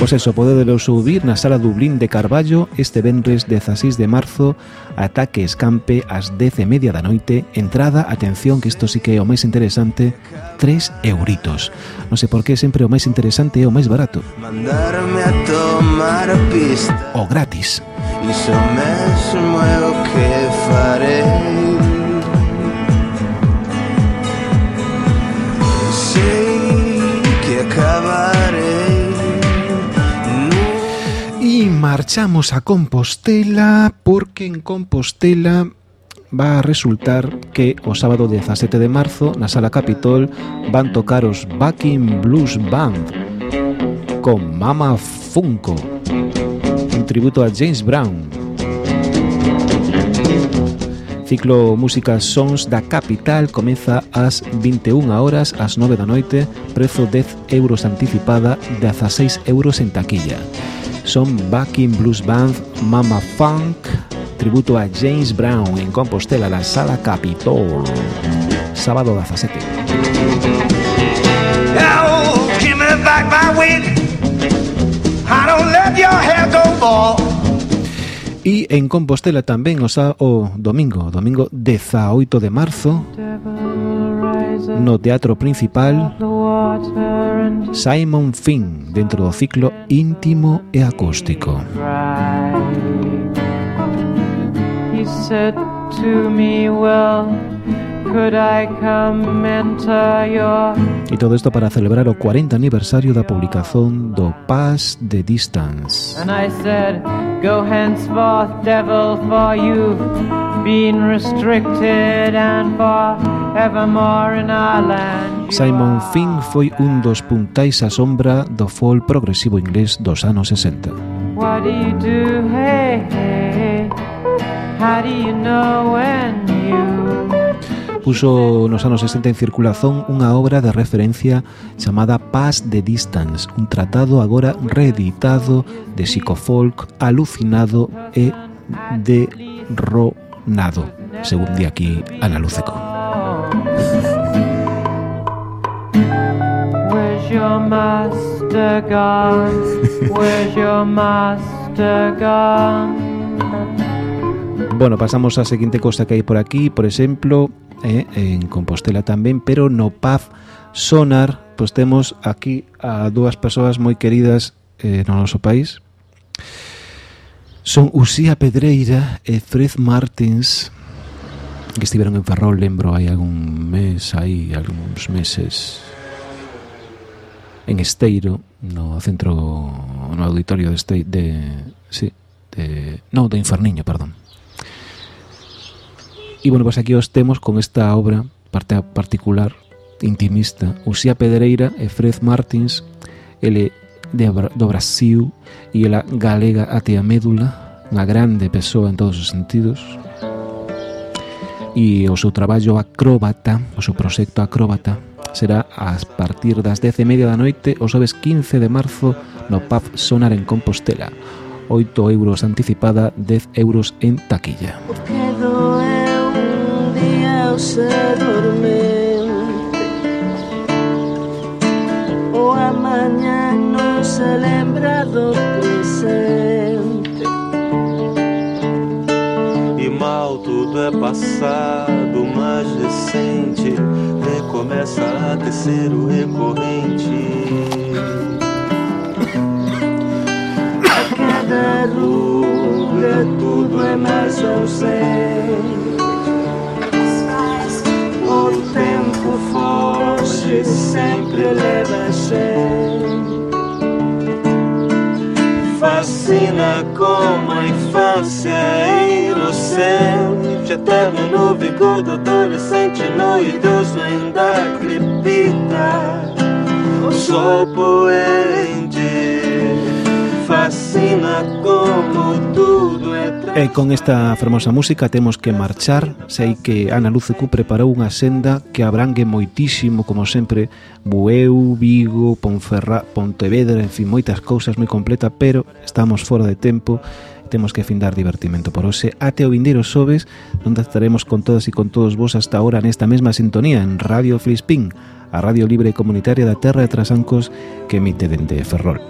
Pois eso, podedelo subir na sala Dublín de Carballo este venres 16 de marzo ataque escampe ás 10 e media da noite entrada, atención que isto sí que é o máis interesante 3 euritos. Non sei por que sempre o máis interesante é o máis barato. Mandarme a tomar pista. O gratis. Iso mesmo é o que farei E marchamos a Compostela porque en Compostela va a resultar que o sábado 17 de marzo na Sala Capitol van tocar os Backing Blues Band con Mama Funko. Un tributo a James Brown. Ciclo Música Sons da Capital comeza ás 21 horas ás 9 da noite, prezo 10 euros anticipada, 16 euros en taquilla. Son Backing Blues Band, Mama Funk, tributo a James Brown en Compostela, la Sala Capitol. Sábado 17. Oh, E en Compostela tamén o, sa, o domingo, domingo 18 de marzo, no Teatro Principal, Simon Finn, dentro do ciclo íntimo e acústico. He said to me, well, could I come E todo isto para celebrar o 40 aniversario da publicación do Pass the Distance. And I said, Go henceforth, devil, for you've been restricted and for evermore in our land. Simon Finn foi un dos puntais á sombra do folk progresivo inglés dos anos 60. What do you do? Hey, hey, how do you know when puso nos anos 60 en circulación unha obra de referencia chamada Pass the Distance, un tratado agora reeditado de psicofolk alucinado e derronado, según di aquí Ana Luceco. Where's your master gone? Where's your master gone? Bueno, pasamos á seguinte cosa que hai por aquí, por exemplo, eh, en Compostela tamén, pero no pub Sonar, pois temos aquí a dúas persoas moi queridas eh, no noso país. Son Usía Pedreira e Fred Martins que estiveron en Ferrol, lembro, hai algún mes, aí, algúns meses en Esteiro, no centro no auditorio de Esteiro de, sí, de, no, de Inferniño, perdón E, bueno, pois pues aquí os temos con esta obra parte particular, intimista. Uxía Pedreira e Fred Martins, ele de, do Brasil e ela galega até a médula, unha grande persoa en todos os sentidos. E o seu traballo acróbata, o seu proxecto acróbata, será a partir das 10 e media da noite o xoves 15 de marzo no pub Sonar en Compostela. 8 euros anticipada, 10 euros en taquilla. Okay. Día o ser dormente O amanhã non se lembra do presente. E mal tudo é passado, mais recente Recomeça a tecer o recorrente. A cada ruga tudo é mais ausente longe sempre leva. Fascina como a infância é e no eterno no vigor do adolescente no idoso ainda crepita. O sopro fascina como tudo é tra... E con esta fermosa música temos que marchar Sei que Ana Lucecu preparou unha senda que abrangue moitísimo, como sempre Bueu, Vigo, Ponferra, Pontevedra, en fin, moitas cousas moi completa Pero estamos fora de tempo temos que findar divertimento por hoxe ate o vindeiro xoves onde estaremos con todas e con todos vos hasta ahora nesta mesma sintonía en Radio Flispín a Radio Libre Comunitaria da Terra de Trasancos que emite dende Ferrol.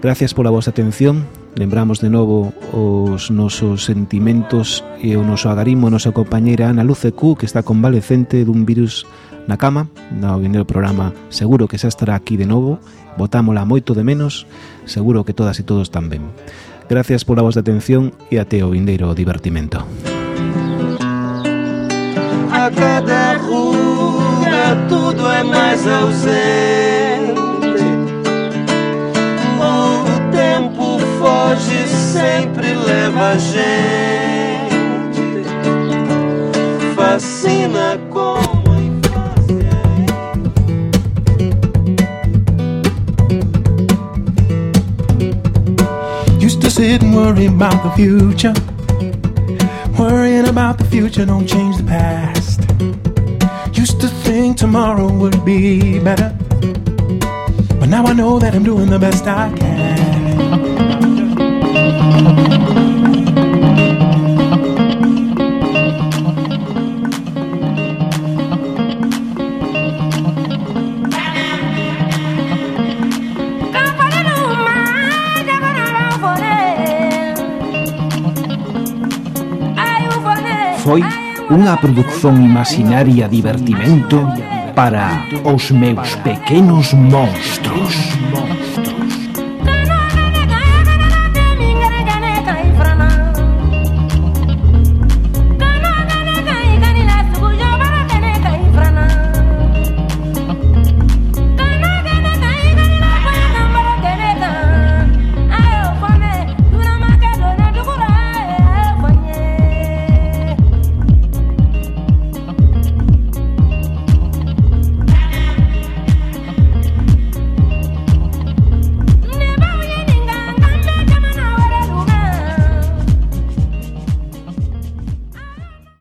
Gracias pola vosa atención. Lembramos de novo os nosos sentimentos e o noso agarimo a nosa compañeira Ana Luce Q, que está convalecente dun virus na cama. Na vindeiro programa seguro que xa estará aquí de novo. Botámola moito de menos. Seguro que todas e todos tamén. Gracias pola vosa atención e até o vindeiro divertimento. A cada ruga tudo é mais ausente foge, sempre leva a gente Fascina Used to sit and worry about the future. Worrying about the future don't change the past. Used to think tomorrow would be better. But now I know that I'm doing the best I can. foi unha produción imaginaria divertimento para os meus pequenos monstros.